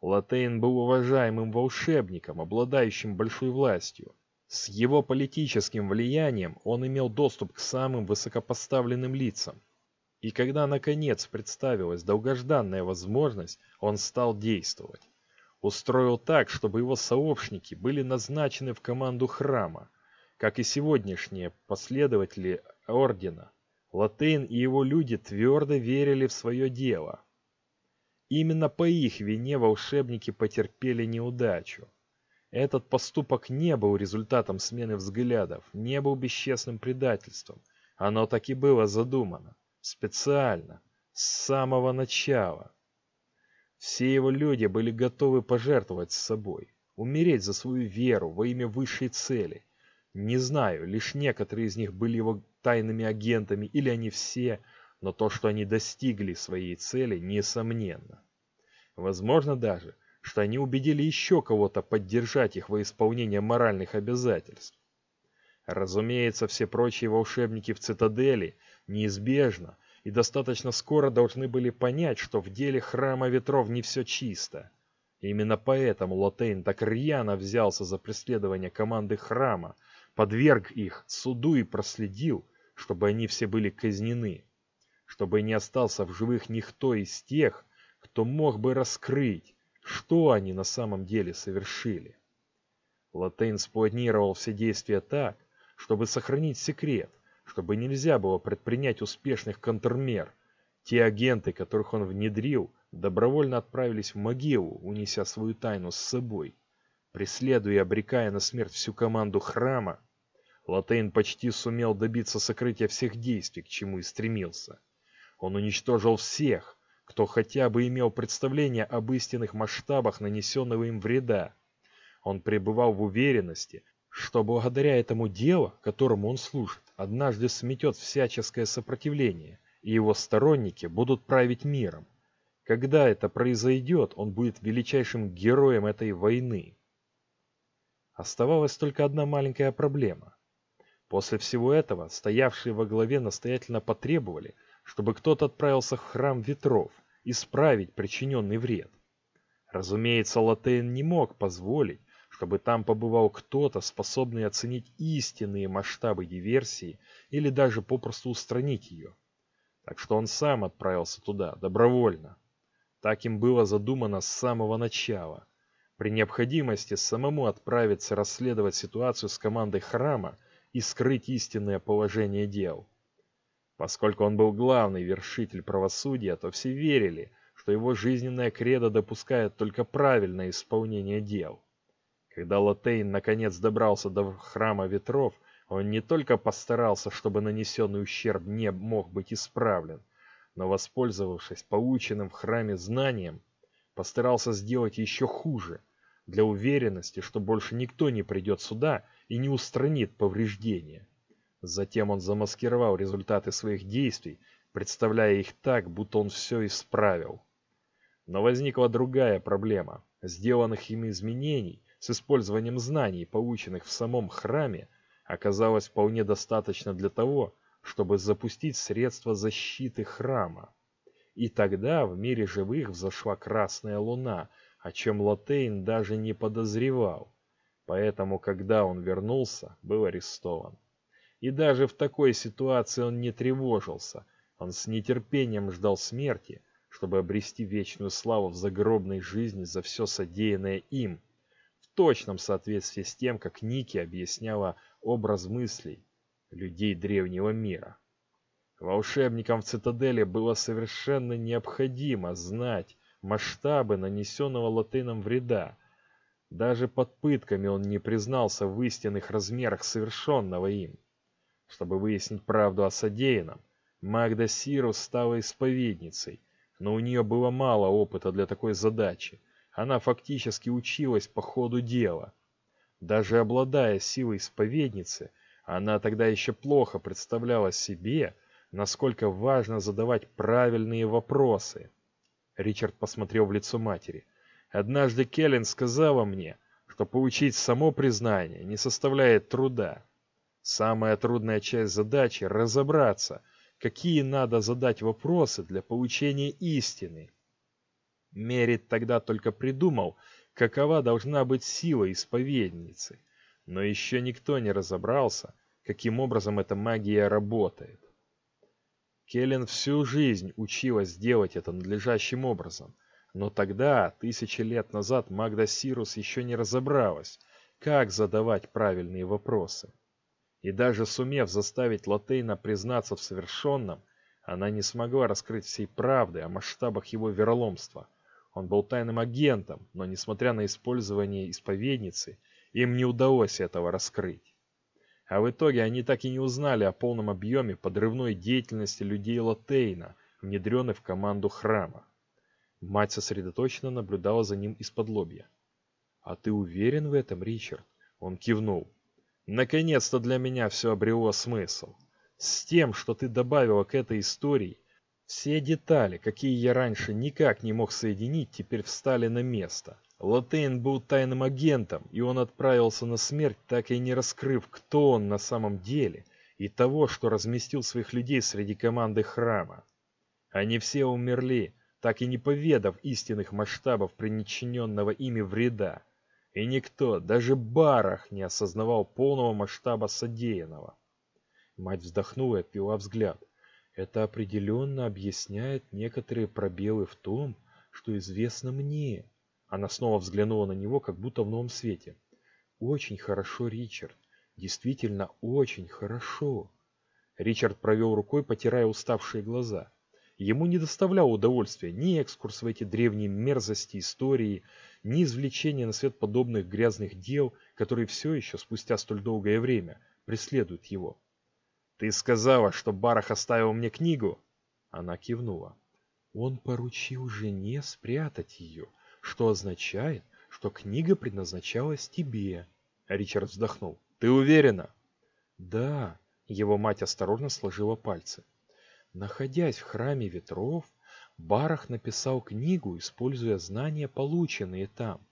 Латейн был уважаемым волшебником, обладающим большой властью. С его политическим влиянием он имел доступ к самым высокопоставленным лицам. И когда наконец представилась долгожданная возможность, он стал действовать. Устроил так, чтобы его сообщники были назначены в команду храма, как и сегодняшние последователи ордена. Латейн и его люди твердо верили в свое дело. Именно по их вине волшебники потерпели неудачу. Этот поступок не был результатом смены взглядов, не был бесчестным предательством. Оно так и было задумано. Специально, с самого начала. Все его люди были готовы пожертвовать собой, умереть за свою веру во имя высшей цели. Не знаю, лишь некоторые из них были его тайными агентами или они все, но то, что они достигли своей цели, несомненно. Возможно даже, что они убедили еще кого-то поддержать их во исполнение моральных обязательств. Разумеется, все прочие волшебники в цитадели неизбежно и достаточно скоро должны были понять, что в деле храма ветров не все чисто. Именно поэтому Лотейн так рьяно взялся за преследование команды храма, подверг их суду и проследил, чтобы они все были казнены. чтобы не остался в живых никто из тех, кто мог бы раскрыть, что они на самом деле совершили. Латейн спланировал все действия так, чтобы сохранить секрет, чтобы нельзя было предпринять успешных контрмер. Те агенты, которых он внедрил, добровольно отправились в могилу, унеся свою тайну с собой. Преследуя и обрекая на смерть всю команду храма, Латейн почти сумел добиться сокрытия всех действий, к чему и стремился. Он уничтожил всех, кто хотя бы имел представление об истинных масштабах нанесенного им вреда. Он пребывал в уверенности, что благодаря этому делу, которому он служит, однажды сметет всяческое сопротивление, и его сторонники будут править миром. Когда это произойдет, он будет величайшим героем этой войны. Оставалась только одна маленькая проблема. После всего этого стоявшие во главе настоятельно потребовали, чтобы кто-то отправился в храм ветров, исправить причиненный вред. Разумеется, Латейн не мог позволить, чтобы там побывал кто-то, способный оценить истинные масштабы диверсии или даже попросту устранить ее. Так что он сам отправился туда, добровольно. Так им было задумано с самого начала. При необходимости самому отправиться расследовать ситуацию с командой храма и скрыть истинное положение дел. Поскольку он был главный вершитель правосудия, то все верили, что его жизненная кредо допускает только правильное исполнение дел. Когда Латейн наконец добрался до храма ветров, он не только постарался, чтобы нанесенный ущерб не мог быть исправлен, но, воспользовавшись полученным в храме знанием, постарался сделать еще хуже, для уверенности, что больше никто не придет сюда и не устранит повреждения. Затем он замаскировал результаты своих действий, представляя их так, будто он все исправил. Но возникла другая проблема. Сделанных им изменений с использованием знаний, полученных в самом храме, оказалось вполне достаточно для того, чтобы запустить средства защиты храма. И тогда в мире живых взошла красная луна, о чем Латейн даже не подозревал. Поэтому, когда он вернулся, был арестован. И даже в такой ситуации он не тревожился. Он с нетерпением ждал смерти, чтобы обрести вечную славу в загробной жизни за все содеянное им, точном соответствии с тем, как Ники объясняла образ мыслей людей древнего мира. Волшебникам в цитадели было совершенно необходимо знать масштабы нанесенного латыном вреда. Даже под пытками он не признался в истинных размерах совершенного им. Чтобы выяснить правду о содеянном, Магда Сирус стала исповедницей, но у нее было мало опыта для такой задачи, она фактически училась по ходу дела. Даже обладая силой исповедницы, она тогда еще плохо представляла себе, насколько важно задавать правильные вопросы. Ричард посмотрел в лицо матери. Однажды Келлен сказала мне, что получить само признание не составляет труда. Самая трудная часть задачи — разобраться, какие надо задать вопросы для получения истины. Мерит тогда только придумал, какова должна быть сила исповедницы, но еще никто не разобрался, каким образом эта магия работает. Келлен всю жизнь училась делать это надлежащим образом, но тогда, тысячи лет назад, Магда Сирус еще не разобралась, как задавать правильные вопросы. И даже сумев заставить Латейна признаться в совершенном, она не смогла раскрыть всей правды о масштабах его вероломства – он был тайным агентом, но несмотря на использование исповедницы, им не удалось этого раскрыть. А в итоге они так и не узнали о полном объеме подрывной деятельности людей Латейна, внедренных в команду храма. Мать сосредоточенно наблюдала за ним из-под лобья. «А ты уверен в этом, Ричард?» Он кивнул. «Наконец-то для меня все обрело смысл. С тем, что ты добавила к этой истории, все детали, какие я раньше никак не мог соединить, теперь встали на место. Латейн был тайным агентом, и он отправился на смерть, так и не раскрыв, кто он на самом деле, и того, что разместил своих людей среди команды храма. Они все умерли, так и не поведав истинных масштабов причиненного ими вреда. И никто, даже Барах, не осознавал полного масштаба содеянного. Мать вздохнула и отвела взгляд. Это определенно объясняет некоторые пробелы в том, что известно мне. Она снова взглянула на него, как будто в новом свете. Очень хорошо, Ричард. Действительно очень хорошо. Ричард провел рукой, потирая уставшие глаза. Ему не доставляло удовольствия ни экскурс в эти древние мерзости истории, ни извлечение на свет подобных грязных дел, которые все еще, спустя столь долгое время, преследуют его. «Ты сказала, что Барах оставил мне книгу?» Она кивнула. Он поручил жене спрятать ее, что означает, что книга предназначалась тебе. Ричард вздохнул. Ты уверена? Да. Его мать осторожно сложила пальцы. Находясь в храме ветров, Барах написал книгу, используя знания, полученные там.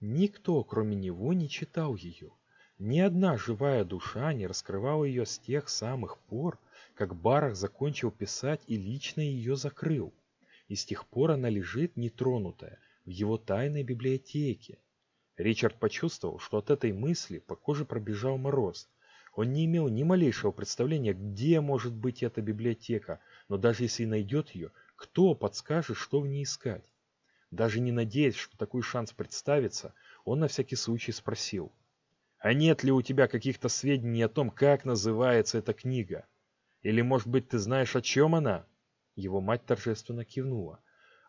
Никто, кроме него, не читал ее. Ни одна живая душа не раскрывала ее с тех самых пор, как Барах закончил писать и лично ее закрыл. И с тех пор она лежит нетронутая в его тайной библиотеке. Ричард почувствовал, что от этой мысли по коже пробежал мороз. Он не имел ни малейшего представления, где может быть эта библиотека, но даже если найдет ее, кто подскажет, что в ней искать? Даже не надеясь, что такой шанс представится, он на всякий случай спросил – а нет ли у тебя каких-то сведений о том, как называется эта книга? Или, может быть, ты знаешь, о чем она? Его мать торжественно кивнула.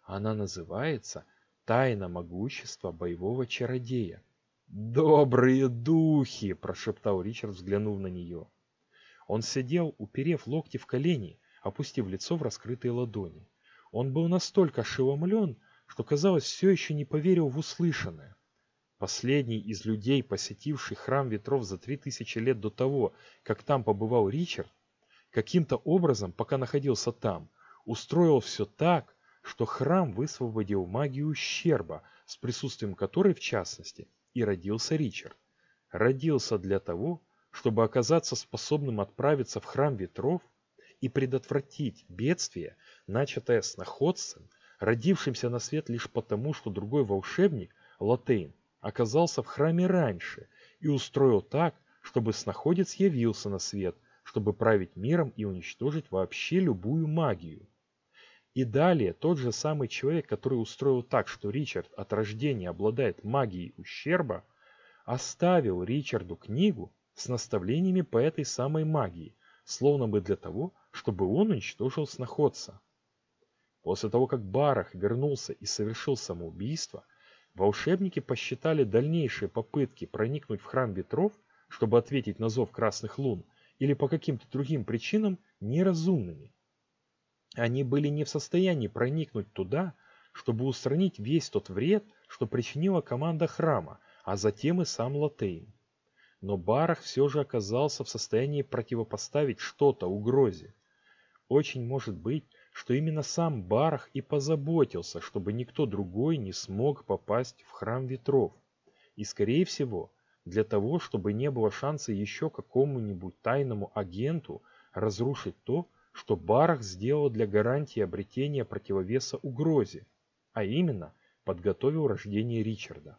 Она называется «Тайна могущества боевого чародея». «Добрые духи!» – прошептал Ричард, взглянув на нее. Он сидел, уперев локти в колени, опустив лицо в раскрытые ладони. Он был настолько ошеломлен, что, казалось, все еще не поверил в услышанное. Последний из людей, посетивший храм ветров за три тысячи лет до того, как там побывал Ричард, каким-то образом, пока находился там, устроил все так, что храм высвободил магию ущерба, с присутствием которой, в частности, и родился Ричард. Родился для того, чтобы оказаться способным отправиться в храм ветров и предотвратить бедствие, начатое с находцем, родившимся на свет лишь потому, что другой волшебник, Латейн, оказался в храме раньше и устроил так, чтобы снаходец явился на свет, чтобы править миром и уничтожить вообще любую магию. И далее тот же самый человек, который устроил так, что Ричард от рождения обладает магией ущерба, оставил Ричарду книгу с наставлениями по этой самой магии, словно бы для того, чтобы он уничтожил сноходца. После того, как Барах вернулся и совершил самоубийство, Волшебники посчитали дальнейшие попытки проникнуть в храм ветров, чтобы ответить на зов красных лун, или по каким-то другим причинам неразумными. Они были не в состоянии проникнуть туда, чтобы устранить весь тот вред, что причинила команда храма, а затем и сам Латейн. Но Барах все же оказался в состоянии противопоставить что-то угрозе. Очень может быть, что именно сам Барах и позаботился, чтобы никто другой не смог попасть в храм ветров. И, скорее всего, для того, чтобы не было шанса еще какому-нибудь тайному агенту разрушить то, что Барах сделал для гарантии обретения противовеса угрозе, а именно подготовил рождение Ричарда.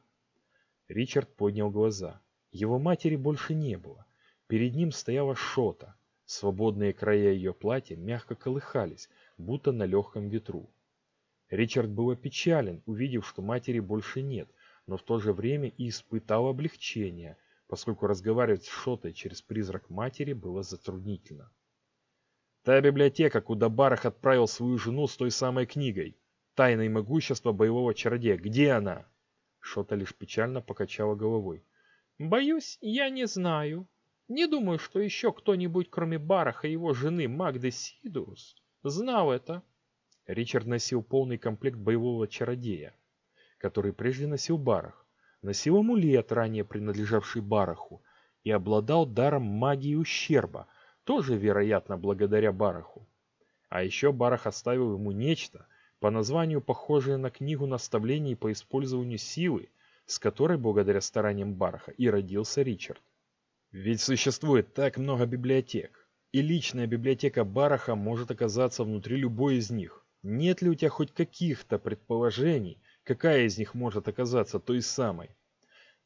Ричард поднял глаза. Его матери больше не было. Перед ним стояла Шота. Свободные края ее платья мягко колыхались, будто на легком ветру. Ричард был опечален, увидев, что матери больше нет, но в то же время и испытал облегчение, поскольку разговаривать с Шотой через призрак матери было затруднительно. Та библиотека, куда Барах отправил свою жену с той самой книгой. Тайна и могущество боевого чародея. Где она? Шота лишь печально покачала головой. Боюсь, я не знаю. Не думаю, что еще кто-нибудь, кроме Бараха и его жены Магды Сидурус, Знал это. Ричард носил полный комплект боевого чародея, который прежде носил Барах. Носил амулет, ранее принадлежавший Бараху, и обладал даром магии ущерба, тоже, вероятно, благодаря Бараху. А еще Барах оставил ему нечто, по названию похожее на книгу наставлений по использованию силы, с которой, благодаря стараниям Бараха, и родился Ричард. Ведь существует так много библиотек, и личная библиотека Бараха может оказаться внутри любой из них. Нет ли у тебя хоть каких-то предположений, какая из них может оказаться той самой?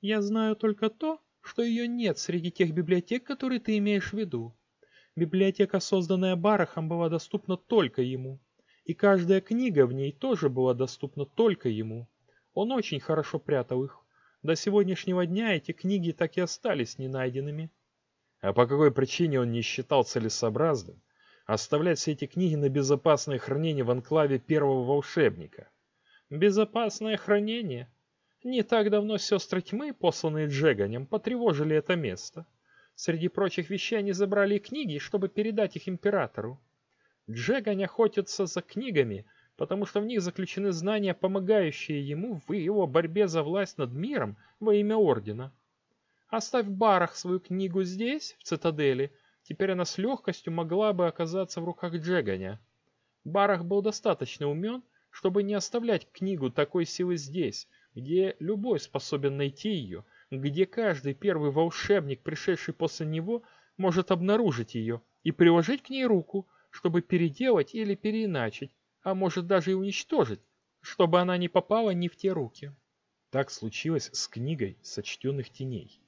Я знаю только то, что ее нет среди тех библиотек, которые ты имеешь в виду. Библиотека, созданная Барахом, была доступна только ему. И каждая книга в ней тоже была доступна только ему. Он очень хорошо прятал их. До сегодняшнего дня эти книги так и остались ненайденными. А по какой причине он не считал целесообразным оставлять все эти книги на безопасное хранение в анклаве первого волшебника? Безопасное хранение? Не так давно сестры тьмы, посланные Джеганем, потревожили это место. Среди прочих вещей они забрали книги, чтобы передать их императору. Джегань охотится за книгами, потому что в них заключены знания, помогающие ему в его борьбе за власть над миром во имя Ордена. Оставь Барах свою книгу здесь, в цитадели, теперь она с легкостью могла бы оказаться в руках Джеганя. Барах был достаточно умен, чтобы не оставлять книгу такой силы здесь, где любой способен найти ее, где каждый первый волшебник, пришедший после него, может обнаружить ее и приложить к ней руку, чтобы переделать или переиначить, а может даже и уничтожить, чтобы она не попала ни в те руки. Так случилось с книгой «Сочтенных теней».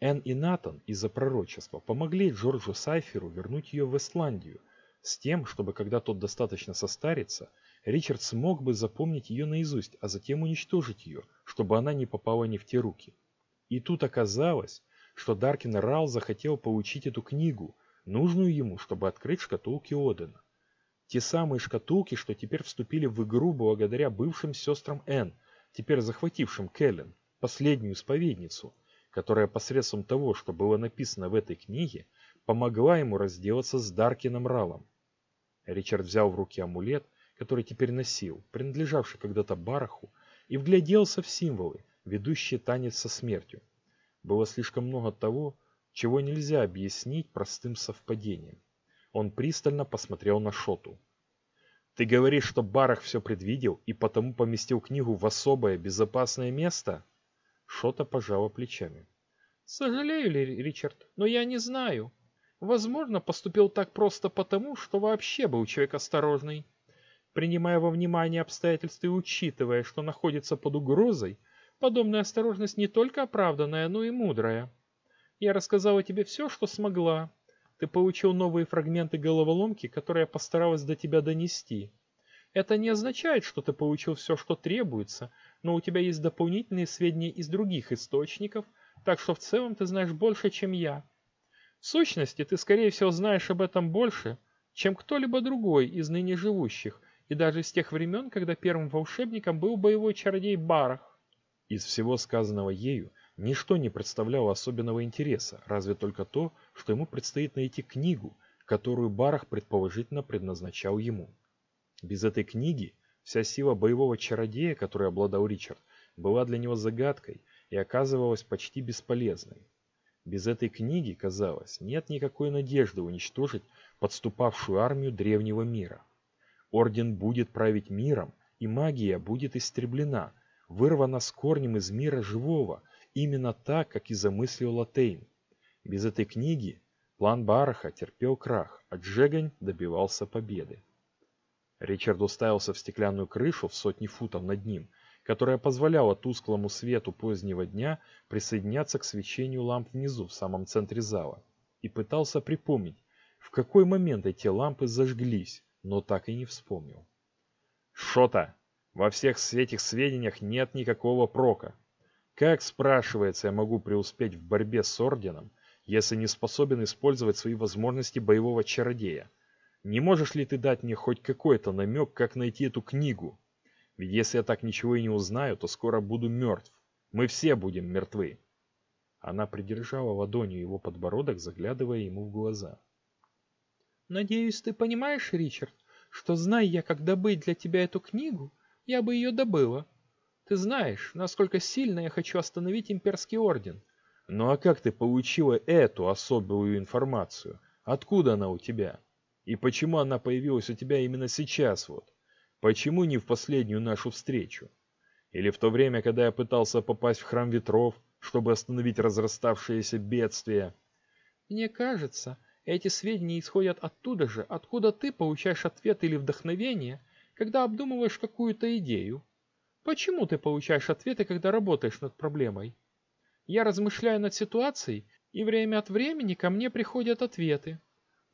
Энн и Натан из-за пророчества помогли Джорджу Сайферу вернуть ее в Исландию, с тем, чтобы когда тот достаточно состарится, Ричард смог бы запомнить ее наизусть, а затем уничтожить ее, чтобы она не попала не в те руки. И тут оказалось, что Даркин Рал захотел получить эту книгу, нужную ему, чтобы открыть шкатулки Одена. Те самые шкатулки, что теперь вступили в игру благодаря бывшим сестрам Н, теперь захватившим Келлен, последнюю исповедницу, которая посредством того, что было написано в этой книге, помогла ему разделаться с Даркином Ралом. Ричард взял в руки амулет, который теперь носил, принадлежавший когда-то Бараху, и вгляделся в символы, ведущие танец со смертью. Было слишком много того, чего нельзя объяснить простым совпадением. Он пристально посмотрел на Шоту. «Ты говоришь, что Барах все предвидел и потому поместил книгу в особое безопасное место?» Шота пожала плечами. «Сожалею ли, Ричард, но я не знаю. Возможно, поступил так просто потому, что вообще был человек осторожный. Принимая во внимание обстоятельства и учитывая, что находится под угрозой, подобная осторожность не только оправданная, но и мудрая. Я рассказала тебе все, что смогла, ты получил новые фрагменты головоломки, которые я постаралась до тебя донести. Это не означает, что ты получил все, что требуется, но у тебя есть дополнительные сведения из других источников, так что в целом ты знаешь больше, чем я. В сущности, ты, скорее всего, знаешь об этом больше, чем кто-либо другой из ныне живущих, и даже с тех времен, когда первым волшебником был боевой чародей Барах. Из всего сказанного ею, Ничто не представляло особенного интереса, разве только то, что ему предстоит найти книгу, которую Барах предположительно предназначал ему. Без этой книги вся сила боевого чародея, которой обладал Ричард, была для него загадкой и оказывалась почти бесполезной. Без этой книги, казалось, нет никакой надежды уничтожить подступавшую армию древнего мира. Орден будет править миром, и магия будет истреблена, вырвана с корнем из мира живого, именно так, как и замыслил Латейн. Без этой книги план Бараха терпел крах, а Джегань добивался победы. Ричард уставился в стеклянную крышу в сотни футов над ним, которая позволяла тусклому свету позднего дня присоединяться к свечению ламп внизу в самом центре зала, и пытался припомнить, в какой момент эти лампы зажглись, но так и не вспомнил. «Шота! Во всех этих сведениях нет никакого прока. Как, спрашивается, я могу преуспеть в борьбе с Орденом, если не способен использовать свои возможности боевого чародея? Не можешь ли ты дать мне хоть какой-то намек, как найти эту книгу? Ведь если я так ничего и не узнаю, то скоро буду мертв. Мы все будем мертвы. Она придержала ладонью его подбородок, заглядывая ему в глаза. «Надеюсь, ты понимаешь, Ричард, что, зная я, как добыть для тебя эту книгу, я бы ее добыла. Ты знаешь, насколько сильно я хочу остановить имперский орден. Ну а как ты получила эту особую информацию? Откуда она у тебя? И почему она появилась у тебя именно сейчас вот? Почему не в последнюю нашу встречу? Или в то время, когда я пытался попасть в храм ветров, чтобы остановить разраставшееся бедствие? Мне кажется, эти сведения исходят оттуда же, откуда ты получаешь ответ или вдохновение, когда обдумываешь какую-то идею. Почему ты получаешь ответы, когда работаешь над проблемой? Я размышляю над ситуацией, и время от времени ко мне приходят ответы.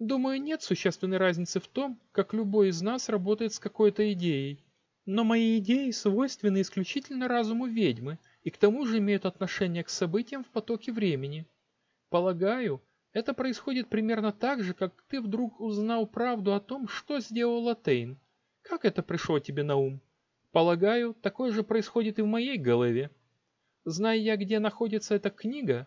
Думаю, нет существенной разницы в том, как любой из нас работает с какой-то идеей. Но мои идеи свойственны исключительно разуму ведьмы и к тому же имеют отношение к событиям в потоке времени. Полагаю, это происходит примерно так же, как ты вдруг узнал правду о том, что сделала Тейн. Как это пришло тебе на ум? Полагаю, такое же происходит и в моей голове. Зная я, где находится эта книга,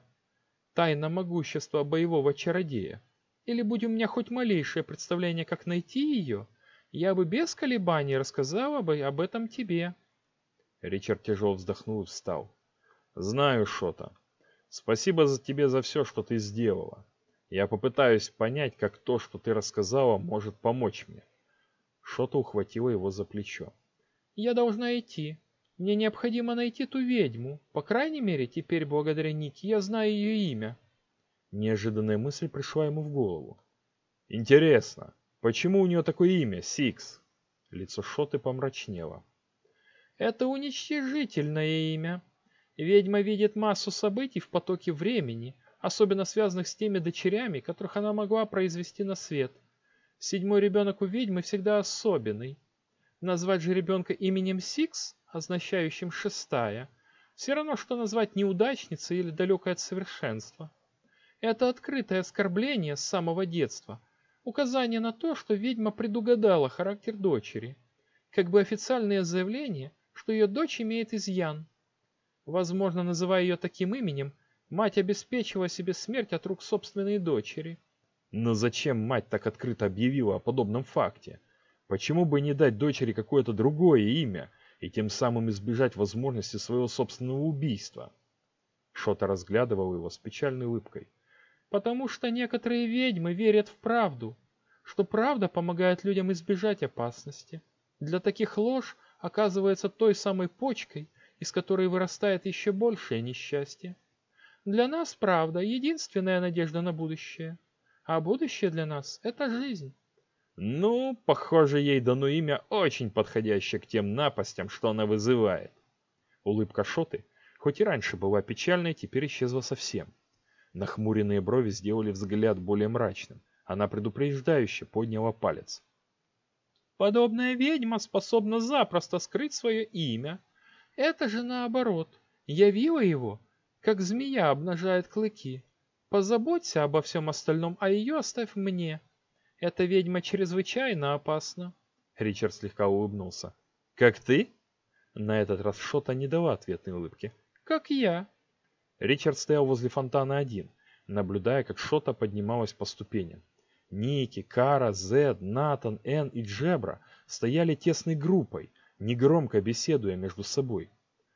«Тайна могущества боевого чародея», или будь у меня хоть малейшее представление, как найти ее, я бы без колебаний рассказала бы об этом тебе. Ричард тяжело вздохнул и встал. Знаю, Шота. Спасибо за тебе за все, что ты сделала. Я попытаюсь понять, как то, что ты рассказала, может помочь мне. Шота ухватила его за плечо. Я должна идти. Мне необходимо найти ту ведьму. По крайней мере, теперь благодаря Нике я знаю ее имя. Неожиданная мысль пришла ему в голову. «Интересно, почему у нее такое имя, Сикс?» Лицо Шоты помрачнело. «Это уничтожительное имя. Ведьма видит массу событий в потоке времени, особенно связанных с теми дочерями, которых она могла произвести на свет. Седьмой ребенок у ведьмы всегда особенный. Назвать же ребенка именем Сикс, означающим «шестая», все равно, что назвать неудачницей или далекой от совершенства. Это открытое оскорбление с самого детства, указание на то, что ведьма предугадала характер дочери, как бы официальное заявление, что ее дочь имеет изъян. Возможно, называя ее таким именем, мать обеспечила себе смерть от рук собственной дочери. Но зачем мать так открыто объявила о подобном факте? Почему бы не дать дочери какое-то другое имя и тем самым избежать возможности своего собственного убийства? Шота разглядывал его с печальной улыбкой. Потому что некоторые ведьмы верят в правду, что правда помогает людям избежать опасности. Для таких ложь оказывается той самой почкой, из которой вырастает еще большее несчастье. Для нас правда — единственная надежда на будущее, а будущее для нас — это жизнь. Ну, похоже, ей дано имя очень подходящее к тем напастям, что она вызывает. Улыбка Шоты, хоть и раньше была печальной, теперь исчезла совсем. Нахмуренные брови сделали взгляд более мрачным. Она предупреждающе подняла палец. Подобная ведьма способна запросто скрыть свое имя. Это же наоборот. Явила его, как змея обнажает клыки. Позаботься обо всем остальном, а ее оставь мне. Эта ведьма чрезвычайно опасна. Ричард слегка улыбнулся. «Как ты?» На этот раз Шота не дала ответной улыбки. «Как я?» Ричард стоял возле фонтана один, наблюдая, как Шота поднималась по ступеням. Ники, Кара, Зед, Натан, Эн и Джебра стояли тесной группой, негромко беседуя между собой.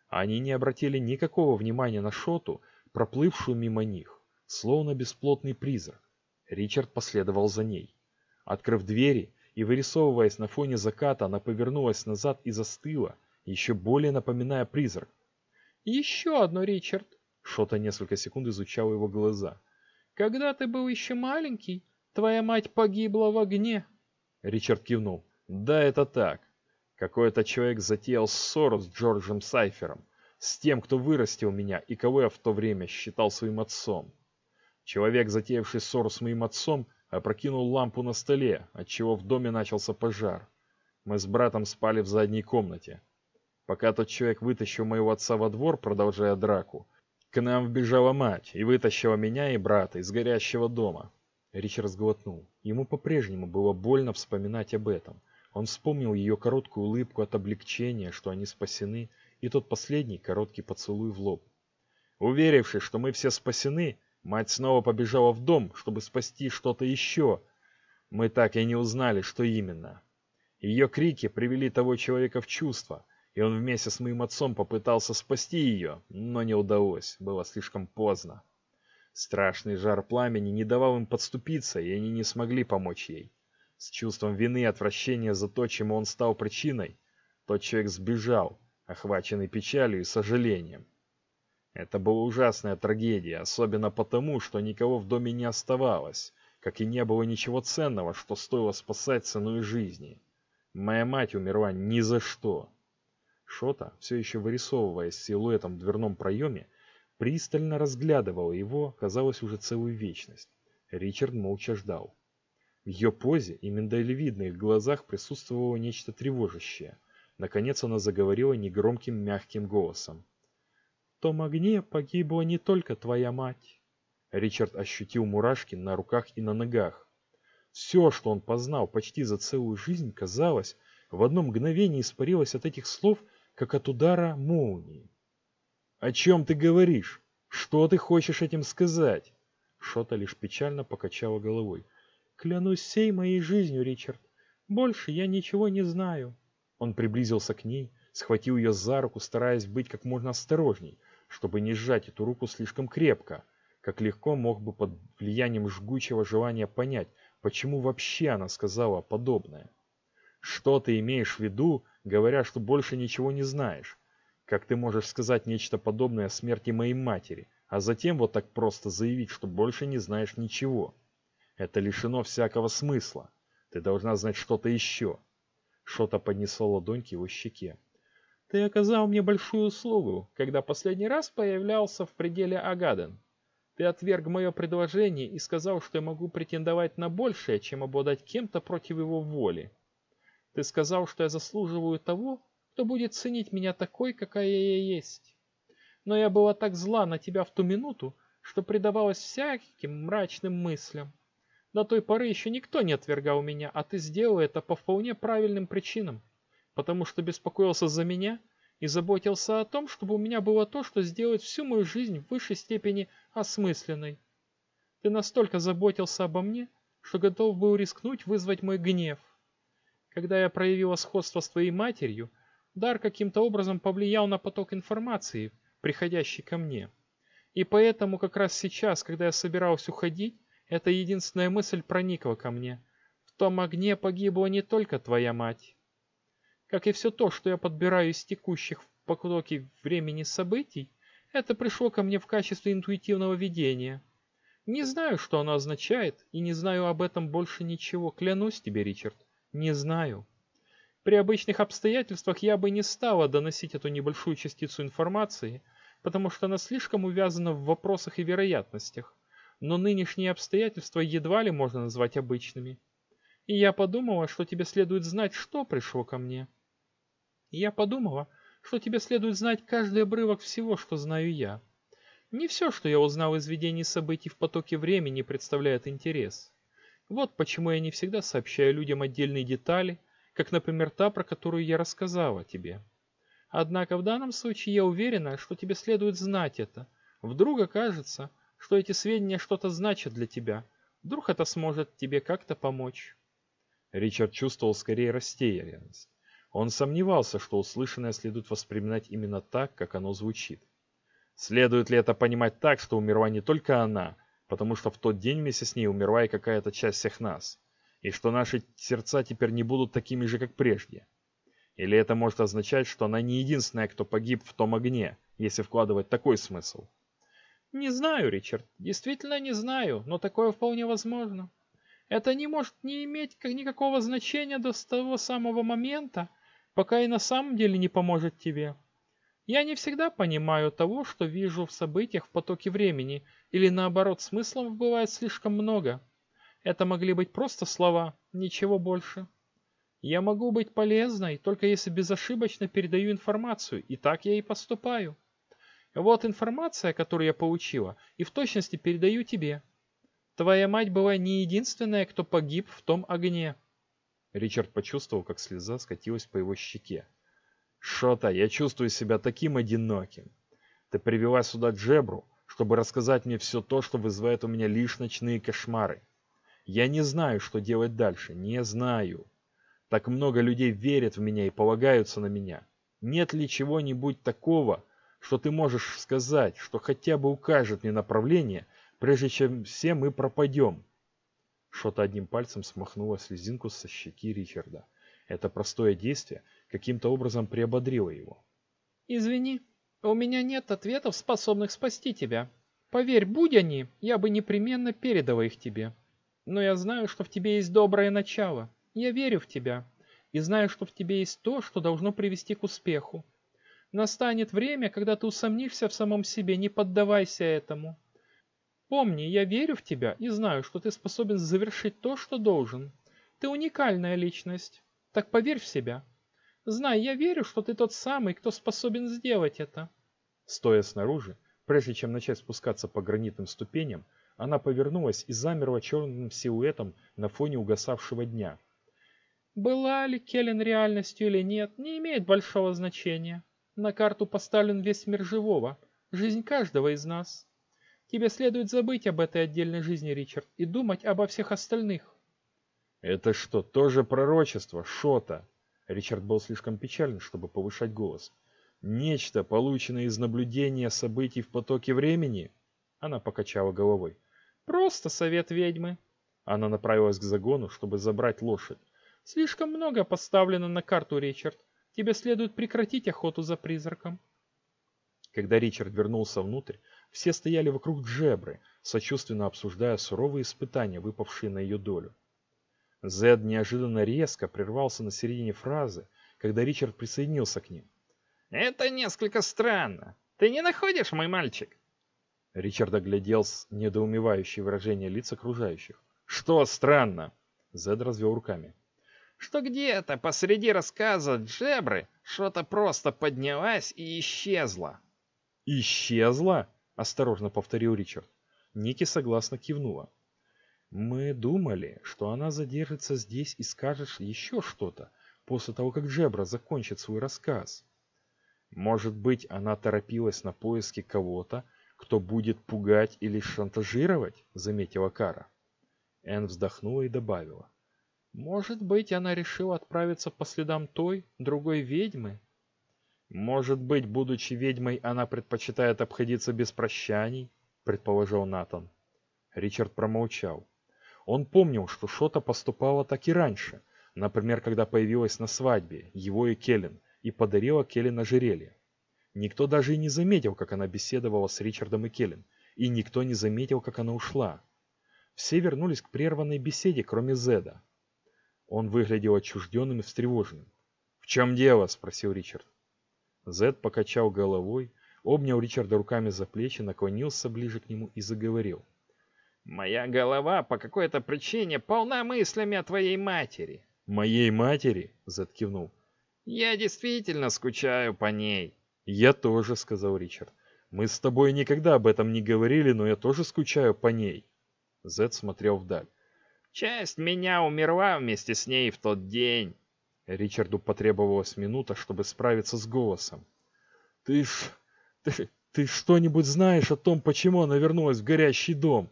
Они не обратили никакого внимания на Шоту, проплывшую мимо них, словно бесплотный призрак. Ричард последовал за ней. Открыв двери и вырисовываясь на фоне заката, она повернулась назад и застыла, еще более напоминая призрак. «Еще одно, Ричард!» Шота несколько секунд изучал его глаза. «Когда ты был еще маленький, твоя мать погибла в огне». Ричард кивнул. «Да, это так. Какой-то человек затеял ссору с Джорджем Сайфером, с тем, кто вырастил меня и кого я в то время считал своим отцом. Человек, затеявший ссору с моим отцом, опрокинул лампу на столе, отчего в доме начался пожар. Мы с братом спали в задней комнате. Пока тот человек вытащил моего отца во двор, продолжая драку, к нам вбежала мать и вытащила меня и брата из горящего дома. Ричард сглотнул. Ему по-прежнему было больно вспоминать об этом. Он вспомнил ее короткую улыбку от облегчения, что они спасены, и тот последний короткий поцелуй в лоб. Уверившись, что мы все спасены, мать снова побежала в дом, чтобы спасти что-то еще. Мы так и не узнали, что именно. Ее крики привели того человека в чувство, и он вместе с моим отцом попытался спасти ее, но не удалось, было слишком поздно. Страшный жар пламени не давал им подступиться, и они не смогли помочь ей. С чувством вины и отвращения за то, чему он стал причиной, тот человек сбежал, охваченный печалью и сожалением. Это была ужасная трагедия, особенно потому, что никого в доме не оставалось, как и не было ничего ценного, что стоило спасать ценой жизни. Моя мать умерла ни за что. Шота, все еще вырисовываясь силуэтом в дверном проеме, пристально разглядывал его, казалось, уже целую вечность. Ричард молча ждал. В ее позе и миндалевидных глазах присутствовало нечто тревожащее. Наконец она заговорила негромким мягким голосом. «В том огне погибла не только твоя мать». Ричард ощутил мурашки на руках и на ногах. Все, что он познал почти за целую жизнь, казалось, в одно мгновение испарилось от этих слов, как от удара молнии. «О чем ты говоришь? Что ты хочешь этим сказать?» Шота лишь печально покачала головой. Клянусь всей моей жизнью, Ричард. Больше я ничего не знаю. Он приблизился к ней, схватил ее за руку, стараясь быть как можно осторожней, чтобы не сжать эту руку слишком крепко, как легко мог бы под влиянием жгучего желания понять, почему вообще она сказала подобное. Что ты имеешь в виду, говоря, что больше ничего не знаешь? Как ты можешь сказать нечто подобное о смерти моей матери, а затем вот так просто заявить, что больше не знаешь ничего? Это лишено всякого смысла. Ты должна знать что-то еще. Что-то поднесло ладонь к его щеке. Ты оказал мне большую услугу, когда последний раз появлялся в пределе Агаден. Ты отверг мое предложение и сказал, что я могу претендовать на большее, чем обладать кем-то против его воли. Ты сказал, что я заслуживаю того, кто будет ценить меня такой, какая я есть. Но я была так зла на тебя в ту минуту, что предавалась всяким мрачным мыслям. До той поры еще никто не отвергал меня, а ты сделал это по вполне правильным причинам. Потому что беспокоился за меня и заботился о том, чтобы у меня было то, что сделает всю мою жизнь в высшей степени осмысленной. Ты настолько заботился обо мне, что готов был рискнуть вызвать мой гнев. Когда я проявила сходство с твоей матерью, дар каким-то образом повлиял на поток информации, приходящий ко мне. И поэтому как раз сейчас, когда я собиралась уходить, эта единственная мысль проникла ко мне. В том огне погибла не только твоя мать. Как и все то, что я подбираю из текущих в потоке времени событий, это пришло ко мне в качестве интуитивного видения. Не знаю, что оно означает, и не знаю об этом больше ничего. Клянусь тебе, Ричард, не знаю. При обычных обстоятельствах я бы не стала доносить эту небольшую частицу информации, потому что она слишком увязана в вопросах и вероятностях но нынешние обстоятельства едва ли можно назвать обычными. И я подумала, что тебе следует знать, что пришло ко мне. И я подумала, что тебе следует знать каждый обрывок всего, что знаю я. Не все, что я узнал из видений событий в потоке времени, представляет интерес. Вот почему я не всегда сообщаю людям отдельные детали, как, например, та, про которую я рассказала тебе. Однако в данном случае я уверена, что тебе следует знать это. Вдруг окажется, что эти сведения что-то значат для тебя. Вдруг это сможет тебе как-то помочь. Ричард чувствовал скорее растерянность. Он сомневался, что услышанное следует воспринимать именно так, как оно звучит. Следует ли это понимать так, что умерла не только она, потому что в тот день вместе с ней умерла и какая-то часть всех нас, и что наши сердца теперь не будут такими же, как прежде? Или это может означать, что она не единственная, кто погиб в том огне, если вкладывать такой смысл? Не знаю, Ричард, действительно не знаю, но такое вполне возможно. Это не может не иметь никакого значения до того самого момента, пока и на самом деле не поможет тебе. Я не всегда понимаю того, что вижу в событиях в потоке времени, или наоборот, смыслов бывает слишком много. Это могли быть просто слова, ничего больше. Я могу быть полезной, только если безошибочно передаю информацию, и так я и поступаю. Вот информация, которую я получила, и в точности передаю тебе. Твоя мать была не единственная, кто погиб в том огне. Ричард почувствовал, как слеза скатилась по его щеке. Шота, я чувствую себя таким одиноким. Ты привела сюда Джебру, чтобы рассказать мне все то, что вызывает у меня лишь ночные кошмары. Я не знаю, что делать дальше, не знаю. Так много людей верят в меня и полагаются на меня. Нет ли чего-нибудь такого, что ты можешь сказать, что хотя бы укажет мне направление, прежде чем все мы пропадем. Что-то одним пальцем смахнуло слезинку со щеки Ричарда. Это простое действие каким-то образом приободрило его. «Извини, у меня нет ответов, способных спасти тебя. Поверь, будь они, я бы непременно передала их тебе. Но я знаю, что в тебе есть доброе начало. Я верю в тебя. И знаю, что в тебе есть то, что должно привести к успеху. Настанет время, когда ты усомнишься в самом себе, не поддавайся этому. Помни, я верю в тебя и знаю, что ты способен завершить то, что должен. Ты уникальная личность. Так поверь в себя. Знай, я верю, что ты тот самый, кто способен сделать это. Стоя снаружи, прежде чем начать спускаться по гранитным ступеням, она повернулась и замерла черным силуэтом на фоне угасавшего дня. Была ли Келлен реальностью или нет, не имеет большого значения. На карту поставлен весь мир живого, жизнь каждого из нас. Тебе следует забыть об этой отдельной жизни, Ричард, и думать обо всех остальных. Это что, тоже пророчество, Шота? Ричард был слишком печален, чтобы повышать голос. Нечто, полученное из наблюдения событий в потоке времени? Она покачала головой. Просто совет ведьмы. Она направилась к загону, чтобы забрать лошадь. Слишком много поставлено на карту, Ричард. Тебе следует прекратить охоту за призраком. Когда Ричард вернулся внутрь, все стояли вокруг Джебры, сочувственно обсуждая суровые испытания, выпавшие на ее долю. Зед неожиданно резко прервался на середине фразы, когда Ричард присоединился к ним. «Это несколько странно. Ты не находишь, мой мальчик?» Ричард оглядел с недоумевающее выражение лиц окружающих. «Что странно?» Зед развел руками. «Что где-то посреди рассказа Джебры что-то просто поднялась и исчезла». «Исчезла?» – осторожно повторил Ричард. Ники согласно кивнула. «Мы думали, что она задержится здесь и скажет еще что-то, после того, как Джебра закончит свой рассказ. Может быть, она торопилась на поиски кого-то, кто будет пугать или шантажировать?» – заметила Кара. Энн вздохнула и добавила. «Может быть, она решила отправиться по следам той, другой ведьмы?» «Может быть, будучи ведьмой, она предпочитает обходиться без прощаний?» – предположил Натан. Ричард промолчал. Он помнил, что Шота поступала так и раньше, например, когда появилась на свадьбе, его и Келлен, и подарила Келлен ожерелье. Никто даже и не заметил, как она беседовала с Ричардом и Келлен, и никто не заметил, как она ушла. Все вернулись к прерванной беседе, кроме Зеда. Он выглядел отчужденным и встревоженным. «В чем дело?» – спросил Ричард. Зед покачал головой, обнял Ричарда руками за плечи, наклонился ближе к нему и заговорил. «Моя голова по какой-то причине полна мыслями о твоей матери». «Моей матери?» — Зед кивнул. «Я действительно скучаю по ней». «Я тоже», — сказал Ричард. «Мы с тобой никогда об этом не говорили, но я тоже скучаю по ней». Зед смотрел вдаль. «Часть меня умерла вместе с ней в тот день». Ричарду потребовалась минута, чтобы справиться с голосом. «Ты ж... ты, ты что-нибудь знаешь о том, почему она вернулась в горящий дом?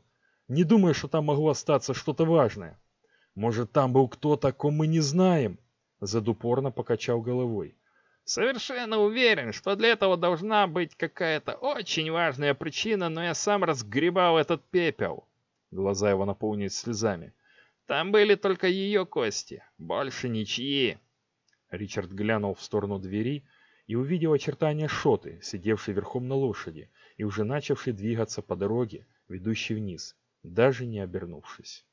Не думаешь, что там могло остаться что-то важное? Может, там был кто-то, ком мы не знаем?» Задупорно покачал головой. Совершенно уверен, что для этого должна быть какая-то очень важная причина, но я сам разгребал этот пепел. Глаза его наполнились слезами. Там были только ее кости, больше ничьи. Ричард глянул в сторону двери и увидел очертания Шоты, сидевшей верхом на лошади и уже начавшей двигаться по дороге, ведущей вниз, даже не обернувшись.